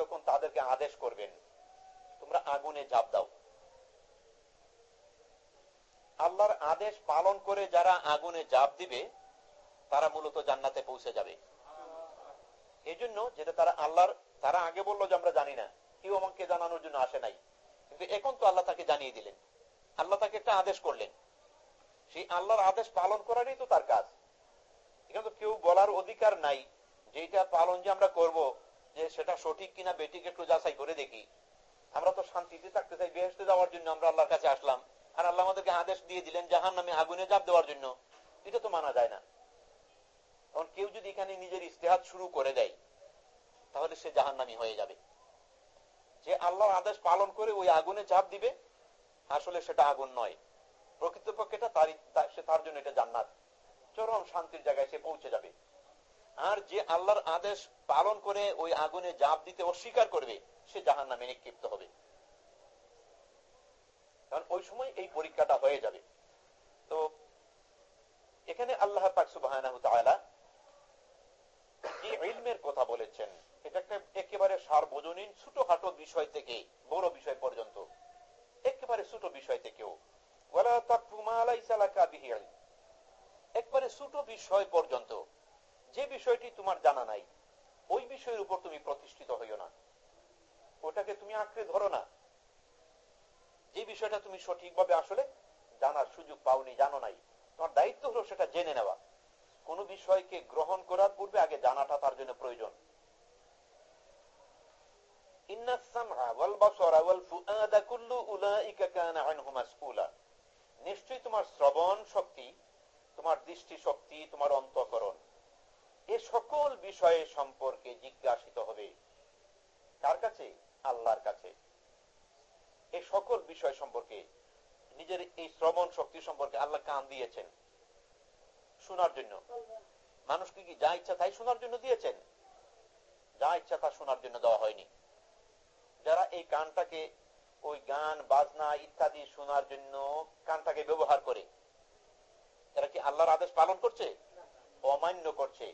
তখন তাদেরকে আদেশ করবেন, তোমরা আগুনে ঝাঁপ দাও। আল্লাহর আদেশ পালন করে যারা আগুনে জাপ দিবে, তারা মূলত জান্নাতে পৌঁছে যাবে। এই জন্য যেটা তারা আল্লাহর, তারা আগে বলল যে আমরা জানি না কেউ আমাকে জানানোর জন্য আসে নাই। কিন্তু এখন তো আল্লাহ তাকে জানিয়ে দিলেন। আল্লাহ তাকে একটা আদেশ করলেন। সেই আল্লাহর আদেশ পালন করারই তো তার কাজ। এখানে তো কেউ বলার অধিকার নাই যে এটা পালন যে আমরা করব, যে সেটা সঠিক কিনা বেটিক একটু যাচাই করে দেখি। আমরা তো শান্তিতে থাকতে চাই বেহেস্তে যাওয়ার জন্য আমরা আল্লাহর কাছে আসলাম। আর আল্লাহ আমাদেরকে আদেশ দিয়ে দিলেন জাহান নামে আগুনে জাপ দেওয়ার জন্য। এটা তো মানা যায় না। কারণ কেউ যদি এখানে নিজের ইস্তেহাত শুরু করে দেয়, তাহলে সে জাহান নামি হয়ে যাবে। যে আল্লাহর আদেশ পালন করে ওই আগুনে চাপ দিবে, আসলে সেটা আগুন নয়। প্রকৃতপক্ষে সে তার জন্য এটা জান্নাত। চরম শান্তির জায়গায় সে পৌঁছে যাবে। আর যে আল্লাহর আদেশ পালন করে ওই আগুনে জাপ দিতে অস্বীকার করবে, সে জাহান নামে নিক্ষিপ্ত হবে। কারণ ওই সময় এই পরীক্ষাটা হয়ে যাবে। তো এখানে আল্লাহ পাক সুবাহ যে ইলমের কথা বলেছেন? এটা একটা একেবারে সার্বজনীন ছোটখাটো বিষয় থেকে, বড় বিষয় পর্যন্ত। একেবারে ছোট বিষয় থেকেও। একবারে ছোট বিষয় পর্যন্ত। যে বিষয়টি তোমার জানা নাই, ওই বিষয়ের উপর তুমি প্রতিষ্ঠিত হইও না। ওটাকে তুমি আঁকড়ে ধরো না। যে বিষয়টা তুমি সঠিকভাবে আসলে জানার সুযোগ পাওনি, জানো নাই, তোমার দায়িত্ব হলো সেটা জেনে নেওয়া। কোন বিষয়কে গ্রহণ করার পূর্বে আগে জানাটা তার জন্য প্রয়োজন। তোমার শ্রবণ শক্তি, তোমার দৃষ্টি শক্তি, তোমার অন্তকরণ, এ সকল বিষয়ে সম্পর্কে জিজ্ঞাসিত হবে। কার কাছে? আল্লাহর কাছে। এই সকল বিষয় সম্পর্কে, নিজের এই শ্রবণ শক্তি সম্পর্কে আল্লাহ কান দিয়েছেন। শোনার জন্য। মানুষকে কি যা ইচ্ছা তাই শোনার জন্য দিয়েছেন? যা ইচ্ছা তা শোনার জন্য দেওয়া হয়নি। যারা এই কানটাকে ওই গান, বাজনা ইত্যাদি শোনার জন্য কানটাকে ব্যবহার করে এরা কি আল্লাহর আদেশ পালন করছে? অমান্য করছে।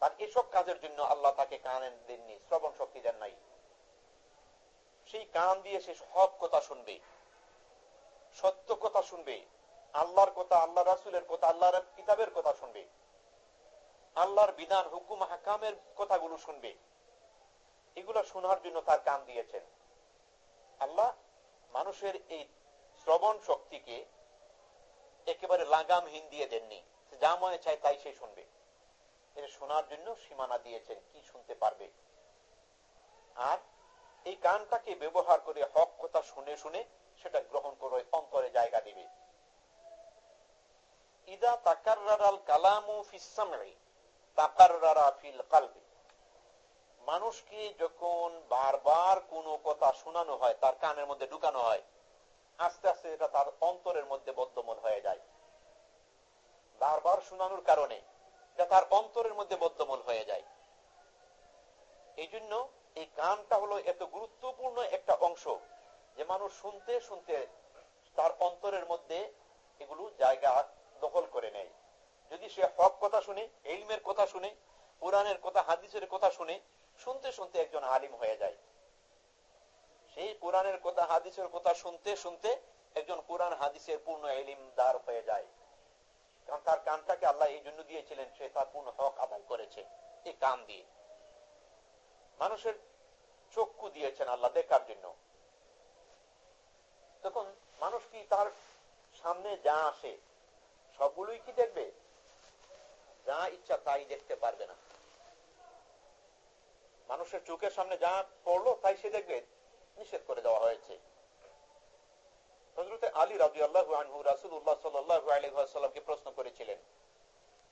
আর এসব কাজের জন্য আল্লাহ তাকে কান দেননি, শ্রবণ শক্তি দেন নাই। সেই কান দিয়ে সে সব কথা শুনবে, সত্য কথা শুনবে, আল্লাহর কথা আল্লাহ রাসুলের কথা, আল্লাহর কিতাবের কথা শুনবে, আল্লাহর বিধান, হুকুম, হাকামের কথাগুলো শুনবে। এগুলো শোনার জন্য তার কান দিয়েছেন। আল্লাহ মানুষের এই শ্রবণ শক্তিকে একেবারে লাগামহীন দিয়ে দেননি। যা মনে চায় তাই সে শুনবে। এটা শোনার জন্য সীমানা দিয়েছেন, কি শুনতে পারবে? আর এই কানটাকে ব্যবহার করে হক কথা শুনে শুনে সেটা গ্রহণ করে অন্তরে জায়গা দিবে। ইদা তাকার কালামু ফিসামে তাকার ফিল কালবে মানুষকে যখন বারবার কোনো কথা শোনানো হয়, তার কানের মধ্যে ঢুকানো হয়, আস্তে আস্তে এটা তার অন্তরের মধ্যে বদ্ধমূল হয়ে যায়। বারবার শোনানোর কারণে এটা তার অন্তরের মধ্যে বদ্ধমূল হয়ে যায়। এই জন্য এই কানটা হলো এত গুরুত্বপূর্ণ একটা অংশ যে মানুষ শুনতে শুনতে তার অন্তরের মধ্যে এগুলো জায়গা দখল করে নেয়। যদি সে হক কথা শুনে এলমের কথা শুনে, কোরআনের কথা, হাদিসের কথা শুনে শুনতে শুনতে একজন আলিম হয়ে যায়। সেই কোরআনের কথা, হাদিসের কথা শুনতে শুনতে একজন কোরআন হাদিসের পূর্ণ এলিমদার হয়ে যায়। কারণ তার কানটাকে আল্লাহ এই জন্য দিয়েছিলেন, সে তার পূর্ণ হক আদায় করেছে এই কান দিয়ে। মানুষের চক্ষু দিয়েছেন আল্লাহ দেখার জন্য। তখন মানুষ কি তার সামনে যা আসে, সবগুলোই কি দেখবে? যা ইচ্ছা তাই দেখতে পারবে না। মানুষের চোখের সামনে যা পড়ল, তাই সে দেখবে নিষেধ করে দেওয়া হয়েছে। আলী রাজু আল্লাহ প্রশ্ন করেছিলেন,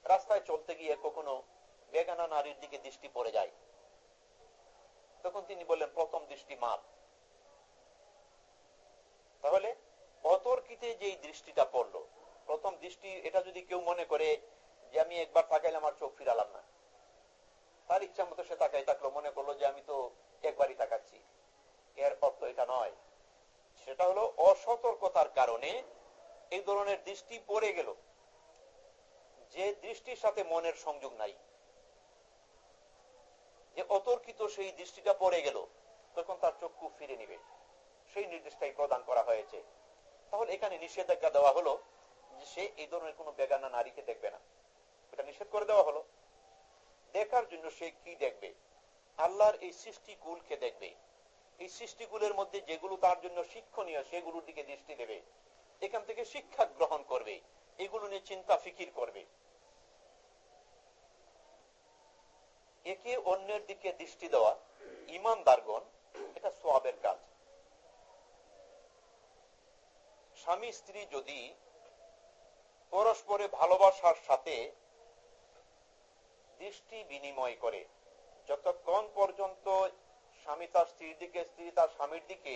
রাস্তায় চলতে গিয়ে কখনো বেগানা নারীর দিকে দৃষ্টি পড়ে যায়? তখন তিনি বললেন, প্রথম দৃষ্টি মাপ তাহলে অতর্কিতে যে দৃষ্টিটা পড়ল, প্রথম দৃষ্টি, এটা যদি কেউ মনে করে যে আমি একবার তাকাইলে আমার চোখ ফিরালাম না। তার ইচ্ছা মতো সে তাকাই থাকল, মনে করল যে আমি তো একবারই তাকাচ্ছি। এর অর্থ এটা নয়। সেটা হলো অসতর্কতার কারণে এই ধরনের দৃষ্টি পড়ে গেল। যে দৃষ্টির সাথে মনের সংযোগ নাই, যে অতর্কিত সেই দৃষ্টিটা পড়ে গেল, তখন তার চক্ষু ফিরে নিবে। সেই নির্দেশটাই প্রদান করা হয়েছে। তাহলে এখানে নিষেধাজ্ঞা দেওয়া হলো যে সে এই ধরনের কোন বেগানা নারীকে দেখবে না। এটা নিষেধ করে দেওয়া হলো। দেখার জন্য সে কি দেখবে? আল্লাহর এই সৃষ্টিকুলকে দেখবে। এই সৃষ্টিকুলের মধ্যে যেগুলো তার জন্য শিক্ষণীয়, সেগুলোর দিকে দৃষ্টি দেবে। এখান থেকে শিক্ষা গ্রহণ করবে। এগুলো নিয়ে চিন্তা, ফিকির করবে। একে অন্যের দিকে দৃষ্টি দেওয়া ইমান ইমানদারগণ, এটা সোয়াবের কাজ। স্বামী স্ত্রী যদি পরস্পরে ভালোবাসার সাথে দৃষ্টি বিনিময় করে। যতক্ষণ পর্যন্ত স্বামী তার স্ত্রীর দিকে, স্ত্রী তার স্বামীর দিকে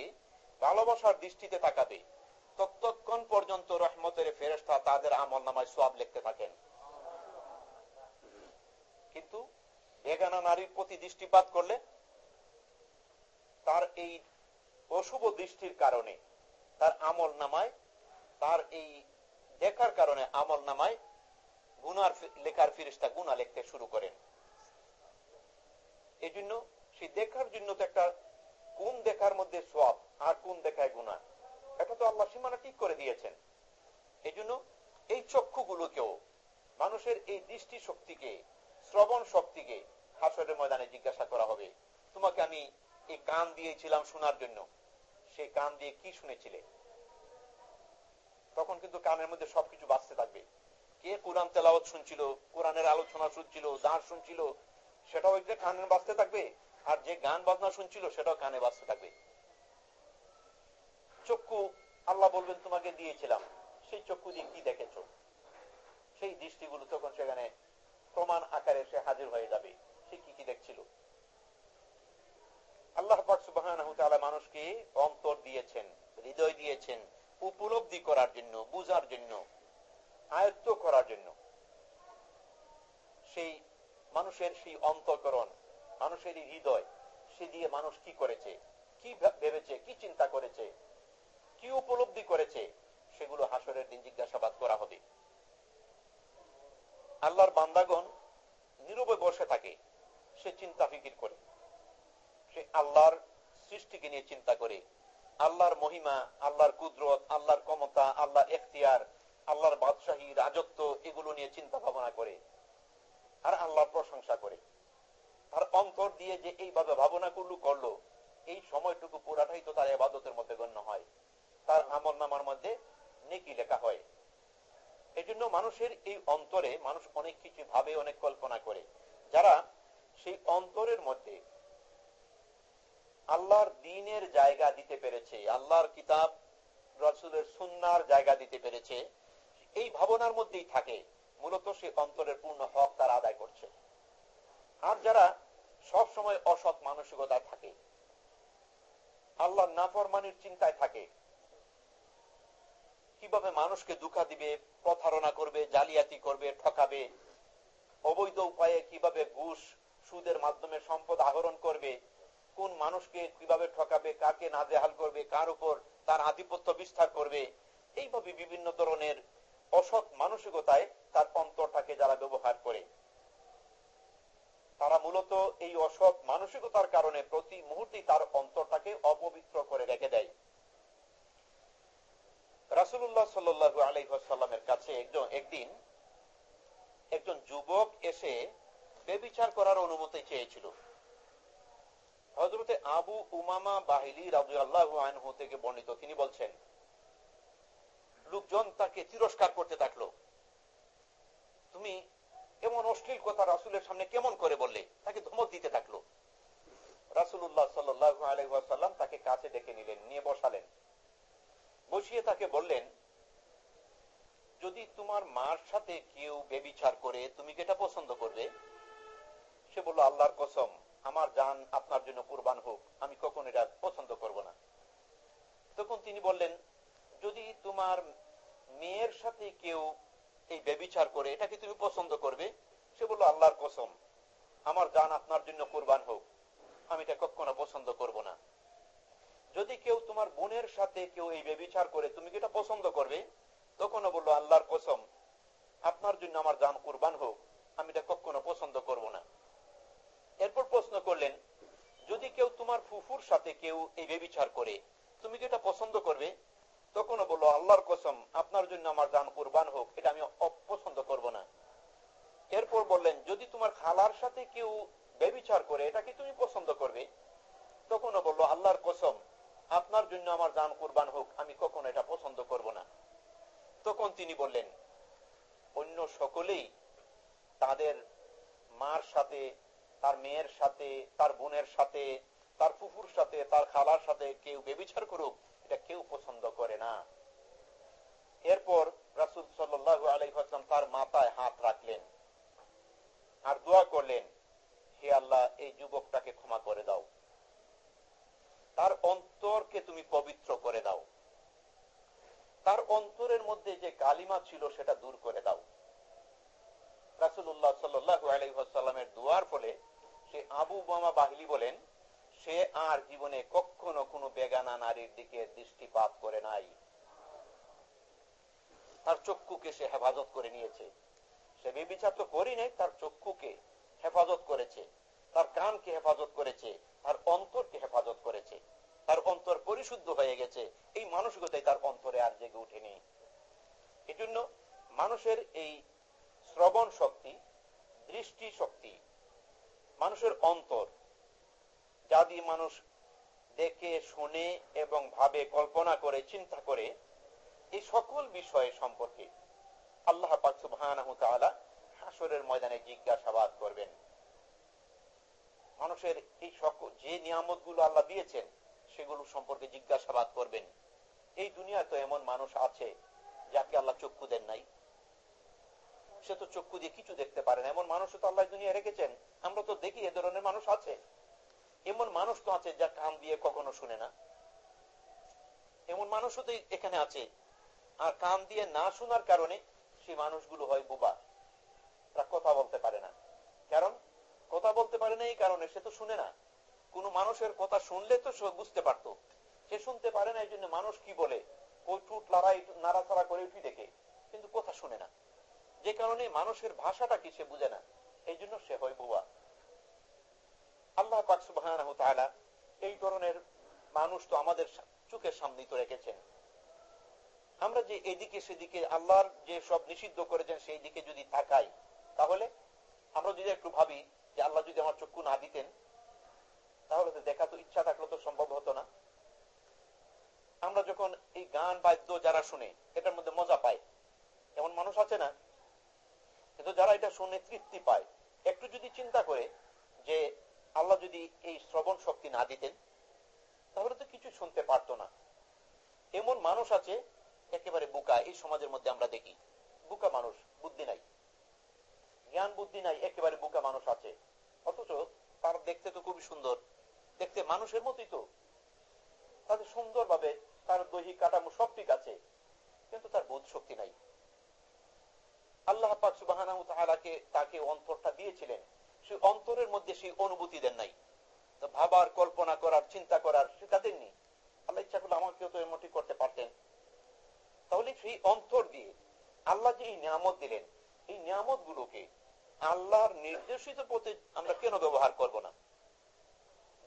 ভালোবাসার দৃষ্টিতে তাকাবে, ততক্ষণ পর্যন্ত রহমতের ফেরেস্তা তাদের আমল নামায় সোয়াব লিখতে থাকেন। কিন্তু বেগানা নারীর প্রতি দৃষ্টিপাত করলে তার এই অশুভ দৃষ্টির কারণে, তার আমল নামায়, তার এই দেখার কারণে আমল নামায় গুনার লেখার ফিরিস্তা গুনা লিখতে শুরু করেন। এই জন্য সেই দেখার জন্য তো একটা কোন দেখার মধ্যে সব আর কোন দেখায় গুণা। এটা তো আল্লাহ সীমানা ঠিক করে দিয়েছেন। এই জন্য এই চক্ষুগুলোকেও, মানুষের এই দৃষ্টি শক্তিকে, শ্রবণ শক্তিকে হাসরের ময়দানে জিজ্ঞাসা করা হবে। তোমাকে আমি এই কান দিয়েছিলাম শোনার জন্য। সেই কান দিয়ে কি শুনেছিলে? তখন কিন্তু কানের মধ্যে সবকিছু বাঁচতে থাকবে। কে কোরআন তেলাওয়াত শুনছিল, কোরআনের আলোচনা শুনছিল, দাঁড় শুনছিল, সেটাও একটা কানে বাঁচতে থাকবে, আর যে গান বাজনা শুনছিল, সেটাও কানে বাঁচতে থাকবে। চক্ষু, আল্লাহ বলবেন, তোমাকে দিয়েছিলাম। সেই চক্ষু দিয়ে কি দেখেছ? সেই দৃষ্টিগুলো তখন সেখানে প্রমাণ আকারে সে হাজির হয়ে যাবে। সে কি কি দেখছিল? আল্লাহ মানুষকে অন্তর দিয়েছেন, হৃদয় দিয়েছেন, উপলব্ধি করার জন্য, বুঝার জন্য। আয়ত্ত করার জন্য। সেই মানুষের সেই অন্তকরণ মানুষের হৃদয়, সে দিয়ে মানুষ কি করেছে, কি ভেবেছে, কি চিন্তা করেছে, কি উপলব্ধি করেছে, সেগুলো হাসরের দিন জিজ্ঞাসাবাদ করা হবে। আল্লাহর বান্দাগণ নীরবে বসে থাকে, সে চিন্তা ফিকির করে। সে আল্লাহর সৃষ্টিকে নিয়ে চিন্তা করে। আল্লাহর মহিমা, আল্লাহর কুদরত, আল্লাহর ক্ষমতা, আল্লাহর এখতিয়ার আল্লাহর বাদশাহী, রাজত্ব, এগুলো নিয়ে চিন্তা ভাবনা করে আর আল্লাহর প্রশংসা করে। তার অন্তর দিয়ে যে এইভাবে ভাবনা করলু, করল, এই সময়টুকু পুরাটাই তো তার এবাদতের মধ্যে গণ্য হয়। তার আমল নামার মধ্যে নেকি লেখা হয়। এই জন্য মানুষের এই অন্তরে মানুষ অনেক কিছু ভাবে, অনেক কল্পনা করে। যারা সেই অন্তরের মধ্যে আল্লাহর দিনের জায়গা দিতে পেরেছে, আল্লাহর কিতাব, রসুলের সুন্নার জায়গা দিতে পেরেছে এই ভাবনার মধ্যেই থাকে। মূলত সে অন্তরের পূর্ণ হক তার আদায় করছে। আর যারা সব সময় অসৎ মানসিকতা থাকে আল্লাহ নাফরমানির চিন্তায় থাকে, কীভাবে মানুষকে দুঃখা দিবে, প্রতারণা করবে, জালিয়াতি করবে, ঠকাবে, অবৈধ উপায়ে কীভাবে ঘুষ, সুদের মাধ্যমে সম্পদ আহরণ করবে, কোন মানুষকে কীভাবে ঠকাবে, কাকে নাজেহাল করবে, কার উপর তার আধিপত্য বিস্তার করবে, এইভাবে বিভিন্ন ধরনের অসৎ মানসিকতায় তার অন্তরটাকে যারা ব্যবহার করে। তারা মূলত এই অসৎ মানসিকতার কারণে প্রতি মুহূর্তে তার অন্তরটাকে অপবিত্র করে রেখে দেয়। রাসুল্লাহ সাল্লু আলাইসাল্লামের কাছে একজন, একদিন একজন যুবক এসে বেবিচার করার অনুমতি চেয়েছিল। হজরতে আবু উমামা বাহিলি রাজু আল্লাহ থেকে বর্ণিত, তিনি বলছেন লোকজন তাকে তিরস্কার করতে থাকল তুমি এমন অশ্লীল কথা রাসুলের সামনে কেমন করে বললে? তাকে ধমক দিতে থাকল রাসুল্লাহ সাল্লাহ আলহাম তাকে কাছে ডেকে নিলেন, নিয়ে বসালেন। বসিয়ে তাকে বললেন, যদি তোমার মার সাথে কেউ বেবিচার করে, তুমি কি এটা পছন্দ করবে? সে বলল, আল্লাহর কসম, আমার জান আপনার জন্য কোরবান হোক, আমি কখন এটা পছন্দ করব না। তখন তিনি বললেন যদি তোমার মেয়ের সাথে কেউ এই বেবিচার করে, এটা কি তুমি পছন্দ করবে? সে বলল, আল্লাহর কসম, আমার জান আপনার জন্য কোরবান হোক। আমি এটা কখনো পছন্দ করব না। যদি কেউ তোমার বোনের সাথে কেউ এই বেবিচার করে, তুমি কি এটা পছন্দ করবে? তখনও বলল, আল্লাহর কসম, আপনার জন্য আমার জান কোরবান হোক। আমি এটা কখনো পছন্দ করব না। এরপর প্রশ্ন করলেন, যদি কেউ তোমার ফুফুর সাথে কেউ এই বেবিচার করে, তুমি কি এটা পছন্দ করবে? তখনও বলল, আল্লাহর কসম, আপনার জন্য আমার জান কোরবান হোক, এটা আমি অপছন্দ করব না। এরপর বললেন, যদি তোমার খালার সাথে কেউ বেবিচার করে, এটা কি তুমি পছন্দ করবে? তখনও বলল, আল্লাহর কসম, আপনার জন্য আমার জান কোরবান হোক, আমি কখন এটা পছন্দ করব না। তখন তিনি বললেন, অন্য সকলেই তাদের মার সাথে, তার মেয়ের সাথে, তার বোনের সাথে, তার ফুফুর সাথে, তার খালার সাথে কেউ বেবিচার করুক এটা কেউ পছন্দ করে না। এরপর রাসুল সাল্লাহ আলাইসালাম তার মাথায় হাত রাখলেন। আর দোয়া করলেন, হে আল্লাহ, এই যুবকটাকে ক্ষমা করে দাও। তার অন্তরকে তুমি পবিত্র করে দাও। তার অন্তরের মধ্যে যে কালিমা ছিল সেটা দূর করে দাও। রাসুল্লাহ সাল্লামের দোয়ার ফলে সে আবু বামা বাহিলি বলেন সে আর জীবনে কখনো কোনো বেগানা নারীর দিকে দৃষ্টিপাত করে নাই। তার চক্ষুকে সে হেফাজত করে নিয়েছে। সে বেবিচার তো করি নাই, তার চক্ষুকে হেফাজত করেছে। তার কানকে হেফাজত করেছে, তার অন্তরকে হেফাজত করেছে। তার অন্তর পরিশুদ্ধ হয়ে গেছে। এই মানসিকতাই তার অন্তরে আর জেগে উঠেনি এজন্য মানুষের এই শ্রবণ শক্তি, দৃষ্টি শক্তি, মানুষের অন্তর যা দিয়ে মানুষ দেখে, শুনে এবং ভাবে, কল্পনা করে, চিন্তা করে, এই সকল বিষয় সম্পর্কে আল্লাহ পাক সুবহানাহু হাসরের ময়দানে জিজ্ঞাসাবাদ করবেন। মানুষের এই সকল যে নিয়ামতগুলো আল্লাহ দিয়েছেন, সেগুলো সম্পর্কে জিজ্ঞাসাবাদ করবেন। এই দুনিয়ায় তো এমন মানুষ আছে যাকে আল্লাহ চক্ষু দেন নাই। সে তো চক্ষু দিয়ে কিছু দেখতে পারে না। এমন মানুষ তো আল্লাহ দুনিয়া রেখেছেন। আমরা তো দেখি এ ধরনের মানুষ আছে। এমন মানুষ তো আছে যা কান দিয়ে কখনো শুনে না। এমন মানুষও তো এখানে আছে। আর কান দিয়ে না শোনার কারণে সেই মানুষগুলো হয় বোবা। তারা কথা বলতে পারে না। কারণ কথা বলতে পারে না এই কারণে সে তো শুনে না। কোন মানুষের কথা শুনলে তো সে বুঝতে পারতো। সে শুনতে পারে না এই জন্য মানুষ কি বলে? ওই টুট লড়াই, নাড়াচাড়া করে উঠি দেখে। কিন্তু কথা শুনে না। যে কারণে মানুষের ভাষাটা কি সে বুঝে না। এই জন্য সে হয় বোবা। আল্লাহ পাক এই ধরনের মানুষ তো আমাদের চোখের সামনে তো রেখেছেন। আমরা যে এদিকে সেদিকে আল্লাহর যে সব নিষিদ্ধ করেছেন সেই দিকে যদি তাকাই, তাহলে আমরা যদি একটু ভাবি যে আল্লাহ যদি আমার চক্ষু না দিতেন, তাহলে তো দেখা তো ইচ্ছা থাকলে তো সম্ভব হতো না। আমরা যখন এই গান বাদ্য যারা শুনে, এটার মধ্যে মজা পায়। এমন মানুষ আছে না? কিন্তু যারা এটা শুনে তৃপ্তি পায়। একটু যদি চিন্তা করে যে আল্লাহ যদি এই শ্রবণ শক্তি না দিতেন, তাহলে তো কিছু শুনতে পারতো না। এমন মানুষ আছে, একেবারে বুকা, এই সমাজের মধ্যে আমরা দেখি। বুকা মানুষ, বুদ্ধি নাই। জ্ঞান বুদ্ধি নাই, একেবারে বুকা মানুষ আছে। অথচ তার দেখতে তো খুবই সুন্দর। দেখতে মানুষের মতোই তো। তাদের সুন্দর ভাবে তার দৈহিক কাঠামো সব ঠিক আছে, কিন্তু তার বোধ শক্তি নাই। আল্লাহ পাক সুবহানাহু তাকে অন্তরটা দিয়েছিলেন। সেই অন্তরের মধ্যে সেই অনুভূতি দেন নাই। ভাবার, কল্পনা করার, চিন্তা করার সেটা দেননি আল্লাহ ইচ্ছা করলে আমাকেও তো এমনটি করতে পারতেন। তাহলে সেই অন্তর দিয়ে আল্লাহ যে এই নিয়ামত দিলেন, এই নিয়ামত গুলোকে আল্লাহর নির্দেশিত পথে আমরা কেন ব্যবহার করব না?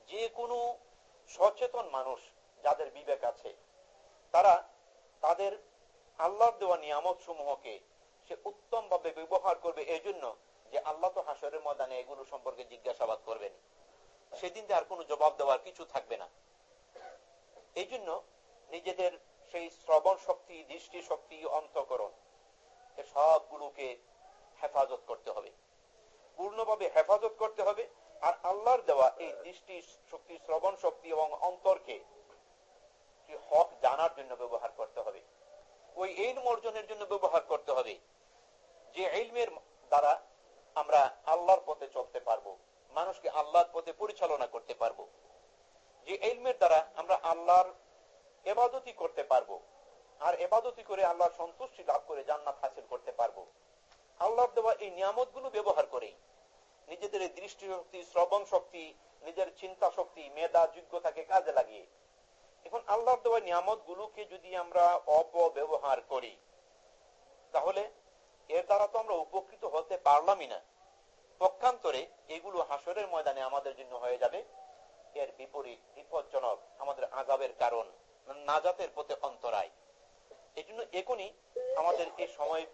যে কোনো সচেতন মানুষ যাদের বিবেক আছে, তারা তাদের আল্লাহর দেওয়া নিয়ামত সমূহকে সে উত্তম ভাবে ব্যবহার করবে। এই জন্য যে আল্লাহ তো হাসরের ময়দানে এগুলো সম্পর্কে জিজ্ঞাসাবাদ করবেন। সেদিন আর কোনো জবাব দেওয়ার কিছু থাকবে না। এই জন্য নিজেদের সেই শ্রবণ শক্তি, দৃষ্টি শক্তি, অন্তকরণ সবগুলোকে হেফাজত করতে হবে। পূর্ণভাবে হেফাজত করতে হবে আর আল্লাহর দেওয়া এই দৃষ্টি শক্তি, শ্রবণ শক্তি এবং অন্তরকে হক জানার জন্য ব্যবহার করতে হবে। ওই ইলম অর্জনের জন্য ব্যবহার করতে হবে। যে ইলমের দ্বারা আমরা আল্লাহর পথে চলতে পারব। মানুষকে আল্লাহর পথে পরিচালনা করতে পারব। যে ইলমের দ্বারা আমরা আল্লাহর এবাদতি করতে পারব। আর এবাদতি করে আল্লাহর সন্তুষ্টি লাভ করে জান্নাত হাসিল করতে পারব। আল্লাহর দেওয়া এই নিয়ামতগুলো ব্যবহার করেই নিজেদের দৃষ্টি শক্তি শ্রবণ শক্তি, নিজের চিন্তা শক্তি, মেধা, যোগ্যতাকে কাজে লাগিয়ে এখন আল্লাহর দেওয়া নিয়ামত গুলোকে যদি আমরা অপব্যবহার করি, তাহলে এর দ্বারা তো আমরা উপকৃত হতে পারলামই না। পক্ষান্তরে এগুলো হাসরের ময়দানে আমাদের জন্য হয়ে যাবে। এর বিপরীত, বিপজ্জনক, আমাদের আজাবের কারণ, নাজাতের পথে অন্তরায়। এই জন্য এখনই আমাদের এই সময়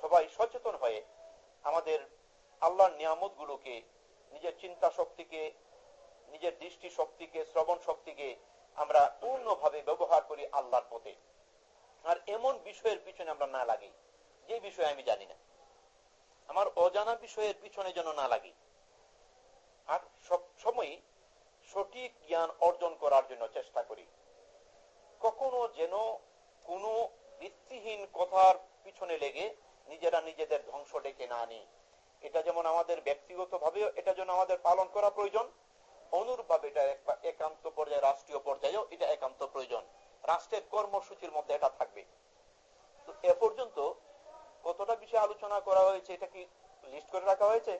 সবাই সচেতন হয়ে আমাদের আল্লাহর নিয়ামত গুলোকে নিজের চিন্তা শক্তিকে নিজের দৃষ্টি শক্তিকে শ্রবণ শক্তিকে আমরা পূর্ণভাবে ব্যবহার করি আল্লাহর পথে। আর এমন বিষয়ের পিছনে আমরা না লাগি। যে বিষয়ে আমি জানি না। আমার অজানা বিষয়ের পিছনে যেন না লাগি। আর সব সময় সঠিক জ্ঞান অর্জন করার জন্য চেষ্টা করি। কখনো যেন কোনো ভিত্তিহীন কথার পিছনে লেগে নিজেরা নিজেদের ধ্বংস ডেকে না আনি। এটা যেমন আমাদের ব্যক্তিগত ভাবে এটা যেন আমাদের পালন করা প্রয়োজন। অনুরূপ ভাবে এটা একান্ত পর্যায়ে, রাষ্ট্রীয় পর্যায়েও এটা একান্ত প্রয়োজন। রাষ্ট্রের কর্মসূচির মধ্যে এটা থাকবে। তো এ পর্যন্ত কতটা বিষয়ে আলোচনা করা হয়েছে এটা কি লিস্ট করে রাখা হয়েছে?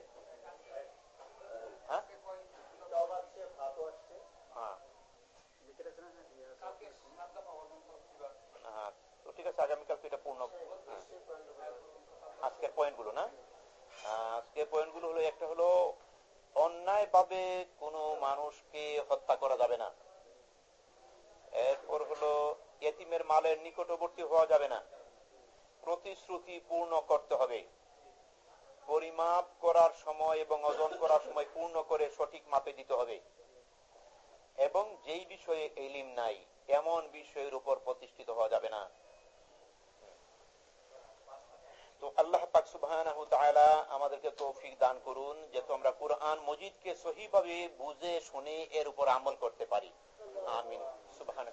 হ্যাঁ? হ্যাঁ। পূর্ণ আজকের হলো, একটা হলো অন্যায় ভাবে কোনো মানুষকে হত্যা করা যাবে না। এরপর হলো, এতিমের মালের নিকটবর্তী হওয়া যাবে না। প্রতিশ্রুতি পূর্ণ করতে হবে। পরিমাপ করার সময় এবং ওজন করার সময় পূর্ণ করে সঠিক মাপে দিতে হবে। এবং যেই বিষয়ে এলিম নাই, এমন বিষয়ের উপর প্রতিষ্ঠিত হওয়া যাবে না। তো আল্লাহ পাক আমাদেরকে তৌফিক দান করুন যে তোমরা কোরআন মজিদকে সহিভাবে বুঝে, শুনে এর উপর আমল করতে পারি। আমিন। সুবাহ